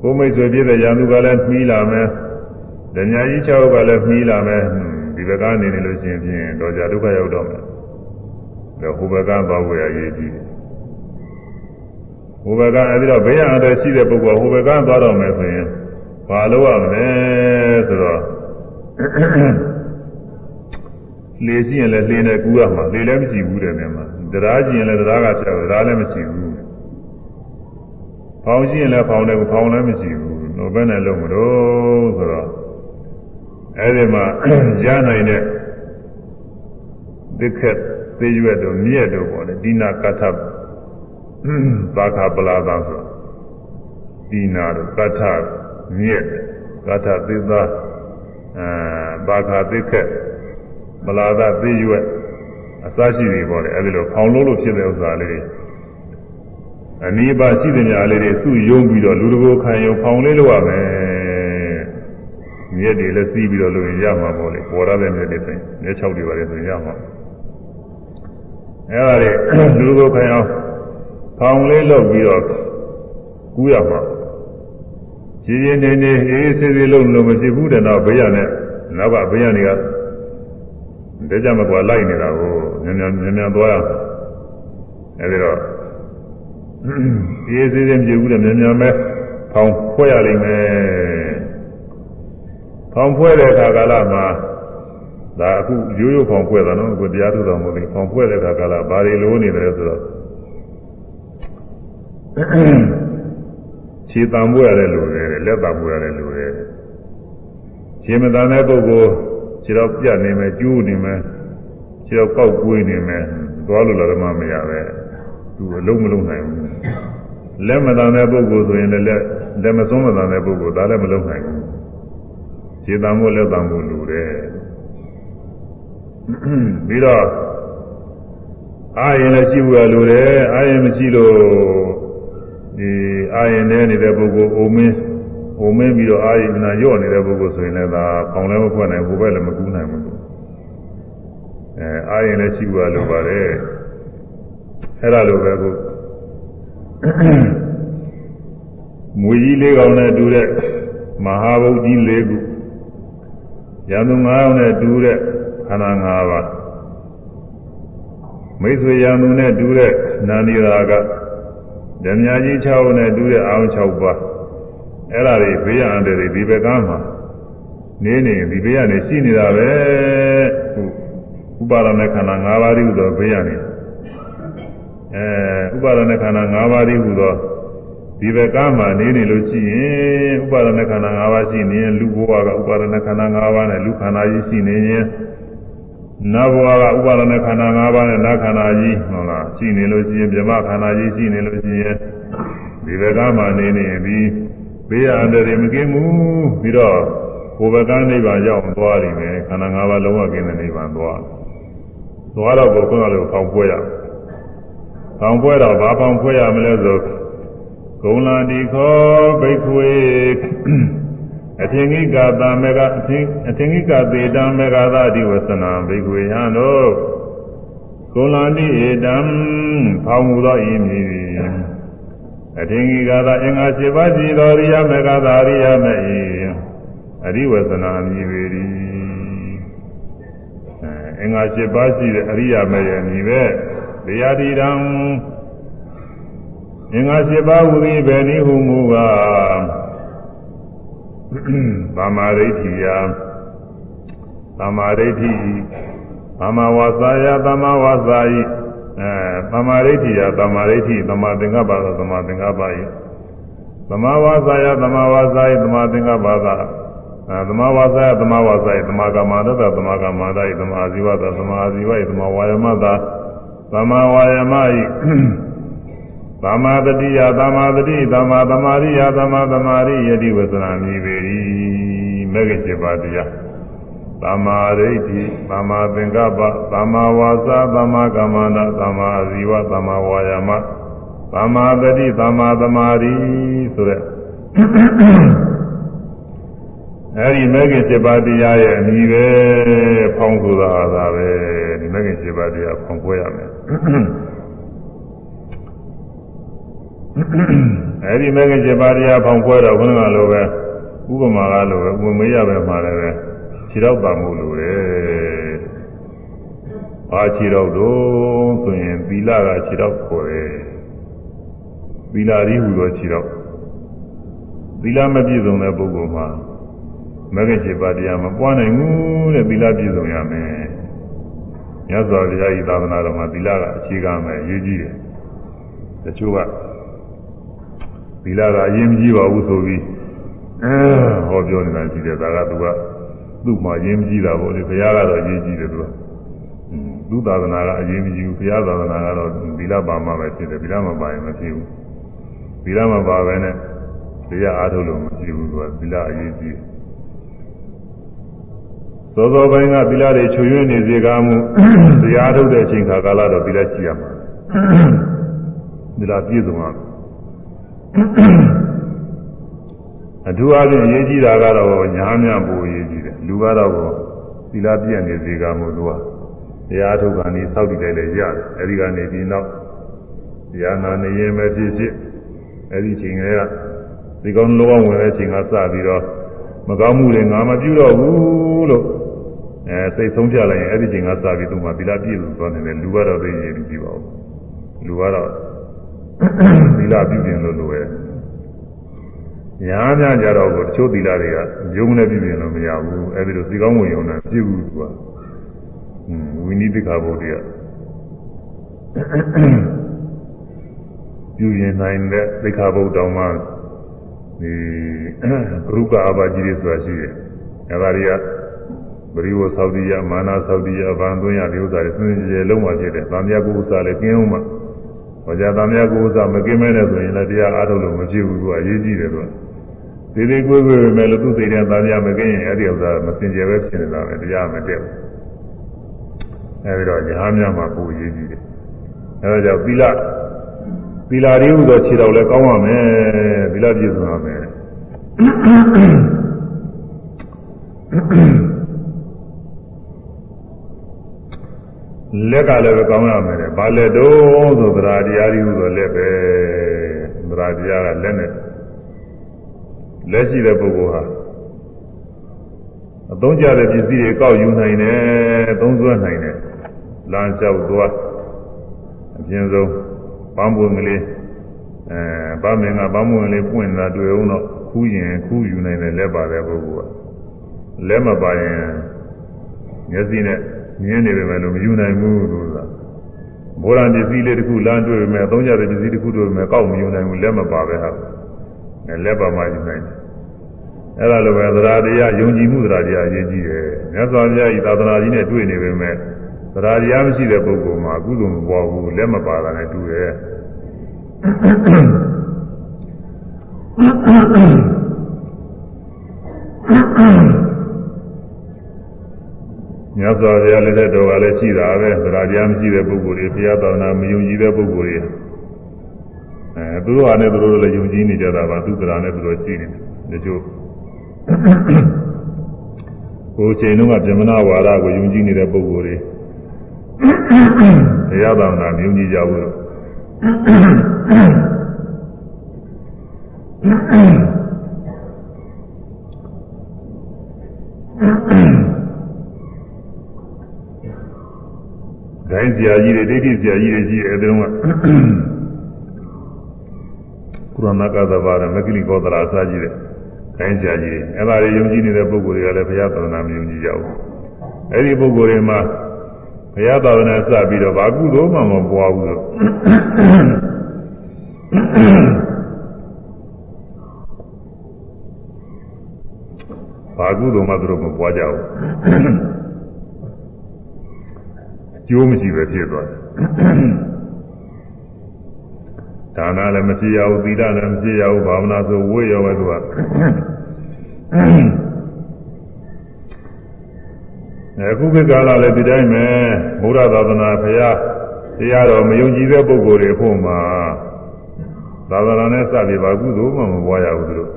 ကိုမိတ်ဆွေပြည့်တဲ့ရံသူကလည်းမိလာမယ်ဒညာကြီး6ယောက်ကလည်းမိလာမယ်ဒီဘက်ကနေနေလို့ရှိရင်ဖြင့်တော့ကြဒုက္ခရောက်တော့မယ်ဒါဟိုဘက်ကသွားဝယ်ရရေးကြည့်ဟိုဘက်ကအဲဒီတော့ဘေးရန်အတရှိတဲ့ပုဂ္ဂိုလ်ဟိုဘက်ကသွားတော့မယ်ဆိုရင်ဘာလို့ရမလဲဆိုတော့ လေရှိရင်လည်းလေနဲ့ကူးရမှာလေလည်းမရှိဘူးတဲ့မြန်မာတရားရှိရင်လည်းတရားကဖြတ်တရားလည်းမရှိဘူးဖောင်းရှိရင်လည်းဖောင်းတယ်ဖောင်းလည်းမရှိဘူးတော့ဘယ်နဲ့လုံးမလို့ဆိုတော့အဲဒီမှာရနိုင်တဲ့ဒိက္ခသေရွက်တို့မြက်တို့ပေါ့လေဒီနာကထဘာခပလာသာဆိုဒီနာတို့ကထမြက်ကထသေသာအဲဘာခဒိက္ခ ပလာသာသေရွက်အစရှိတွေပေါ့လေအဲဒီလိုဖောင်လို့လို့ဖြစ်တဲ့ဥစ္စာလေးတွေအနိဗ္ဗာန်ရှိတဲ့ညာလေးတွေစုယုံပြီးတော့လူတကိုခံယုံဖောင်လေးလို့ရမယ်မြက်တွေလည်းစီးပြီးတော့လို့ရမှာပေါ့လေပေါ်ရတဲ့မြက်တွေဆိုရင်မြက်၆တွေပါလေဆိုရင်ရမှာအဲဒါတွေလူတကိုခံအောင်ဖောင်လေးလုပ်ပြီးတော့ကူးရမှာရင်းရင်းနေနေအေးဆေးဆေးလုံးလို့မဖြစ်ဘူးတဲ့တော့ဘေးရနဲ့နောက်ကဘေးရနေက တကြမကွာလိုက်နေတာကိုမြန်မြန်မြန်မြန်သွားရအဲဒီတော့အေးဆေးဆေးမဖြစ်ဘူးတဲ့မြန်မြန်ပဲဖောင်ဖွဲ့ရလိမ့်မယ်ဖောင်ဖွဲ့တဲ့အခါကာလမှာဒါအခုရိုးရိုးဖောင်ဖွဲ့တာနော်အခုတရားထုတော်မဟုတ်ဘူးဖောင်ဖွဲ့တဲ့အခါကာလဘာတွေလိုနေတယ်ဆိုတော့ခြေတံပွေရတယ်လို့ရတယ်လက်တံပွေရတယ်လို့ရတယ်ခြေမတန်တဲ့ပုဂ္ဂိုလ် ခြေတော့ပြတ်နေမယ်ကျိုးနေမယ်ခြေတော့ကောက်ကွေးနေမယ်သွားလို့လည်းမမရပဲသူအလုံးမလုံးနိုင်ဘူးလက်မတန်တဲ့ပုဂ္ဂိုလ်ဆိုရင်လည်းလက်မစွန်းမတန်တဲ့ပုဂ္ဂိုလ်ဒါလည်းမလုံးနိုင်ဘူးခြေတံပွေလက်တံပွေလို့တယ်ပြီးတော့အာရင်လည်းရှိဖို့လိုတယ်အာရင်မရှိလို့ဒီအာရင်နဲ့နေတဲ့ပုဂ္ဂိုလ်အိုမင်း အိုမင်းပြီးတော့အာရင်နာညော့နေတဲ့ပုဂ္ဂိုလ်ဆိုရင်လည်းဒါပေါင်လည်းမဖွက်နိုင်ဘူးဘယ်လည်းမကူးနိုင်ဘူးအဲအာရင်လည်းရှိဖို့လိုပါတယ်အဲ့ဒါလိုပဲခုမွေကြီးလေးကောင်နဲ့တူတဲ့မဟာဗုဒ္ဓကြီးလေးခုရံသူ၅ယောက်နဲ့တူတဲ့ခန္ဓာ၅ပါးမိတ်ဆွေရံသူနဲ့တူတဲ့နာနီရာကဓမြကြီး6ယောက်နဲ့တူတဲ့အောင်6ပါး အဲ့ဒါတွေဘေးရန်တွေဒီဘက်ကမှာနေနေဒီဘေးကနေရှိနေတာပဲဥပါဒณะခန္ဓာ၅ပါးတည်းဟူသောဘေးရန်နေအဲဥပါဒณะခန္ဓာ၅ပါးတည်းဟူသောဒီဘက်ကမှနေနေလို့ရှိရင်ဥပါဒณะခန္ဓာ၅ပါးရှိနေရင်လူဘဝကဥပါဒณะခန္ဓာ၅ပါးနဲ့လူခန္ဓာကြီးရှိနေရင်နတ်ဘဝကဥပါဒณะခန္ဓာ၅ပါးနဲ့နတ်ခန္ဓာကြီးဟုတ်လားရှိနေလို့ရှိရင်ဗြဟ္မခန္ဓာကြီးရှိနေလို့ရှိရင်ဒီဘက်ကမှနေနေပြီ ဘေးရအန္တရာယ်မကင်းဘူးပြီးတော့ကိုယ်ဘက်ကနိဗ္ဗာန်ရောက်သွားလိမ့်မယ်ခန္ဓာ၅ပါးလုံးဝကင်းတဲ့နိဗ္ဗာန်သွားသွားတော့ဘုရားကလည်းဖောင်ပွဲရဖောင်ပွဲတော့ဘာဖောင်ပွဲရမလဲဆိုဂုံလာတိခောဘိက္ခွေအထင်ကိကတာမေကအထင်အထင်ကိကသေတံမေကသာတိဝဆနာဘိက္ခွေယံတို့ဂုံလာတိဧတံဖောင်မူသောဤမည် အထင်ကိကသာအင်္ဂါ၈ပါးရှိသောရိယမေကသာရိယမေဤအရိဝဆနာမြည်ပေ၏အင်္ဂါ၈ပါးရှိတဲ့အရိယာမေရဲ့မြည်ပဲတရားတိတံအင်္ဂါ၈ပါးဟူသည်ဘယ်နည်းဟုမူကားသမာဓိဋ္ဌိယသမာဓိဋ္ဌိသမာဝါစာယသမာဝါစာယ အဲသမာဓိဋ္ဌိယသမာဓိဋ္ဌိသမာသင်္ကပ္ပသောသမာသင်္ကပ္ပယသမာဝါစာယသမာဝါစာယသမာသင်္ကပ္ပသာအဲသမာဝါစာယသမာဝါစာယသမာကမ္မတသမာကမ္မတယသမာအာဇီဝသသမာအာဇီဝယသမာဝါယမသာသမာဝါယမယသမ္မာတတိယသမ္မာတတိသမ္မာသမာရိယသမ္မာသမာရိယတိဝဆနာမြည်ပေ၏မဂ္ဂင်7ပါးတရား သမ္မာဒိဋ္ဌိသမ္မာသင်္ကပ္ပသမ္မာဝါစာသမ္မာကမ္မန္တသမ္မာအာဇီဝသမ္မာဝါယာမသမ္မာတတိသမ္မာသမာရိဆိုတဲ့အဲဒီမဂ္ဂင်7ပါးတရားရဲ့အမည်ပဲဖောင်းဆိုတာဒါပဲဒီမဂ္ဂင်7ပါးတရားဖောင်းပွဲရမယ်အဲဒီမဂ္ဂင်7ပါးတရားဖောင်ပွဲတော့ဘုန်းကလိုပဲဥပမာကလိုပဲဝင်မေးရပဲမှာလည်းပဲ ခြေတော့ပါမှုလိုတယ်။ဘာခြေတော့တော့ဆိုရင်သီလကခြေတော့ခေါ်တယ်။သီလရီဟူသောခြေတော့သီလမပြည့်စုံတဲ့ပုဂ္ဂိုလ်မှာမဂ္ဂင်7ပါးတရားမပွားနိုင်ဘူးတဲ့သီလပြည့်စုံရမယ်။မြတ်စွာဘုရားဤသာသနာတော်မှာသီလကအခြေခံမယ်အရေးကြီးတယ်။တချို့ကသီလကအရင်မကြည့်ပါဘူးဆိုပြီးအဲဟောပြောနေတာရှိတယ်ဒါကသူက သူ့မှာအရင်မကြည့်တာပေါ့လေဘုရားကတော့အရင်ကြည့်တယ်သူကသူသာသနာကအရင်မကြည့်ဘူးဘုရားသာသနာကတော့သီလပါမှပဲဖြစ်တယ်သီလမပါရင်မဖြစ်ဘူးသီလမပါဘဲနဲ့တရားအားထုတ်လို့မဖြစ်ဘူးသူကသီလအရင်ကြည့်သောသောပိုင်းကသီလတွေချွေရွံ့နေစေကားမှုတရားထုတ်တဲ့အချိန်ခါကာလတော့သီလရှိရမှာသီလပြည့်စုံရမယ် အထူးအားဖြင့်အရေးကြီးတာကတော့ညာများပူအရေးကြီးတယ်လူကတော့သီလပြည့်နေစေကမို့လို့တရားထုတ်ကနေစောက်တည်တယ်လည်းရတယ်အဲဒီကနေဒီနောက်တရားနာနေရင်ပဲဖြစ်ဖြစ်အဲဒီချိန်ကဒီကောင်းလောကဝင်တဲ့ချိန်ကစပြီးတော့မကောင်းမှုတွေငါမပြုတော့ဘူးလို့အဲစိတ်ဆုံးဖြတ်လိုက်ရင်အဲဒီချိန်ကစပြီးသူ့မှာသီလပြည့်စုံသွားနေတယ်လူကတော့သိရင်ကြည့်ပါဦးလူကတော့သီလပြုပြင်လို့လိုရဲ့ ညာများကြတော့ကိုတချို့သီလတွေကယုံနဲ့ပြုပြင်လို့မရဘူးအဲဒီလိုစီကောင်းဝင်ရုံနဲ့ပြည့်ဘူးသူကဝိနည်းတိခါဘုဒ္ဓရပြုရင်နိုင်တဲ့သိခါဘုဒ္ဓတော်မှာဒီဂရုကအဘာကြီးတွေဆိုတာရှိတယ်အဲဒါတွေကပရိဝသောတိယမာနသောတိယဗံသွင်းရဒီဥစ္စာတွေစဉ်းစဉ်ကြယ်လုံးဝဖြစ်တယ်။ဗာမြတ်ကုဥစ္စာလည်းကျင်းအောင်မှာဟောကြားသားများကိုဥစ္စာမကင်းမဲနဲ့ဆိုရင်လည်းတရားအားထုတ်လို့မဖြစ်ဘူးသူကအရေးကြီးတယ် သူကဒီဒီကိုယ်ကိုယ်ပဲမယ်လို့သူစိတ်ထဲသားများမကင်းရင်အဲ့ဒီဥစ္စာမစင်ကြယ်ပဲဖြစ်နေတာပဲတရားမတည့်ဘူးအဲဒီတော့ညာများမှာပူရေးကြီးတယ်အဲဒါကြောင့်သီလသီလရည်ဟူသောခြေတော်လည်းကောင်းပါမယ်သီလပြည့်စုံပါမယ်လက်ကလည်းပဲကောင်းရမယ်တဲ့ဘာလက်တော့ဆိုသရာတရားရည်ဟူသောလက်ပဲသရာတရားကလက်နဲ့ လက်ရှိတဲ့ပုဂ္ဂိုလ်ဟာအသုံးကျတဲ့ပစ္စည်းတွေကောက်ယူနိုင်တယ်သုံးစွဲနိုင်တယ်လမ်းလျှောက်သွားအပြင်ဆုံးပန်းပွင့်ကလေးအဲဗမင်ကပန်းပွင့်ကလေးပွင့်လာတွေ့အောင်တော့ခူးရင်ခူးယူနိုင်တယ်လက်ပါတဲ့ပုဂ္ဂိုလ်ကလက်မပါရင်မျက်စိနဲ့မြင်နေပေမဲ့လို့မယူနိုင်ဘူးလို့ဆိုတာဘုရားပစ္စည်းလေးတစ်ခုလမ်းတွေ့ပေမဲ့အသုံးကျတဲ့ပစ္စည်းတစ်ခုတွေ့ပေမဲ့ကောက်မယူနိုင်ဘူးလက်မပါပဲဟာ လက်ပါမှယူနိုင်တယ်အဲ့ဒါလိုပဲသရာတရားယုံကြည်မှုသရာတရားအရေးကြီးတယ်မြတ်စွာဘုရားဤသာသနာကြီးနဲ့တွေ့နေပေမဲ့သရာတရားမရှိတဲ့ပုဂ္ဂိုလ်မှာအကုသိုလ်မပေါ်ဘူးလက်မပါတာနဲ့တူတယ်မြတ်စွာဘုရားလက်ထက်တော်ကလည်းရှိတာပဲသရာတရားမရှိတဲ့ပုဂ္ဂိုလ်တွေဘုရားသာသနာမယုံကြည်တဲ့ပုဂ္ဂိုလ်တွေ အဲသူတို့ဟာနဲ့သူတို့လည်းယုံကြည်နေကြတာပါသူသရာနဲ့သူတို့ရှိနေတယ်တချို့ကိုယ်ချိန်တုန်းကဗြဟ္မဏဝါဒကိုယုံကြည်နေတဲ့ပုဂ္ဂိုလ်တွေတရားသာနာမြုံကြည်ကြဘူးလို့ဂိုင်းဆရာကြီးတွေဒိဋ္ဌိဆရာကြီးတွေရှိတယ်အဲဒီတော့ ကကုရဏကသဘာရမဂ္ဂလိကောသရာအစာကြီးတဲ့ခိုင်းဆရာကြီးအဲ့ဒါတွေယုံကြည်နေတဲ့ပုဂ္ဂိုလ်တွေကလည်းဘုရားသာသနာမယုံကြည်ကြဘူးအဲ့ဒီပုဂ္ဂိုလ်တွေမှာဘုရားသာသနာစပြီးတော့ဘာကုသိုလ်မှမပွားဘူးလို့ဘာကုသိုလ်မှသူတို့မပွားကြဘူးကျိုးမရှိပဲဖြစ်သွားတယ် ဒါနလည်းမဖြစ်ရဘူးသီလလည်းမဖြစ်ရဘူးဘာဝနာဆိုဝေ့ရောပဲသူကအခုခေတ်ကာလလည်းဒီတိုင်းပဲဘုရားသာသနာဖရာတရားတော်မယုံကြည်တဲ့ပုဂ္ဂိုလ်တွေဖို့မှာသာသနာနဲ့စပြီးပါကုသိုလ်မှမပွားရဘူးသူတို့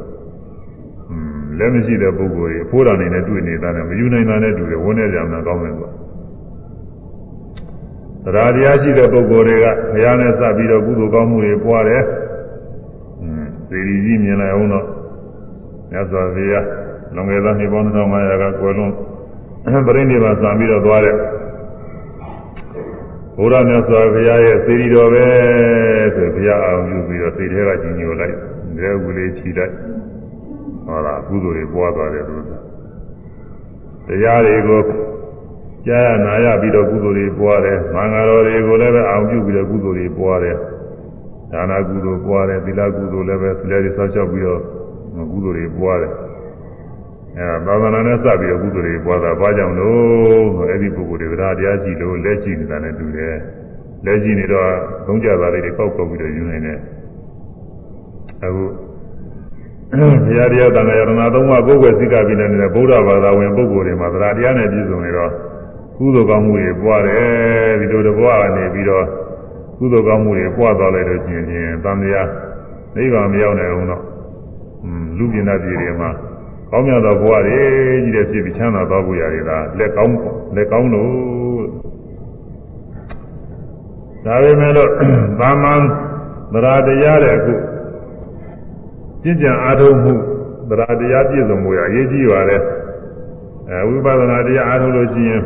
လက်မရှိတဲ့ပုဂ္ဂိုလ်တွေအဖိုးတော်နေနဲ့တွေ့နေတာနဲ့မယူနိုင်တာနဲ့တူတယ်ဝန်းနေကြမှာကောင်းတယ်ကွာတ ရားတရားရှိတဲ့ပုဂ္ဂိုလ်တွေကဘုရားနဲ့စပ်ပြီးတော့ကုသိုလ်ကောင်းမှုတွေပွားတယ်။အင်းသေရီကြီးမြင်လိုက်အောင်တော့မြတ်စွာဘုရားလွန်ခဲ့သောနှစ်ပေါင်း2500ကကွယ်လွန်ပြိဋိဘဆံပြီးတော့သွားတဲ့ဘုရားမြတ်စွာဘုရားရဲ့သေရီတော်ပဲဆိုဘုရားအောင်ပြုပြီးတော့စိတ်ထဲကကြီးညိုလိုက်ရဲဝူလေးချီလိုက်ဟောလားကုသိုလ်တွေပွားသွားတယ်လို့တရားတွေကို ကြားရနာရပြီးတော့ကုသိုလ်တွေပွားတယ်မင်္ဂလာတွေကိုလည်းပဲအောင်ပြုပြီးတော့ကုသိုလ်တွေပွားတယ်ဒါနာကုသိုလ်ပွားတယ်သီလကုသိုလ်လည်းပဲသီလတွေဆောက်ရှောက်ပြီးတော့ကုသိုလ်တွေပွားတယ်အဲသာသနာနဲ့စပြီးတော့ကုသိုလ်တွေပွားတာဘာကြောင့်လို့အဲ့ဒီပုဂ္ဂိုလ်တွေတရားတရားကြည့်လို့လက်ရှိနေတာနဲ့တူတယ်လက်ရှိနေတော့သုံးကြတာလေးတွေပောက်ပောက်ပြီးတော့ယူနေတယ်အခုဘုရားတရားတန်ခါရဏသုံးပါးကိုယ်ွယ်စိကပြီးနေတဲ့ဗုဒ္ဓဘာသာဝင်ပုဂ္ဂိုလ်တွေမှာတရားတရားနဲ့ပြည့်စုံနေတော့ ကုသိုလ်ကောင်းမှုတွေပွားတယ်ဒီလိုတဘွားကနေပြီးတော့ကုသိုလ်ကောင်းမှုတွေပွားသွားလိုက်လို့ရှိရင်တန်တရားနိဗ္ဗာန်မရောက်နိုင်အောင်တော့လူပြင်းတဲ့ပြည်တွေမှာကောင်းမြတ်သောဘဝတွေကြီးတဲ့ဖြစ်ပြီးချမ်းသာသွားဖို့ရတယ်ဒါလက်ကောင်းလက်ကောင်းလို့ဒါပေမဲ့လို့သာမန်သရတရားတဲ့အခုကျင့်ကြံအားထုတ်မှုသရတရားပြည့်စုံမှုရအရေးကြီးပါတယ်အဲဝိပဿနာတရားအားထုတ်လို့ရှိရင်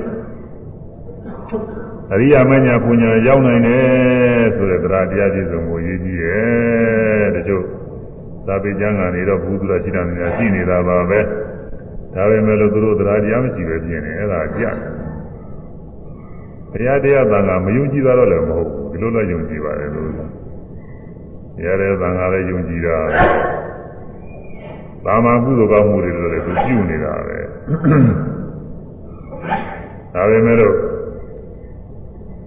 အရိယာမညာပူညာရောက်နိုင်တယ်ဆိုတဲ့တရားတရားပြည့်စုံမှုရည်ကြီးတယ်တချို့သာပေကျမ်းကနေတော့ဘုသူရရှိတာနေတာရှိနေတာပါပဲဒါပေမဲ့လို့သူတို့တရားတရားမရှိပဲပြင်နေအဲ့ဒါကြတယ်တရားတရားသံဃာမယုံကြည်တာတော့လည်းမဟုတ်ဘူးဒီလိုလည်းယုံကြည်ပါတယ်လို့တရားတရားသံဃာလည်းယုံကြည်တာသာမန်ကုသိုလ်ကောင်းမှုတွေလို့လည်းသူပြုနေတာပဲဒါပေမဲ့လို့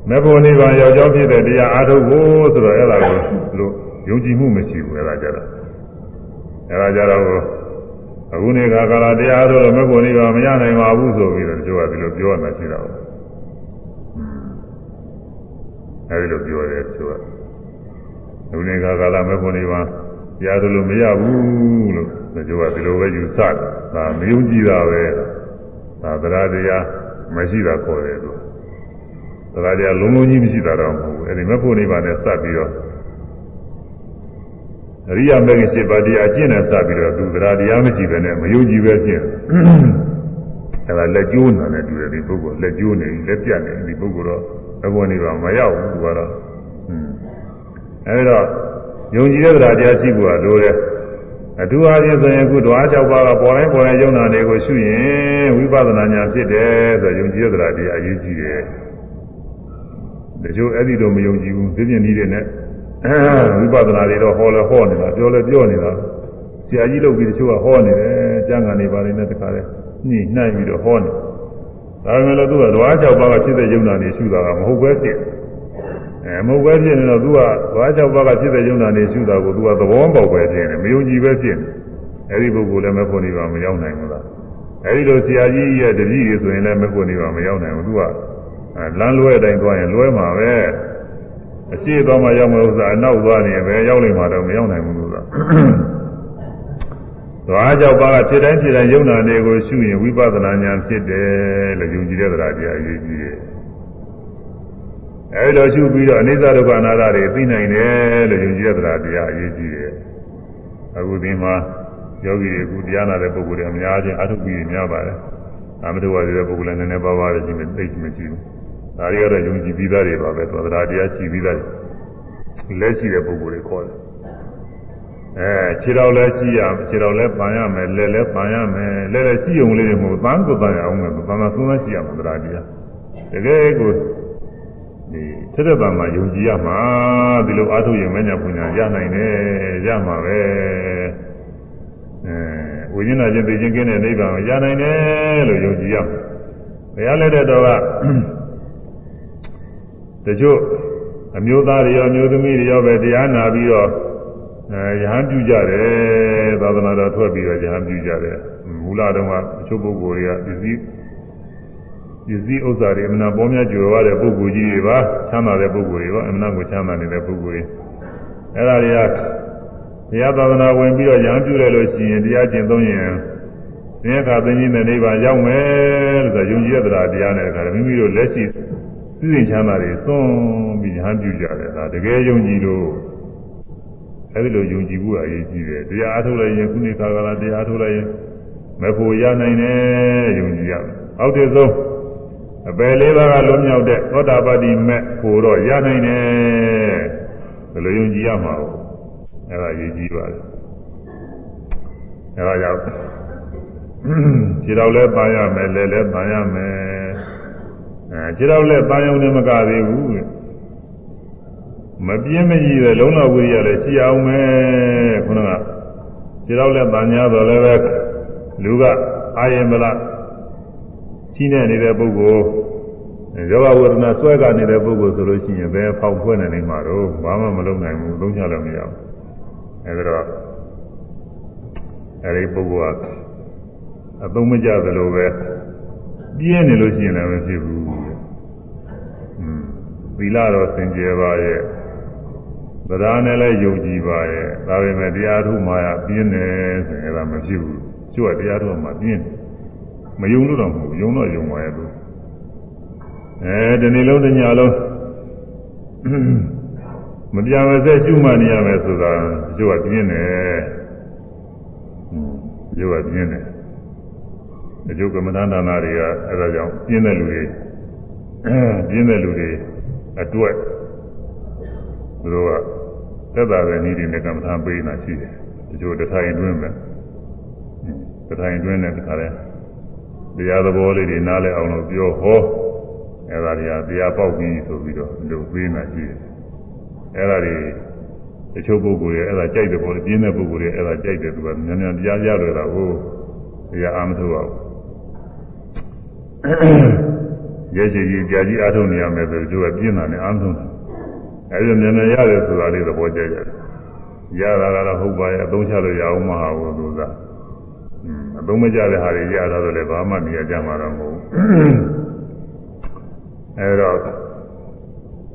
မေဖို့နိဗ္ဗာန်ရောက်ကြောင်းဖြစ်တဲ့တရားအားထုတ်ဖို့ဆိုတော့အဲ့ဒါကိုသူတို့ယုံကြည်မှုမရှိဘူးအဲ့ဒါကြတော့အဲ့ဒါကြတော့အခုနေခါကာလတရားအားထုတ်လို့မေဖို့နိဗ္ဗာန်မရနိုင်ပါဘူးဆိုပြီးတော့တချို့ကဒီလိုပြောရမှရှိတာပေါ့အဲအဲဒီလိုပြောတယ်သူကလူနေကကာလမေဖို့နေပါတရားသလိုမရဘူးလို့သူကဒီလိုပဲယူဆတယ်ဒါမယုံကြည်တာပဲဒါတရားတရားမရှိတာခေါ်တယ်သူ တရားတရားလုံးလုံးကြီးမရှိတာတော့မဟုတ်ဘူးအဲဒီမေဖို့နေပါနဲ့စပ်ပြီးတော့အရိယာမဂ္ဂင်7ပါးတရားကျင့်နေစပြီးတော့သူတရားတရားမရှိပဲနဲ့မယုံကြည်ပဲကျင့်အဲဒါလက်ကျိုးနာနဲ့တူတယ်ဒီပုဂ္ဂိုလ်လက်ကျိုးနေလက်ပြတ်နေဒီပုဂ္ဂိုလ်တော့ဘဝနေပါမရောက်ဘူးသူကတော့အဲဒီတော့ယုံကြည်တဲ့တရားတရားရှိဖို့ကလိုတယ်အထူးအားဖြင့်ဆိုရင်အခုဓဝါ၆ပါးကပေါ်တိုင်းပေါ်တိုင်းယုံနာတွေကိုရှုရင်ဝိပဿနာဉာဏ်ဖြစ်တယ်ဆိုယုံကြည်တဲ့တရားတရားအရေးကြီးတယ် တချို့အဲ့ဒီတော့မယုံကြည်ဘူးသိပြင်းနည်းတွေနဲ့ဝိပဿနာတွေတော့ဟောလဲဟောနေတာပြောလဲပြောနေတာဆရာကြီးလုပ်ပြီးတချို့ကဟောနေတယ်ကျမ်းဂန်တွေပါတယ်နဲ့တခါလဲညှိနှိုင်းပြီးတော့ဟောနေဒါပေမဲ့လည်းသူကဓဝါ၆ပါးကဖြစ်တဲ့ယုံနာတွေရှုတာကမဟုတ်ပဲဖြစ်အဲမဟုတ်ပဲဖြစ်နေတော့သူကဓဝါ၆ပါးကဖြစ်တဲ့ယုံနာတွေရှုတာကိုသူကသဘောပေါက်ပဲဖြစ်နေမယုံကြည်ပဲဖြစ်နေအဲဒီပုဂ္ဂိုလ်လည်းမဖို့နေပါမရောက်နိုင်ဘူးလားအဲဒီလိုဆရာကြီးရဲ့တပည့်တွေဆိုရင်လည်းမဖို့နေပါမရောက်နိုင်ဘူးသူက လမ်းလွဲတိုင်းသွားရင်လွဲမှာပဲအရှိသွားမှရောက်မလို့ဆိုအနောက်သွားနေပဲရောက်လိမ့်မှာတော့မရောက်နိုင်ဘူးလို့ဆိုသွားကြောက်ပါကဖြစ်တိုင်းဖြစ်တိုင်းယုံနာတွေကိုရှုရင်ဝိပဿနာဉာဏ်ဖြစ်တယ်လို့ယုံကြည်တဲ့တရားတရားအရေးကြီးတယ်အဲဒီလိုရှုပြီးတော့အနိစ္စဒုက္ခအနာတ္တတွေသိနိုင်တယ်လို့ယုံကြည်တဲ့တရားတရားအရေးကြီးတယ်အခုဒီမှာယောဂီတွေအခုတရားနာတဲ့ပုဂ္ဂိုလ်တွေအများကြီးအထုပ်ပြီးများပါတယ်အမတဝါတွေတဲ့ပုဂ္ဂိုလ်လည်းနည်းနည်းပါးပါးလည်းရှိမယ်သိချင်မရှိဘူး ဒါတွေကတော့ယုံကြည်ပြီးသားတွေပါပဲသောတရားတရားရှိပြီးသားလက်ရှိတဲ့ပုဂ္ဂိုလ်တွေခေါ်တယ်အဲခြေတော်လည်းရှိရခြေတော်လည်းပန်ရမယ်လက်လည်းပန်ရမယ်လက်လည်းရှိုံလေးတွေမဟုတ်သန်းကိုပန်ရအောင်မယ်ပန်ပန်သုံးသန်းရှိရမှာတရားတရားတကယ်ကိုဒီသက်သက်ပန်မှာယုံကြည်ရမှာဒီလိုအားထုတ်ရင်မညာပညာရနိုင်တယ်ရမှာပဲအဲဝိညာဉ်ချင်းသိချင်းကင်းတဲ့နိဗ္ဗာန်ကိုရနိုင်တယ်လို့ယုံကြည်ရမှာဘုရားလက်တဲ့တော်က တချို့အမျိုးသားတွေရောအမျိုးသမီးတွေရောပဲတရားနာပြီးတော့အဲရဟန်းပြုကြတယ်သာသနာတော်ထွက်ပြီးတော့ရဟန်းပြုကြတယ်မူလတုန်းကတချို့ပုဂ္ဂိုလ်တွေကပစ္စည်းပစ္စည်းဥစ္စာတွေအမှန်ပေါ်များကြွယ်ဝတဲ့ပုဂ္ဂိုလ်ကြီးတွေပါချမ်းသာတဲ့ပုဂ္ဂိုလ်တွေပါအမှန်ကိုချမ်းသာနေတဲ့ပုဂ္ဂိုလ်တွေအဲ့ဒါတွေကတရားသာသနာဝင်ပြီးတော့ရဟန်းပြုရလို့ရှိရင်တရားကျင့်သုံးရင်သင်္ခါသိင်းကြီးတဲ့နိဗ္ဗာန်ရောက်မယ်လို့ဆိုယုံကြည်တဲ့တရားနဲ့ခါမိမိတို့လက်ရှိ သိစဉ်ချမ်းသာတွေသွန်ပြီးဟန်ပြုကြတယ်ဒါတကယ်ယုံကြည်လို့အဲဒီလိုယုံကြည်ဖို့အရေးကြီးတယ်တရားအားထုတ်လိုက်ရင်ခုနှစ်ခါကလာတရားအားထုတ်လိုက်ရင်မဖို့ရနိုင်တယ်ယုံကြည်ရမယ်အောက်တည်းဆုံးအပယ်လေးပါးကလွတ်မြောက်တဲ့သောတာပတိမဲ့ဖို့တော့ရနိုင်တယ်ဘယ်လိုယုံကြည်ရမှာလဲအဲဒါအရေးကြီးပါတယ်အဲဒါကြောင့်ခြေတော်လည်းပါရမယ်လက်လည်းပါရမယ် အဲခြေတော်လည်းပါရုံနဲ့မကသေးဘူးမပြင်းမကြီးတဲ့လုံးတော်ဝိရိယလည်းရှိအောင်မယ်ခုနကခြေတော်လည်းပါညာတော်လည်းပဲလူကအာယံမလားကြီးနေနေတဲ့ပုဂ္ဂိုလ်ယောဂဝေဒနာဆွဲကနေတဲ့ပုဂ္ဂိုလ်ဆိုလို့ရှိရင်ဘယ်ဖောက်ဖွဲ့နေနိုင်မှာတော့ဘာမှမလုပ်နိုင်ဘူးလုံးချလို့မရဘူးအဲဒါတော့အဲဒီပုဂ္ဂိုလ်ကအသုံးမကျသလိုပဲ ပြင်းနေလို့ရှိရင်လည်းမဖြစ်ဘူးသီလတော့စင်ကြယ်ပါရဲ့သဒ္ဒါနဲ့လည်းယုံကြည်ပါရဲ့ဒါပေမဲ့တရားထုမှရပြင်းတယ်ဆိုရင်လည်းမဖြစ်ဘူးကျွတ်တရားထုမှပြင်းမယုံလို့တော့မဟုတ်ဘူးယုံတော့ယုံပါရဲ့သူအဲဒီနေ့လုံးတညလုံးမပြမစက်ရှုမှနေရမယ်ဆိုတာကျွတ်ပြင်းတယ်ကျွတ်ပြင်းတယ် အကျုပ်ကမ္မဋ္ဌာန်းဒါနတွေကအဲဒါကြောင့်ပြင်းတဲ့လူတွေပြင်းတဲ့လူတွေအတွက်သူတို့ကသက်သာတဲ့နည်းတွေနဲ့ကမ္မဋ္ဌာန်းပေးနေတာရှိတယ်တချို့တထိုင်တွင်းပဲတထိုင်တွင်းနဲ့တခါလဲတရားသဘောလေးတွေနားလည်အောင်လို့ပြောဟောအဲဒါတွေကတရားပေါက်ပြီးဆိုပြီးတော့လူပေးနေတာရှိတယ်အဲဒါတွေတချို့ပုဂ္ဂိုလ်တွေအဲဒါကြိုက်တယ်ပေါ့ပြင်းတဲ့ပုဂ္ဂိုလ်တွေအဲဒါကြိုက်တယ်သူကမြန်မြန်တရားရလွယ်တာကိုတရားအားမထုတ်ပါဘူး ရက်ရှိကြီးကြာကြီးအားထုတ်နေရမယ်ဆိုသူကပြင်းတာနဲ့အားထုတ်တယ်အဲဒီမြန်မြန်ရတယ်ဆိုတာလေးသဘောကျကြတယ်ရတာကတော့ဟုတ်ပါရဲ့အသုံးချလို့ရအောင်မဟာဘူးသူကအသုံးမကျတဲ့ဟာတွေရတာတော့လည်းဘာမှနေရာကြမှာတော့မဟုတ်ဘူးအဲတော့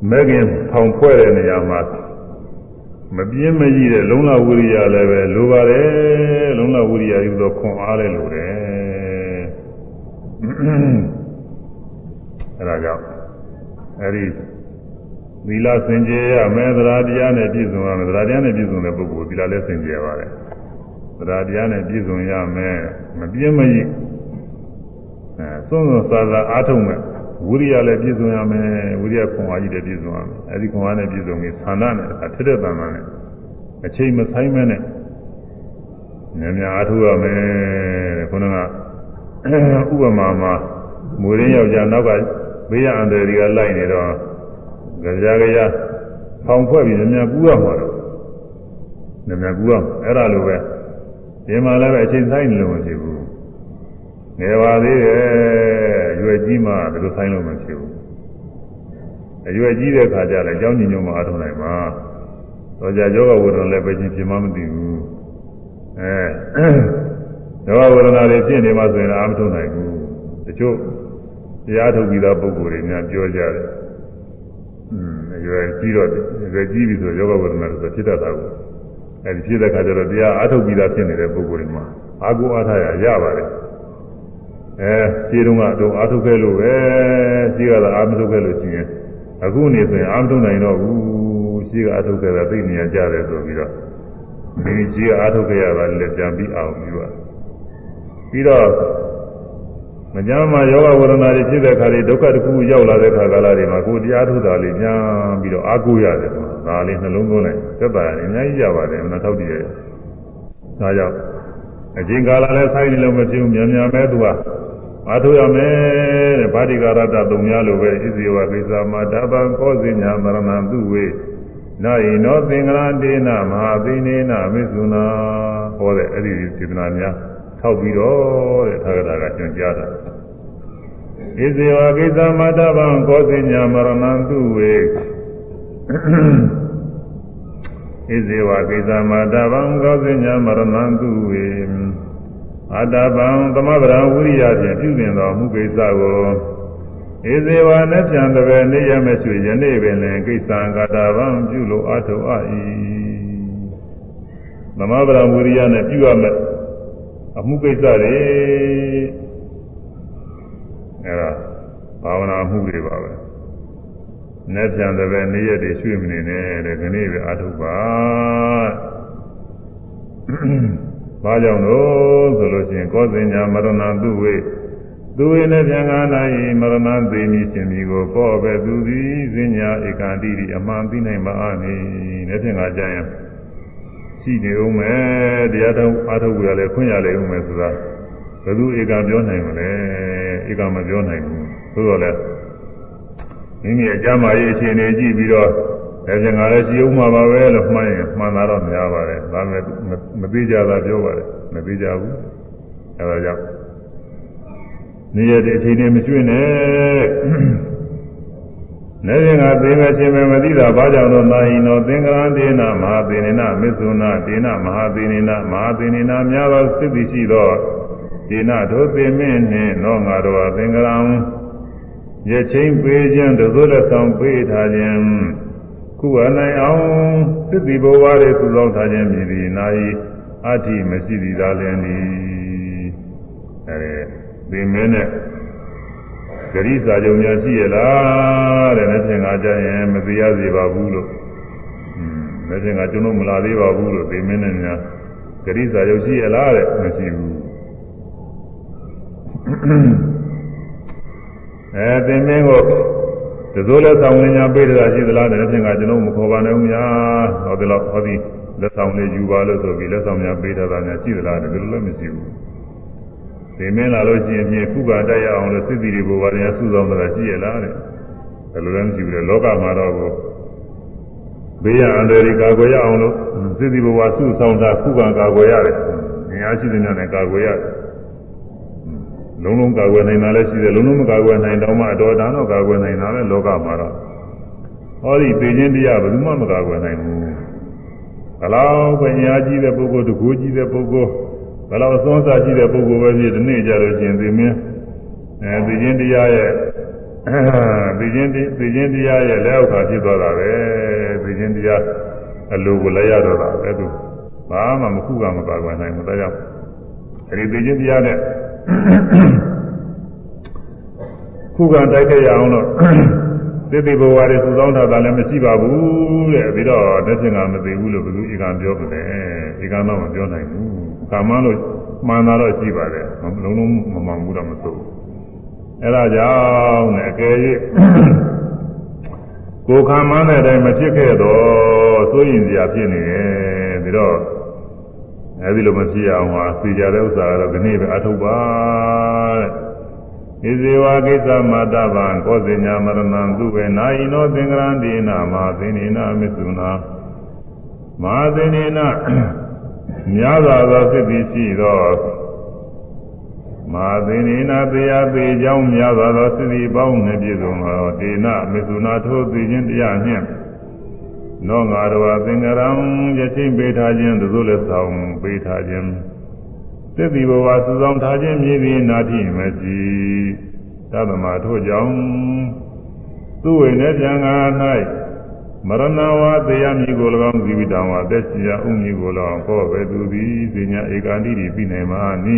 မဲခင်ထောင်ဖွဲ့တဲ့နေရာမှာမပြင်းမကြီးတဲ့လုံလဝိရိယလည်းပဲလိုပါတယ်လုံလဝိရိယယူတော့ခွန်အားလည်းလိုတယ် အဲဒါကြောင့်အဲဒီသီလစင်ကြယ်ရမယ်သရာတရားနဲ့ပြည့်စုံရမယ်သရာတရားနဲ့ပြည့်စုံတဲ့ပုဂ္ဂိုလ်သီလလည်းစင်ကြယ်ပါတယ်သရာတရားနဲ့ပြည့်စုံရမယ်မပြင်းမကြီးအဲစွန့်စွန့်စားစားအားထုတ်မယ်ဝိရိယလည်းပြည့်စုံရမယ်ဝိရိယခွန်အားကြီးလည်းပြည့်စုံရမယ်အဲဒီခွန်အားနဲ့ပြည့်စုံပြီးသာနာနဲ့အထက်တဲ့တန်ခါနဲ့အချိန်မဆိုင်မဲနဲ့ညများအားထုတ်ရမယ်တဲ့ခုနက ဥပမာမှာမွေရင်းယောက်ျားနောက်ကဘေးရအန္တရာယ်တွေကလိုက်နေတော့ကြာကြာဖောင်ဖွဲ့ပြီးညများကူးရမှာတော့ညများကူးရအဲ့ဒါလိုပဲဒီမှာလည်းပဲအချိန်ဆိုင်နေလို့မရှိဘူးငယ်ပါသေးတယ်ရွယ်ကြီးမှဘယ်လိုဆိုင်လို့မရှိဘူးအရွယ်ကြီးတဲ့ခါကျလည်းအကြောင်းညညုံမအားထုတ်နိုင်ပါတော့ကြာယောဂဝိဒ္ဓလည်းပဲချင်းပြင်မမသိဘူးအဲ ယောဂဝိဒ္ဓတွေဖြစ်နေမှဆိုရင်အာမထုတ်နိုင်ဘူးတချို့တရားထုတ်ပြီးသားပုဂ္ဂိုလ်တွေများပြောကြတယ်อืมအရွယ်ကြီးတော့အရွယ်ကြီးပြီဆိုယောဂဝိဒ္ဓဆိုဖြစ်တတ်တာကိုအဲဒီဖြစ်တဲ့ခါကျတော့တရားအားထုတ်ပြီးသားဖြစ်နေတဲ့ပုဂ္ဂိုလ်တွေမှာအာကိုအားထားရရပါတယ်အဲရှင်းတော့ကတော့အာထုတ်ခဲ့လို့ပဲရှင်းကတော့အာမထုတ်ခဲ့လို့ရှိရင်အခုနေဆိုရင်အာမထုတ်နိုင်တော့ဘူးရှင်းကအာထုတ်ခဲ့တာသိနေရကြတယ်ဆိုပြီးတော့ဒီရှင်းကအာထုတ်ခဲ့ရတာလည်းပြန်ပြီးအောင်ပြီးပါ ပြီးတော့မကြမ်းမှာယောဂဝရဏတွေဖြစ်တဲ့ခါတွေဒုက္ခတစ်ခုရောက်လာတဲ့ခါကာလတွေမှာကိုတရားထုတ်တာလေးညာပြီးတော့အာကိုရတယ်ဒါလေးနှလုံးသွင်းလိုက်သက်သာတယ်အများကြီးရပါတယ်မနှထောက်တည်းရဲ့ဒါကြောင့်အချိန်ကာလလည်းဆိုင်နေလို့မဖြစ်ဘူးမြန်မြန်ပဲသူကအားထုတ်ရမယ်တဲ့ဗာတိကာရတသုံးများလိုပဲဣဇေဝကိစ္စမှာတပံကောဇိညာမရဏံသူဝေနာယိနောသင်္ကလာတေနမဟာသိနေနမိစုနာဟောတဲ့အဲ့ဒီဒေသနာများ ထောက်ပြီးတော့တဲ့သာဂတာကညွှန်ကြားတာဣဇေဝကိစ္စမှာတပံကောဇိညာမရဏံသူဝေဣဇေဝကိစ္စမှာတပံကောဇိညာမရဏံသူဝေအတ္တပံသမဗရာဝိရိယဖြင့်ပြုပြင်တော်မူကိစ္စကိုဧဇေဝနဲ့ပြန်တဲ့ပဲနေရမဆွေယနေ့ပင်လင်ကိစ္စံကတာပံပြုလို့အထုအဤသမဗရာဝိရိယနဲ့ပြုရမယ် အမှုကိစ္စတွေအဲဒါဘာဝနာမှုတွေပါပဲနဲ့ပြန်တဲ့ပဲနေရတွေရွှေ့မနေနဲ့တဲ့ခဏလေးပဲအထုပါဘာကြောင့်လို့ဆိုလို့ရှိရင်ကောဇင်ညာမရဏသူဝေသူဝေနဲ့ပြန်ကားနိုင်မရဏသေမိရှင်မီကိုကောပဲသူသည်ဇင်ညာဧကတိတိအမှန်သိနိုင်ပါအနေနဲ့ဖြင့်ကကြရင် ရှိနေဦးမယ်တရားတော်အားထုတ်ရလဲခွင့်ရလဲဦးမယ်ဆိုတာဘယ်သူဧကပြောနိုင်မလဲဧကမပြောနိုင်ဘူးသို့တော်လဲမိမိအကြမ်းမာရေးအခြေအနေကြည့်ပြီးတော့ဒါပြန်ငါလည်းရှိဦးမှာပါပဲလို့မှန်းရင်မှန်တာတော့များပါတယ်ဒါပေမဲ့မသိကြတာပြောပါတယ်မသိကြဘူးအဲဒါကြောင့်နေရတဲ့အချိန်နဲ့မရွှေ့နဲ့ နေရင်ကသိမရှင်ပဲမသိတာဘာကြောင့်လို့သာဟိနောသင်္ကရံဒေနမဟာသေနေနမစ္ဆုနာဒေနမဟာသေနေနမဟာသေနေနများသောစိတ်သိရှိသောဒေနတို့သေမင်းနှင့်သောငါတို့ဟာသင်္ကရံရချင်းပေးခြင်းတို့လက်ဆောင်ပေးထားခြင်းခုအနိုင်အောင်သစ္တိဘဝတွေသုသောထားခြင်းမြည်သည်နာယီအဋ္ဌိမရှိသည်သာလျင်သည်အဲဒီမင်းနဲ့ ဂရိစာကြုံများရှိရလားတဲ့နဲ့ဖြင့်ငါကြရင်မသိရစေပါဘူးလို့อืมနဲ့ဖြင့်ငါကျွန်တော်မလာသေးပါဘူးလို့ဒီမင်းနဲ့များဂရိစာကြုံရှိရလားတဲ့မရှိဘူးအဲသင်မင်းကိုတစိုးလက်ဆောင်လေးညာပေးတာရှိသလားတဲ့ဖြင့်ကကျွန်တော်မခေါ်ပါနဲ့ဦးများဟောဒီလောက်ဟောဒီလက်ဆောင်လေးယူပါလို့ဆိုပြီးလက်ဆောင်များပေးတာများရှိသလားတဲ့ဘယ်လိုလဲမရှိဘူး ဒီမင်းလာလို့ရှိရင်မြေခုပါတက်ရအောင်လို့စိတ်တည်တွေပေါ်ပါတယ်စုဆောင်တာရှိရလားတဲ့ဘယ်လိုလဲမရှိဘူးလေလောကမှာတော့ကိုဘေးရအန္တရာယ်ကာကွယ်ရအောင်လို့စိတ်တည်ဘဝစုဆောင်တာခုပါကာကွယ်ရတယ်ဉာဏ်ရှိတဲ့ဉာဏ်နဲ့ကာကွယ်ရတယ်လုံးလုံးကာကွယ်နိုင်တာလည်းရှိတယ်လုံးလုံးမကာကွယ်နိုင်တော့မှအတော်ဒါတော့ကာကွယ်နိုင်တာလည်းလောကမှာတော့ဟောဒီပေခြင်းတရားဘယ်သူမှမကာကွယ်နိုင်ဘူးဘလောက်ပညာကြီးတဲ့ပုဂ္ဂိုလ်တကူကြီးတဲ့ပုဂ္ဂိုလ် ဘလောက်အစွမ်းစားကြီးတဲ့ပုဂ္ဂိုလ်ပဲဖြစ်ဒီနေ့ကြလို့ရှိရင်ဒီမင်းအဲပေခြင်းတရားရဲ့သိချင်းသိချင်းတရားရဲ့လက်အောက်ခံဖြစ်သွားတာပဲသိချင်းတရားအလိုကိုလည်းရတော့တာပဲသူဘာမှမခုကမပါကွယ်နိုင်ဘူးဒါကြောင့်အဲဒီသိချင်းတရားနဲ့ခုကတိုက်ခဲ့ရအောင်လို့သစ်တိဘဝတွေစုဆောင်းထားတာလည်းမရှိပါဘူးတဲ့ပြီးတော့တက်ချင်းကမသိဘူးလို့ဘယ်သူဧကံပြောမလဲဧကံတော့မပြောနိုင်ဘူး ကာမလို့မှန်တာတော့ရှိပါတယ်လုံးလုံးမမှန်ဘူးတော့မဆိုဘူးအဲဒါကြောင့်နဲ့အကယ်၍ကိုခံမှန်းတဲ့အတိုင်းမဖြစ်ခဲ့တော့စိုးရင်စရာဖြစ်နေတယ်ပြီးတော့အဲဒီလိုမဖြစ်အောင်ဟာသိကြတဲ့ဥစ္စာကတော့ဒီနေ့ပဲအထုတ်ပါတဲ့ဣဇေဝကိစ္စမတဗံကောဇေညာမရဏံသူပဲနာယိနောသင်္ကရန္တိနာမာသင်္နေနာမစ္ဆုနာမာသင်္နေနာ များစွာသောစိတ်ပြီးရှိသောမာသင်္နေနာတရားသေးကြောင်းများစွာသောစိတ်ပြီးပေါင်းနှင့်ပြည့်စုံသောဒေနမစ္ဆုနာထိုသိခြင်းတရားနှင့်နောငါတော်သင်္ကရံယချင်းပေးထားခြင်းသို့လည်းဆောင်ပေးထားခြင်းသစ္တိဘဝစုဆောင်ထားခြင်းမြည်ပြီးနာတိမရှိသဗ္ဗမထို့ကြောင့်သူဝိနေပြန်ငါ၌ မရဏဝါတရားမြည်ကို၎င်းဇီဝတံဝါသက်ရှိရာဥမြည်ကို၎င်းကောပဲသူသည်ဇိညာဧကာတိတိပြီးနိုင်မှာနိ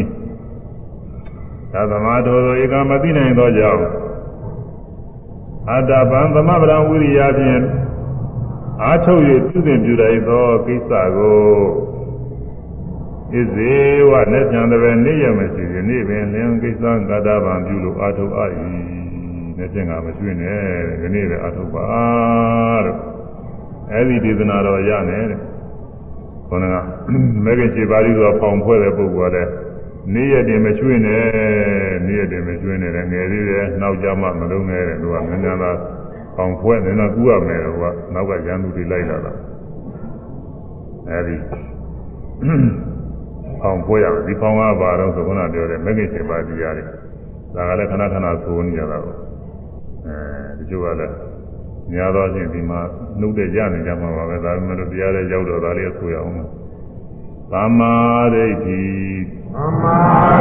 သဗ္ဗမထို့သောဧကမသိနိုင်သောကြောင့်အတ္တပံသမဗရံဝိရိယဖြင့်အားထုတ်၍ပြုစဉ်ပြုလိုက်သောကိစ္စကိုဣဇေဝနဲ့ပြန်တဲ့နေ့ရမရှိရင်နေ့ပင်လင်းကိစ္စကာတာပံပြုလို့အားထုတ်အပ်၏ နဲ့ပြန်ကမရှိနဲ့ဒီနေ့ပဲအားထုတ်ပါလို့အဲဒီဒေသနာတော်ရနဲ့တဲ့ခေါင်းကမဲခင်ခြေပါဠိတော်ဖောင်ဖွဲ့တဲ့ပုဂ္ဂိုလ်ကလည်းနေ့ရက်တင်မရွှေ့နဲ့နေ့ရက်တင်မရွှေ့နဲ့ငယ်သေးတယ်နောက်ကြမှမလုံးနဲ့တဲ့သူကငန်းငန်းသားအောင်ဖွဲနေတော့ကူရမယ်တော့ကနောက်ကရန်သူတွေလိုက်လာတာအဲဒီအောင်ဖွဲရမယ်ဒီဖောင်းကပါတော့ဆိုခုနပြောတယ်မဂ္ဂင်7ပါးတရားတွေဒါကလည်းခဏခဏဆိုနေကြတာပေါ့ အဲဒီကျိုးကလည်းများသောဖြင့်ဒီမှာနှုတ်တဲ့ရနေကြမှာပါပဲဒါပေမဲ့တရားလည်းရောက်တော့ဒါလေးဆိုရအောင်သမ္မာဒိဋ္ဌိသမ္မာ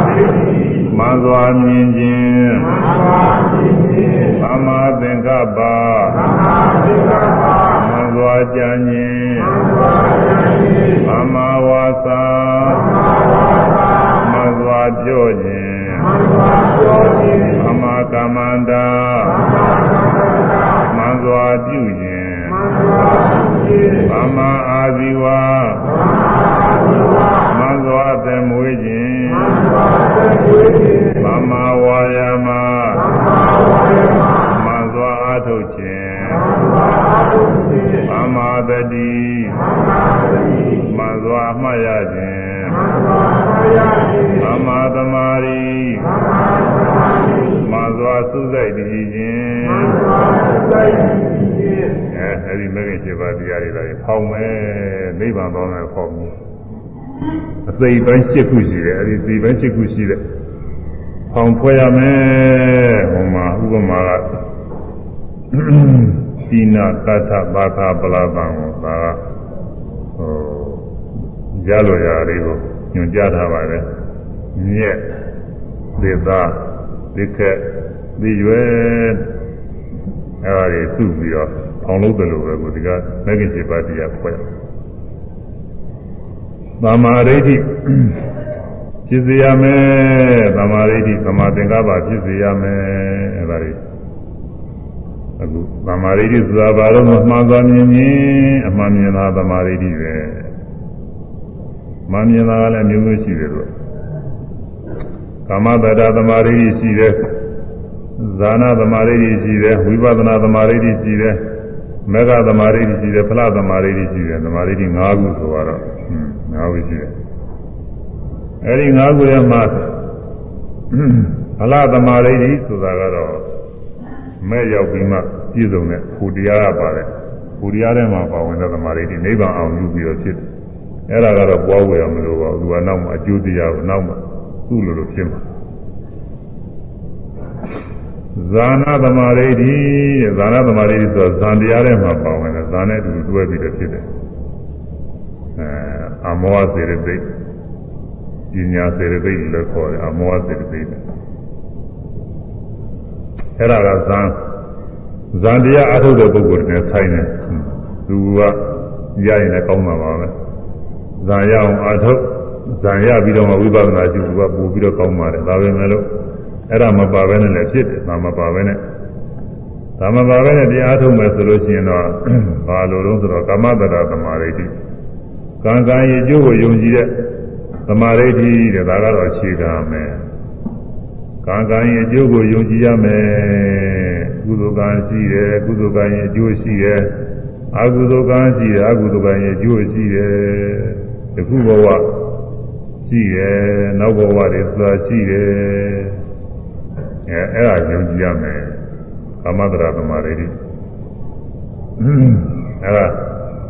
ဒိဋ္ဌိမှန်စွာမြင်ခြင်းမှန်စွာမြင်ခြင်းသမ္မာသင်္ကပ္ပသမ္မာသင်္ကပ္ပမှန်စွာကြံခြင်းမှန်စွာကြံခြင်းသမ္မာဝါစာသမ္မာဝါစာမှန်စွာပြောခြင်းမှန်စွာပြောခြင်းသမ္မာ ကမ္မန္တာသမ္မာကမ္မန္တာမှန်စွာပြုခြင်းမှန်စွာပြုခြင်းသမ္မာအာဇီဝသမ္မာအာဇီဝမှန်စွာသမွေးခြင်းမှန်စွာသမွေးခြင်းသမ္မာဝါယာမသမ္မာဝါယာမမှန်စွာအားထုတ်ခြင်းမှန်စွာအားထုတ်ခြင်းသမ္မာတတိသမ္မာတတိမှန်စွာအမှတ်ရခြင်းမှန်စွာအမှတ်ရခြင်းသမ္မာသမာဓိသမ္မာသမာဓိ မှန်စွာစုစိတ်တည်ခြင်းမှန်စွာစုစိတ်တည်ခြင်းအဲအဲဒီမဂ္ဂင်7ပါးတရားတွေလည်းဖောင်းမယ်နိဗ္ဗာန်ပေါင်းမယ်ဖောင်းမယ်အသိပိုင်း7ခုရှိတယ်အဲဒီသိပိုင်း7ခုရှိတယ်ဖောင်းဖွဲ့ရမယ်ဟိုမှာဥပမာကဒီနာတထဘာသာပလာပံကိုဒါကဟိုရလိုရာလေးကိုညွှန်ကြားထားပါတယ်မြက်သေသား သိခက်သိရွယ်အဲဒါတွေစုပြီးတော့ဖောင်းလို့တယ်လို့ပဲကိုဒီကမဂ္ဂင်7ပါးတရားဖွဲ့သမာဓိဋ္ဌိဖြစ်စေရမယ်သမာဓိဋ္ဌိသမာသင်္ကပ္ပဖြစ်စေရမယ်အဲဒါတွေအခုသမာဓိဋ္ဌိဆိုတာဘာလို့မမှန်သွားမြင်ရင်အမှန်မြင်တာသမာဓိဋ္ဌိပဲမှန်မြင်တာကလည်းမျိုးမျိုးရှိတယ်လို့ ကာမတ္တသမာဓိဋ္ဌိရှိတယ်ဇာနာသမာဓိဋ္ဌိရှိတယ်ဝိပဿနာသမာဓိဋ္ဌိရှိတယ်မေဃသမာဓိဋ္ဌိရှိတယ်ဖလားသမာဓိဋ္ဌိရှိတယ်သမာဓိဋ္ဌိ၅ခုဆိုတော့၅ခုရှိတယ်အဲဒီ၅ခုထဲမှာဖလားသမာဓိဋ္ဌိဆိုတာကတော့မဲ့ရောက်ပြီးမှပြည့်စုံတဲ့ဟူတရားကပါတယ်ဟူတရားထဲမှာပါဝင်တဲ့သမာဓိဋ္ဌိနိဗ္ဗာန်အောင်ယူပြီးတော့ဖြစ်တယ်အဲ့ဒါကတော့ပွားဝယ်ရမလို့ပါဘူးသူကနောက်မှအကျိုးတရားကိုနောက်မှ သူ့လိုလိုဖြစ်မှာဇာနာသမာဓိတိဇာနာသမာဓိတိဆိုဇန်တရားထဲမှာပါဝင်တယ်ဇာနဲ့အတူတွဲပြီးတော့ဖြစ်တယ်အဲအမောစေရသိပညာစေရသိလည်းခေါ်တယ်အမောစေရသိတယ်အဲ့ဒါကဇန်ဇန်တရားအထုတ်တဲ့ပုဂ္ဂိုလ်တွေနဲ့ဆိုင်တယ်သူကရရင်လည်းကောင်းမှာပါပဲဇန်ရအောင်အထုတ် ဇန်ရပြီးတော့မှဝိပဿနာရှုသူကပို့ပြီးတော့ကောင်းပါတယ်ဒါပဲမဲ့လို့အဲ့ဒါမပါဘဲနဲ့လည်းဖြစ်တယ်ဒါမပါဘဲနဲ့ဒါမပါပဲနဲ့တရားထုတ်မယ်ဆိုလို့ရှိရင်တော့ဘာလို့လဲဆိုတော့ကာမတ္တသမာဓိတိကံကံရဲ့အကျိုးကိုယုံကြည်တဲ့သမာဓိတိတဲ့ဒါကတော့အခြေခံမယ်ကံကံရဲ့အကျိုးကိုယုံကြည်ရမယ်ကုသိုလ်ကံရှိတယ်ကုသိုလ်ကံရဲ့အကျိုးရှိတယ်အကုသိုလ်ကံရှိတယ်အကုသိုလ်ကံရဲ့အကျိုးရှိတယ်တခုဘဝ ရှိတယ်နောက်ဘဝတွေဆိုတာရှိတယ်အဲအဲ့ဒါယုံကြည်ရမယ်ကာမတရာသမာဓိတိအဲ့ဒါ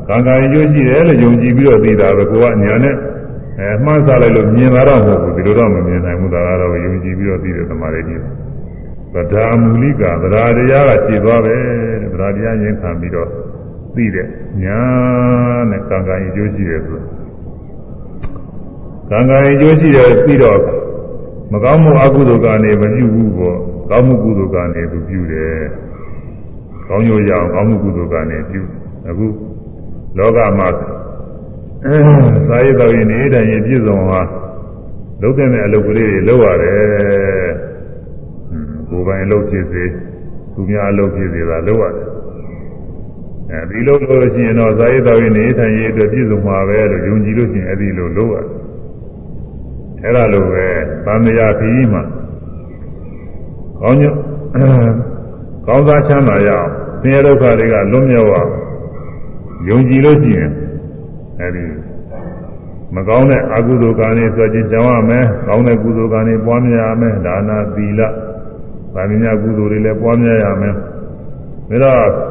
ကံကံအကျိုးရှိတယ်လို့ယုံကြည်ပြီးတော့သိတာပဲကိုကညာနဲ့အဲမှန်းစားလိုက်လို့မြင်လာတော့မဟုတ်ဘူးဒီလိုတော့မမြင်နိုင်ဘူးဒါကတော့ယုံကြည်ပြီးတော့သိတဲ့သမာဓိတိဗဒာမူလိကဗဒာတရားကရှိသွားပဲဗဒာတရားရင်ခံပြီးတော့သိတဲ့ညာနဲ့ကံကံအကျိုးရှိတယ်ဆို ကံကံအကျိုးရှိတယ်ပြီးတော့မကောင်းမှုအကုသိုလ်ကနေမပြုဘူးပေါ့ကောင်းမှုကုသိုလ်ကနေသူပြုတယ်ကောင်းကျိုးရအောင်ကောင်းမှုကုသိုလ်ကနေပြုအခုလောကမှာစာရေးတော်ရင်နေတိုင်းပြည့်စုံဟာလုပ်တဲ့အလုပ်ကလေးတွေလုပ်ရတယ်ကိုယ်ပိုင်အလုပ်ဖြစ်စေသူများအလုပ်ဖြစ်စေတာလုပ်ရတယ်အဲဒီလိုလို့ရှိရင်တော့စာရေးတော်ရင်နေတိုင်းရေးအတွက်ပြည့်စုံမှာပဲလို့ယုံကြည်လို့ရှိရင်အဲဒီလိုလုပ်ရတယ် အဲ့ဒါလိုပဲသံဃာခီးမှာကောင်းညကောင်းစားချမ်းသာရအောင်ဆင်းရဲဒုက္ခတွေကလွတ်မြောက်အောင်ယုံကြည်လို့ရှိရင်အဲဒီမကောင်းတဲ့အကုသိုလ်ကံတွေဆိုခြင်းကြောင်းရမယ်ကောင်းတဲ့ကုသိုလ်ကံတွေပွားများရမယ်ဒါနာသီလဗာမညာကုသိုလ်တွေလည်းပွားများရမယ်ဒါတော့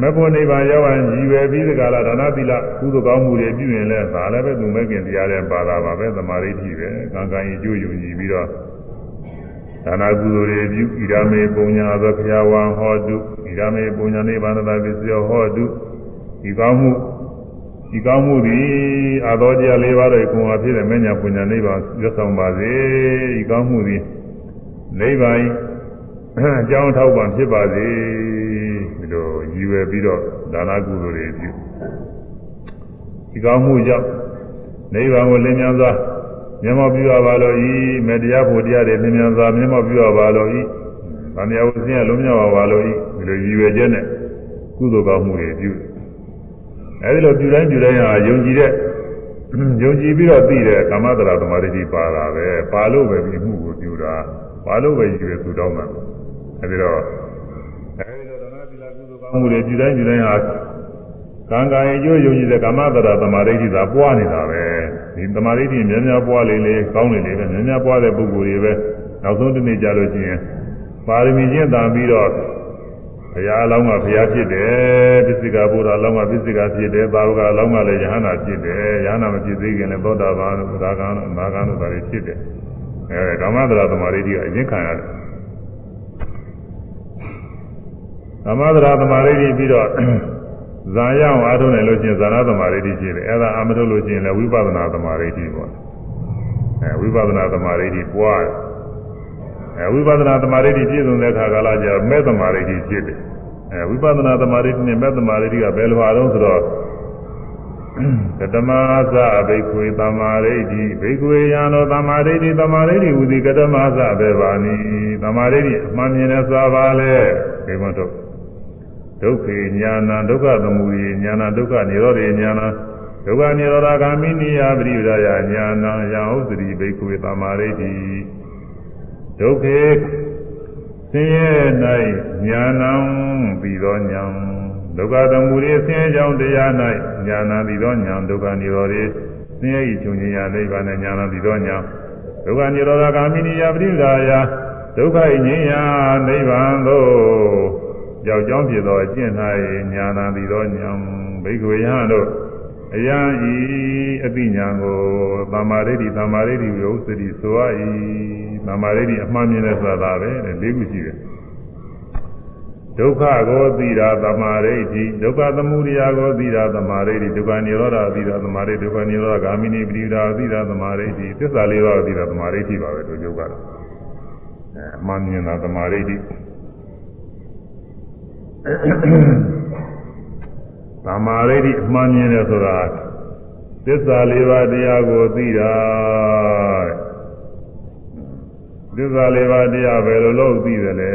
မဘုံနိဗ္ဗာန်ရောက်ရင်ရည်ရွယ်ပြီးဒီကလာဒါနသီလကုသိုလ်ကောင်းမှုတွေပြုရင်လည်းဒါလည်းပဲသူမဲ့ခင်တရားတဲ့ပါတာပါပဲသမာဓိရှိပဲကံကံရင်ကြိုးယုံကြည်ပြီးတော့ဒါနာကုသိုလ်တွေပြုဣဒာမေပုံညာသောခရာဝံဟောတုဣဒာမေပုံညာနိဗ္ဗာန်တပစ္စယောဟောတုဒီကောင်းမှုဒီကောင်းမှုသည်အာသောတရား၄ပါးတို့ကိုယ်အဖြစ်တဲ့မညာပုံညာနိဗ္ဗာန်ရွတ်ဆောင်ပါစေဒီကောင်းမှုသည်နိဗ္ဗာန်အကြောင်းထောက်ပံ့ဖြစ်ပါစေဒီ လိုရည်ရွယ်ပြီးတော့ဒါနာကုသိုလ်တွေပြုဒီကောင်းမှုကြောင့်နိဗ္ဗာန်ကိုလင်းမြန်စွာမျက်မှောက်ပြုရပါလို့ဤမေတ္တရားဖို့တရားတွေလင်းမြန်စွာမျက်မှောက်ပြုရပါလို့ဤဗာမယဝဆင်းရလုံးမြောက်ပါပါလို့ဤဒီလိုရည်ရွယ်ချက်နဲ့ကုသိုလ်ကောင်းမှုတွေပြုအဲဒီလိုပြုတိုင်းပြုတိုင်းဟာယုံကြည်တဲ့ယုံကြည်ပြီးတော့သိတဲ့ကာမတရာသမာဓိပါတာပဲပါလို့ပဲဒီမှုကိုပြုတာပါလို့ပဲရည်ရွယ်သူတောင်းတာအဲဒီတော့အဲဒီလိုဒနာသီလကုသိုလ်ကောင်း မှုတွေပြုတိုင်းပြုတိုင်းဟာကံကံရဲ့ကျိုးယုံကြည်တဲ့ကာမတရာသမာဓိသာပွားနေတာပဲဒီသမာဓိများများပွားလေလေကောင်းလေလေပဲများများပွားတဲ့ပုဂ္ဂိုလ်တွေပဲနောက်ဆုံးတစ်နေ့ကြာလို့ရှိရင်ပါရမီကျင့်တာပြီးတော့ဘုရားအလောင်းကဘုရားဖြစ်တယ်ပစ္စည်းကဘုရားအလောင်းကပစ္စည်းကဖြစ်တယ်သာဝကအလောင်းကလည်းယဟနာဖြစ်တယ်ယဟနာမဖြစ်သေးခင်လည်းသောတာပန်တို့သာဂန်တို့မာဂန်တို့ဒါတွေဖြစ်တယ်အဲကာမတရာသမာဓိကအရင်ခံရတယ် ကာမတရာသမာဓိပြီးတော့ဇာရအောင်အားထုတ်နိုင်လို့ရှိရင်ဇာနာသမာဓိဖြစ်တယ်အဲ့ဒါအာမထုတ်လို့ရှိရင်လည်းဝိပဿနာသမာဓိပေါ့အဲဝိပဿနာသမာဓိပွားတယ်အဲဝိပဿနာသမာဓိပြည့်စုံတဲ့အခါကာလကျမဲ့သမာဓိဖြစ်တယ်အဲဝိပဿနာသမာဓိနဲ့မဲ့သမာဓိကဘယ်လိုအားလုံးဆိုတော့ကတမသဘိက္ခွေသမာဓိတိဘိက္ခွေယံသောသမာဓိတိသမာဓိတိဟူသည်ကတမသဘေဘာနိသမာဓိတိအမှန်မြင်တဲ့စွာပါလေဒီမတော့ ဒုက္ခေညာနာဒုက္ခသမုဒိညာနာဒုက္ခនិရောဓေညာနာဒုက္ခនិရောဓဂာမိနိယပရိဒါယညာနာယံဥစ္စရိဘိက္ခွေသမာဓိတိဒုက္ခေဆင်းရဲ၌ညာနံပြီးသောညာဒုက္ခသမုဒိဆင်းရဲကြောင့်တရား၌ညာနာပြီးသောညာဒုက္ခនិရောဓေဆင်းရဲ၏ချုပ်ငြိမ်းရာနိဗ္ဗာန်နဲ့ညာနာပြီးသောညာဒုက္ခនិရောဓဂာမိနိယပရိဒါယဒုက္ခ၏ငြိမ်းရာနိဗ္ဗာန်သို့ ကြောက်ကြောင်းဖြစ်သောအကျင့်၌ညာနာပြီးသောညာဘိက္ခဝေယံတို့အယံဤအပိညာကိုသမ္မာဒိဋ္ဌိသမ္မာဒိဋ္ဌိဝိဥစ္စတိဆိုရ၏သမ္မာဒိဋ္ဌိအမှန်မြင်တဲ့ဆိုတာပဲတဲ့၄ခုရှိတယ်ဒုက္ခကိုသိတာသမ္မာဒိဋ္ဌိဒုက္ခသမုဒယကိုသိတာသမ္မာဒိဋ္ဌိဒုက္ခនិရောဓသိတာသမ္မာဒိဋ္ဌိဒုက္ခនិရောဓဂာမိနိပရိဒါသိတာသမ္မာဒိဋ္ဌိသစ္စာလေးပါးသိတာသမ္မာဒိဋ္ဌိပါပဲတို့ယုတ်ကတော့အဲအမှန်မြင်တာသမာဓိတိ သမာဓိတိအမှန်မြင်တယ်ဆိုတာသစ္စာလေးပါးတရားကိုသိတာသစ္စာလေးပါးတရားဘယ်လိုလုပ်သိသလဲ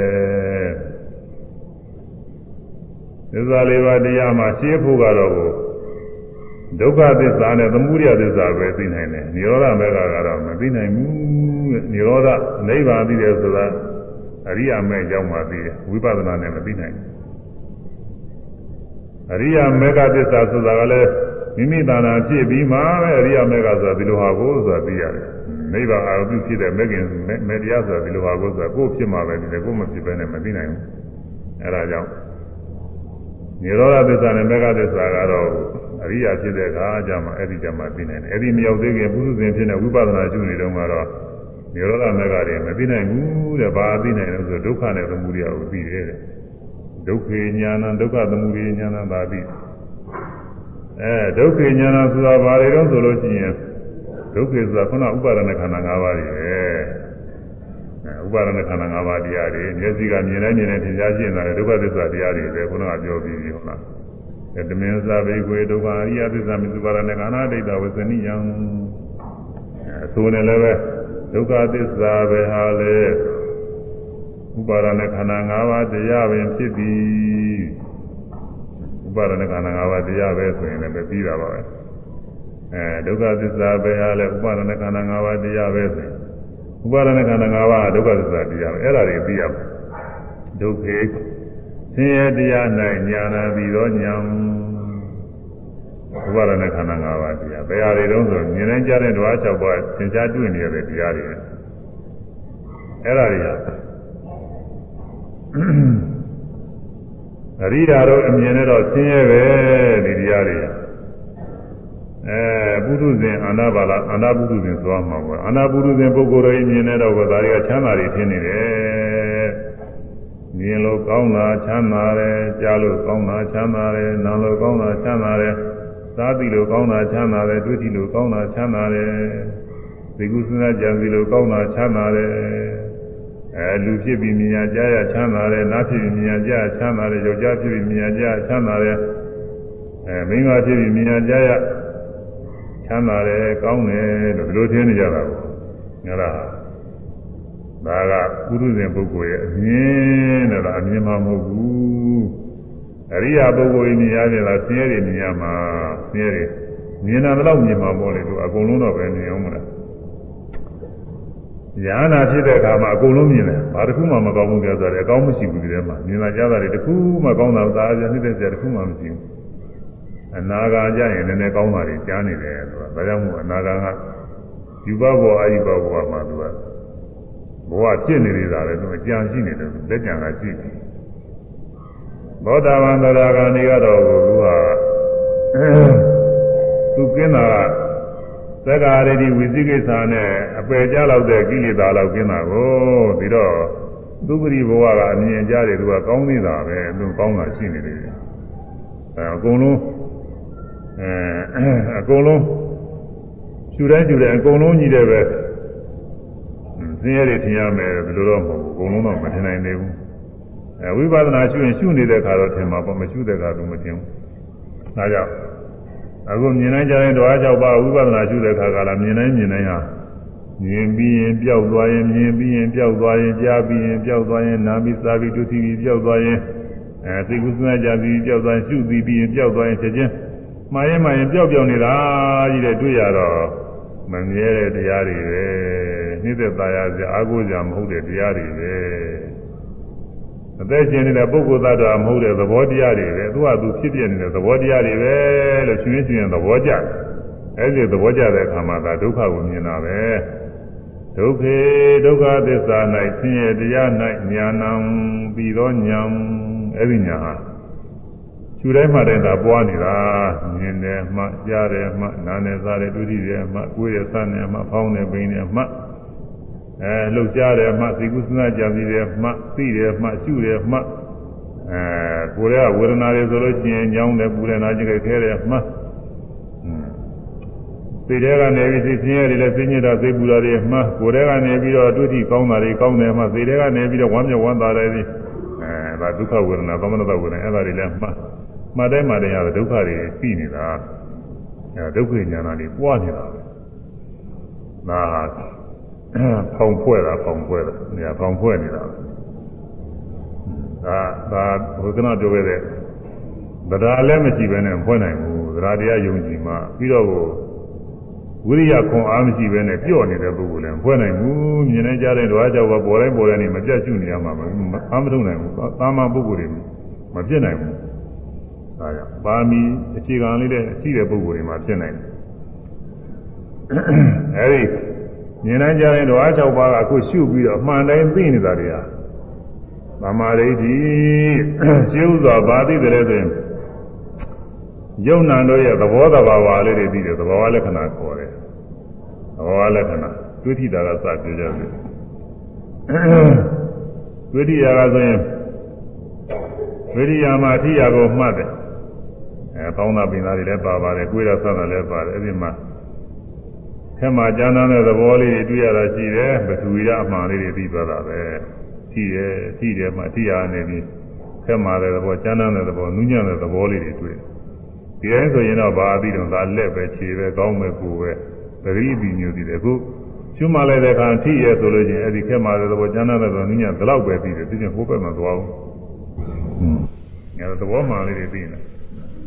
သစ္စာလေးပါးတရားမှာရှင်းဖို့ကတော့ဒုက္ခသစ္စာနဲ့သမုဒယသစ္စာပဲသိနိုင်တယ်။និရောဓမေဃကတော့မသိနိုင်ဘူးတဲ့။និရောဓနိဗ္ဗာန်သိတယ်ဆိုတာအရိယာမေရောက်မှသိတယ်။ဝိပဿနာနဲ့မသိနိုင်ဘူး။ အရိယာမေဃသစ္စာဆိုတာကလည်းမိမိတဏ္ဍာဖြစ်ပြီးမှပဲအရိယာမေဃဆိုတာဒီလိုဟာကိုဆိုတာသိရတယ်။နိဗ္ဗာန်အာရုံဖြစ်တဲ့မေခင်မေတရားဆိုတာဒီလိုဟာကိုဆိုတာကိုယ်ဖြစ်မှပဲဒီလေကိုယ်မဖြစ်ဘဲနဲ့မသိနိုင်ဘူး။အဲဒါကြောင့်နိရောဓသစ္စာနဲ့မေဃသစ္စာကတော့အရိယာဖြစ်တဲ့အခါကျမှအဲ့ဒီကျမှသိနိုင်တယ်အဲ့ဒီမရောက်သေးခင်ပုထုဇဉ်ဖြစ်တဲ့ဝိပဿနာရှုနေတုန်းကတော့နိရောဓမေဃတွေမသိနိုင်ဘူးတဲ့ဘာသိနိုင်လို့ဆိုဒုက္ခနဲ့သမုဒယကိုသိတယ်တဲ့ ဒုက္ခေညာဏဒုက္ခသမုဒယညာဏသာသိအဲဒုက္ခေညာဏဆိုတာဘာတွေတော့ဆိုလို့ရှိရင်ဒုက္ခေဆိုတာခုနဥပါဒနာခန္ဓာ၅ပါးတွေပဲဥပါဒနာခန္ဓာ၅ပါးတရားတွေမျက်စိကမြင်တိုင်းမြင်တိုင်းသင်ကြားရှင်းတာဒုက္ခသစ္စာတရားတွေပဲခုနကပြောပြီးပြီဟုတ်လားတမင်္စာဘေကွေဒုက္ခအရိယသစ္စာမစ္စုပါဒနဲ့ကာနာဒိဋ္ဌဝဇနိယံအဆိုးနဲ့လည်းပဲဒုက္ခသစ္စာပဲဟာလေ ဥပါဒနဲ့ခန္ဓာ၅ပါးတရားပင်ဖြစ်သည်ဥပါဒနဲ့ခန္ဓာ၅ပါးတရားပဲဆိုရင်လည်းပြီးတာပါပဲအဲဒုက္ခသစ္စာပဲဟာလေဥပါဒနဲ့ခန္ဓာ၅ပါးတရားပဲဆိုရင်ဥပါဒနဲ့ခန္ဓာ၅ပါးဒုက္ခသစ္စာတရားပဲအဲ့ဒါတွေသိရမယ်ဒုက္ခေဆင်းရဲတရား၌ညာနာပြီးတော့ညာဥပါဒနာခန္ဓာ၅ပါးတရားဘယ်ဟာတွေတုံးဆိုမြင်နိုင်ကြတဲ့ဓဝါ၆ပါးသင်္ချာတွေ့နေရတဲ့တရားတွေအဲ့ဒါတွေက အရိယာတို့အမြင်နဲ့တော့ဆင်းရဲပဲဒီတရားတွေအဲပုထုဇဉ်အာနာပါလာအာနာပုထုဇဉ်ဆိုမှမှာအာနာပုထုဇဉ်ပုဂ္ဂိုလ်တွေမြင်တဲ့တော့ကဒါတွေကချမ်းသာတွေထင်နေတယ်မြင်လို့ကောင်းတာချမ်းသာတယ်ကြားလို့ကောင်းတာချမ်းသာတယ်နားလို့ကောင်းတာချမ်းသာတယ်စားပြီးလို့ကောင်းတာချမ်းသာတယ်တွေ့ကြည့်လို့ကောင်းတာချမ်းသာတယ်ဒီကုသနာကြံစီလို့ကောင်းတာချမ်းသာတယ် အဲလူဖြစ်ပြီးမြင်ရကြားရချမ်းသာတယ်နားဖြစ်ပြီးမြင်ရကြားချမ်းသာတယ်ယောက်ျားဖြစ်ပြီးမြင်ရကြားချမ်းသာတယ်အဲမိန်းမဖြစ်ပြီးမြင်ရကြားရချမ်းသာတယ်ကောင်းတယ်လို့ဒီလိုထင်နေကြတာပေါ့ငါလားဒါကပုရုဇဉ်ပုဂ္ဂိုလ်ရဲ့အမြင်တဲ့လားအမြင်မှမဟုတ်ဘူးအရိယာပုဂ္ဂိုလ်ကြီးမြင်ရတယ်လားဆင်းရဲတွေမြင်ရမှာဆင်းရဲတွေမြင်တာတော့မြင်မှာပေါ့လေသူအကုန်လုံးတော့ပဲမြင်အောင်မလား ညာနာဖြစ်တဲ့အခါမှာအကုန်လုံးမြင်တယ်ဘာတစ်ခုမှမကောင်းဘူးကြဆိုတယ်အကောင်းမရှိဘူးဒီထဲမှာမြင်လာကြတာတွေတစ်ခုမှကောင်းတာသာကြနှိမ့်တဲ့ကြတစ်ခုမှမရှိဘူးအနာဂါကြရင်လည်းနည်းနည်းကောင်းတာတွေကြားနေတယ်ဆိုတာဒါကြောင့်မို့အနာဂါကယူဘဘောအာယုဘဘောမှာသူကဘဝဖြစ်နေသေးတာလေသူအကြံရှိနေတယ်လက်ကြံကရှိတယ်သောတာပန်သရဂာနေကတော့သူက သက္ကာရတိဝိသိကိစ္စနဲ့အပယ်ကြလောက်တဲ့ကိလေသာလောက်ကင်းတာကိုပြီးတော့သူပရိဘဝကအမြင်ကြတယ်သူကကောင်းနေတာပဲသူကောင်းတာရှိနေတယ်အဲအကုန်လုံးအဲအကုန်လုံးရှူတိုင်းရှူတိုင်းအကုန်လုံးကြီးတယ်ပဲဆင်းရဲတွေထင်ရမယ်ဘယ်လိုတော့မဟုတ်ဘူးအကုန်လုံးတော့မထင်နိုင်သေးဘူးအဲဝိပဿနာရှုရင်ရှုနေတဲ့ခါတော့ထင်မှာပေါ့မရှုတဲ့ခါတော့မထင်ဘူးဒါကြောင့် အခုမြင်နိုင်ကြတဲ့ဓဝါ၆ပါးဝိပဿနာရှုတဲ့ခါကလာမြင်နိုင်မြင်နိုင်ဟာမြင်ပြီးရင်ပျောက်သွားရင်မြင်ပြီးရင်ပျောက်သွားရင်ကြားပြီးရင်ပျောက်သွားရင်နားပြီးစားပြီးဒုတိယပျောက်သွားရင်အဲသိကုသနာကြပြီးပျောက်သွားရင်ရှုပြီးပြီးရင်ပျောက်သွားရင်ချက်ချင်းမှားရင်မှားရင်ပျောက်ပျောက်နေတာကြီးတဲ့တွေ့ရတော့မမြဲတဲ့တရားတွေပဲနှိမ့်သက်သာရစရာအာကိုစရာမဟုတ်တဲ့တရားတွေပဲ အသက်ရှင်နေတဲ့ပုဂ္ဂိုလ်သတ္တဝါမဟုတ်တဲ့သဘောတရားတွေပဲသူကသူဖြစ်ပြနေတဲ့သဘောတရားတွေပဲလို့ရှင်ရှင်သဘောကျတယ်အဲဒီသဘောကျတဲ့အခါမှာဒါဒုက္ခကိုမြင်တာပဲဒုက္ခေဒုက္ခသစ္စာ၌ဆင်းရဲတရား၌ညာဏံပြီးသောညာအဲဒီညာဟာခြူတိုင်းမှတိုင်းသာပွားနေတာမြင်တယ်မှကြားတယ်မှနားတယ်စားတယ်တွေ့တယ်မှကိုယ်ရဆန်းတယ်မှဖောင်းတယ်ပိန်တယ်မှ အဲလှုပ်ရှားတယ်မှစိတ်ကူးစဉ်းစားကြံစည်တယ်မှသိတယ်မှရှုတယ်မှအဲကိုယ်ကဝေဒနာတွေဆိုလို့ရှိရင်ညောင်းတယ်ပူတယ်နာကျင်ခဲတယ်မှစစိတ်ထဲကနေပြီးစိတ်ဆင်းရဲတွေလည်းဆင်းရဲတာစိတ်ပူတာတွေမှကိုယ်ထဲကနေပြီးတော့တွေ့ထိကောင်းတာတွေကောင်းတယ်မှစိတ်ထဲကနေပြီးတော့ဝမ်းမြောက်ဝမ်းသာတယ်ဒီအဲဒါဒုက္ခဝေဒနာသမဏတဝေဒနာအဲ့ဒါတွေလည်းမှမှတ်တိုင်းမှတိုင်းရဒုက္ခတွေပြီးနေတာအဲဒုက္ခဉာဏ်တွေပွားနေတာပဲဒါ ဖောင်ဖွဲ့တာဖောင်ဖွဲ့တာနေရာဖောင်ဖွဲ့နေတာဒါဒါဘုရားပြောခဲ့တဲ့တရားလည်းမရှိဘဲနဲ့ဖွဲ့နိုင်ဘူးတရားတရားယုံကြည်မှပြီးတော့ဝိရိယခွန်အားမရှိဘဲနဲ့ပြော့နေတဲ့ပုဂ္ဂိုလ်လည်းဖွဲ့နိုင်ဘူးမြင်နေကြတဲ့ဓဝါကြောင့်ပေါ်တိုင်းပေါ်တိုင်းနေမပြတ်ရှုနေရမှာမအားမထုတ်နိုင်ဘူးသာမန်ပုဂ္ဂိုလ်တွေမဖြစ်နိုင်ဘူးဒါကြောင့်ပါမီအခြေခံလေးတဲ့ရှိတဲ့ပုဂ္ဂိုလ်တွေမှာဖြစ်နိုင်တယ်အဲဒီ မြင်နိုင်ကြတဲ့ဓဝါ၆ပါးကအခုရှုပြီးတော့အမှန်တိုင်းသိနေတာတွေဟာသမာဓိတိရှင်းဥစွာဗာသိတယ်ဆိုရင်ယုံနာတို့ရဲ့သဘောတဘာဝလေးတွေသိတယ်သဘောလက္ခဏာခေါ်တယ်သဘောလက္ခဏာတွေ့ထိတာကစပြောကြတယ်တွေ့ထိတာကဆိုရင်ဝိရိယမှာအထိယာကိုမှတ်တယ်အဲပေါင်းတာပင်သားတွေလည်းပါပါတယ်ကိုယ်ရဆန်းတာလည်းပါတယ်အဲ့ဒီမှာ ထဲမှာကျမ်းသာတဲ့သဘောလေးတွေတွေ့ရတာရှိတယ်ပထဝီရအမှန်လေးတွေသိသွားတာပဲထိတယ်ထိတယ်မှအထိယာနေပြီးထဲမှာတဲ့သဘောကျမ်းသာတဲ့သဘောနူးညံ့တဲ့သဘောလေးတွေတွေ့ဒီတိုင်းဆိုရင်တော့ဘာအပြီးတော့ဒါလက်ပဲခြေပဲကောင်းပဲကိုယ်ပဲပရိသီမျိုးတည်တယ်အခုကျွမလိုက်တဲ့အခါထိရဲဆိုလို့ချင်းအဲ့ဒီခက်မှာတဲ့သဘောကျမ်းသာတဲ့သဘောနူးညံ့ဒီလောက်ပဲပြီးတယ်သူချင်းဟိုဘက်မှာသွားအောင်ဟွန်းအဲသဘောမှန်လေးတွေပြီးနေ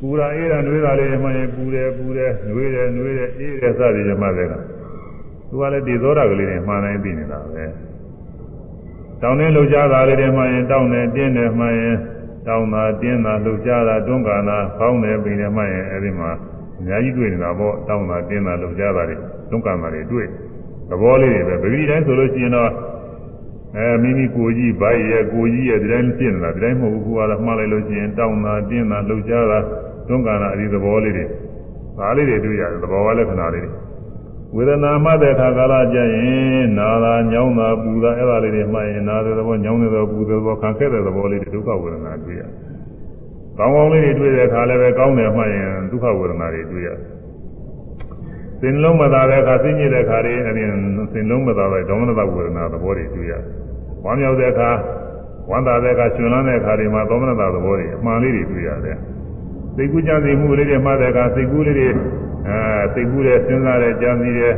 ပူရာအေးတာနှွေးတာလေးမှရင်ပူတယ်ပူတယ်နှွေးတယ်နှွေးတယ်အေးတယ်စသည်မှတဲ့ကသူကလည်းဒီသောတာကလေးတွေမှန်တိုင်းပြီးနေတာပဲတောင်းနေလှုပ်ရှားတာလေးတွေမှရင်တောင်းနေတင်းတယ်မှရင်တောင်းတာတင်းတာလှုပ်ရှားတာတွန်းကန်တာဖောင်းတယ်ပင်တယ်မှရင်အဲဒီမှာအများကြီးတွေ့နေတာပေါ့တောင်းတာတင်းတာလှုပ်ရှားတာတွေတွန်းကန်တာတွေတွေ့သဘောလေးတွေပဲဗတိတိုင်းဆိုလို့ရှိရင်တော့အဲမိမိကိုကြီးဗိုက်ရဲ့ကိုကြီးရဲ့ဒီတိုင်းဖြစ်နေတာဒီတိုင်းမဟုတ်ဘူးကတော့မှားလိုက်လို့ရှိရင်တောင်းတာတင်းတာလှုပ်ရှားတာ တွန်းကန်တာအဲဒီသဘောလေးတွေဒါလေးတွေတွေ့ရတယ်သဘောဝလက္ခဏာလေးတွေဝေဒနာမှတဲ့အခါကာလကြရင်နာတာညောင်းတာပူတာအဲ့ဒါလေးတွေမှရင်နာတဲ့သဘောညောင်းတဲ့သဘောပူတဲ့သဘောခံခဲ့တဲ့သဘောလေးတွေဒုက္ခဝေဒနာတွေ့ရတယ်။ကောင်းကောင်းလေးတွေတွေ့တဲ့အခါလည်းပဲကောင်းတယ်မှရင်ဒုက္ခဝေဒနာတွေတွေ့ရတယ်။စိတ်လုံးမသာတဲ့အခါသိညစ်တဲ့အခါတွေအရင်စိတ်လုံးမသာတဲ့ဒေါမနတဝေဒနာသဘောတွေတွေ့ရတယ်။ဝမ်းမြောက်တဲ့အခါဝမ်းသာတဲ့အခါရှင်လန်းတဲ့အခါတွေမှာဒေါမနတသဘောတွေအမှန်လေးတွေတွေ့ရတယ်။ စိတ်ကူးကြသိမှုလေးတွေမှတဲ့အခါစိတ်ကူးလေးတွေအဲစိတ်ကူးတဲ့စဉ်းစားတဲ့ကြံစည်တဲ့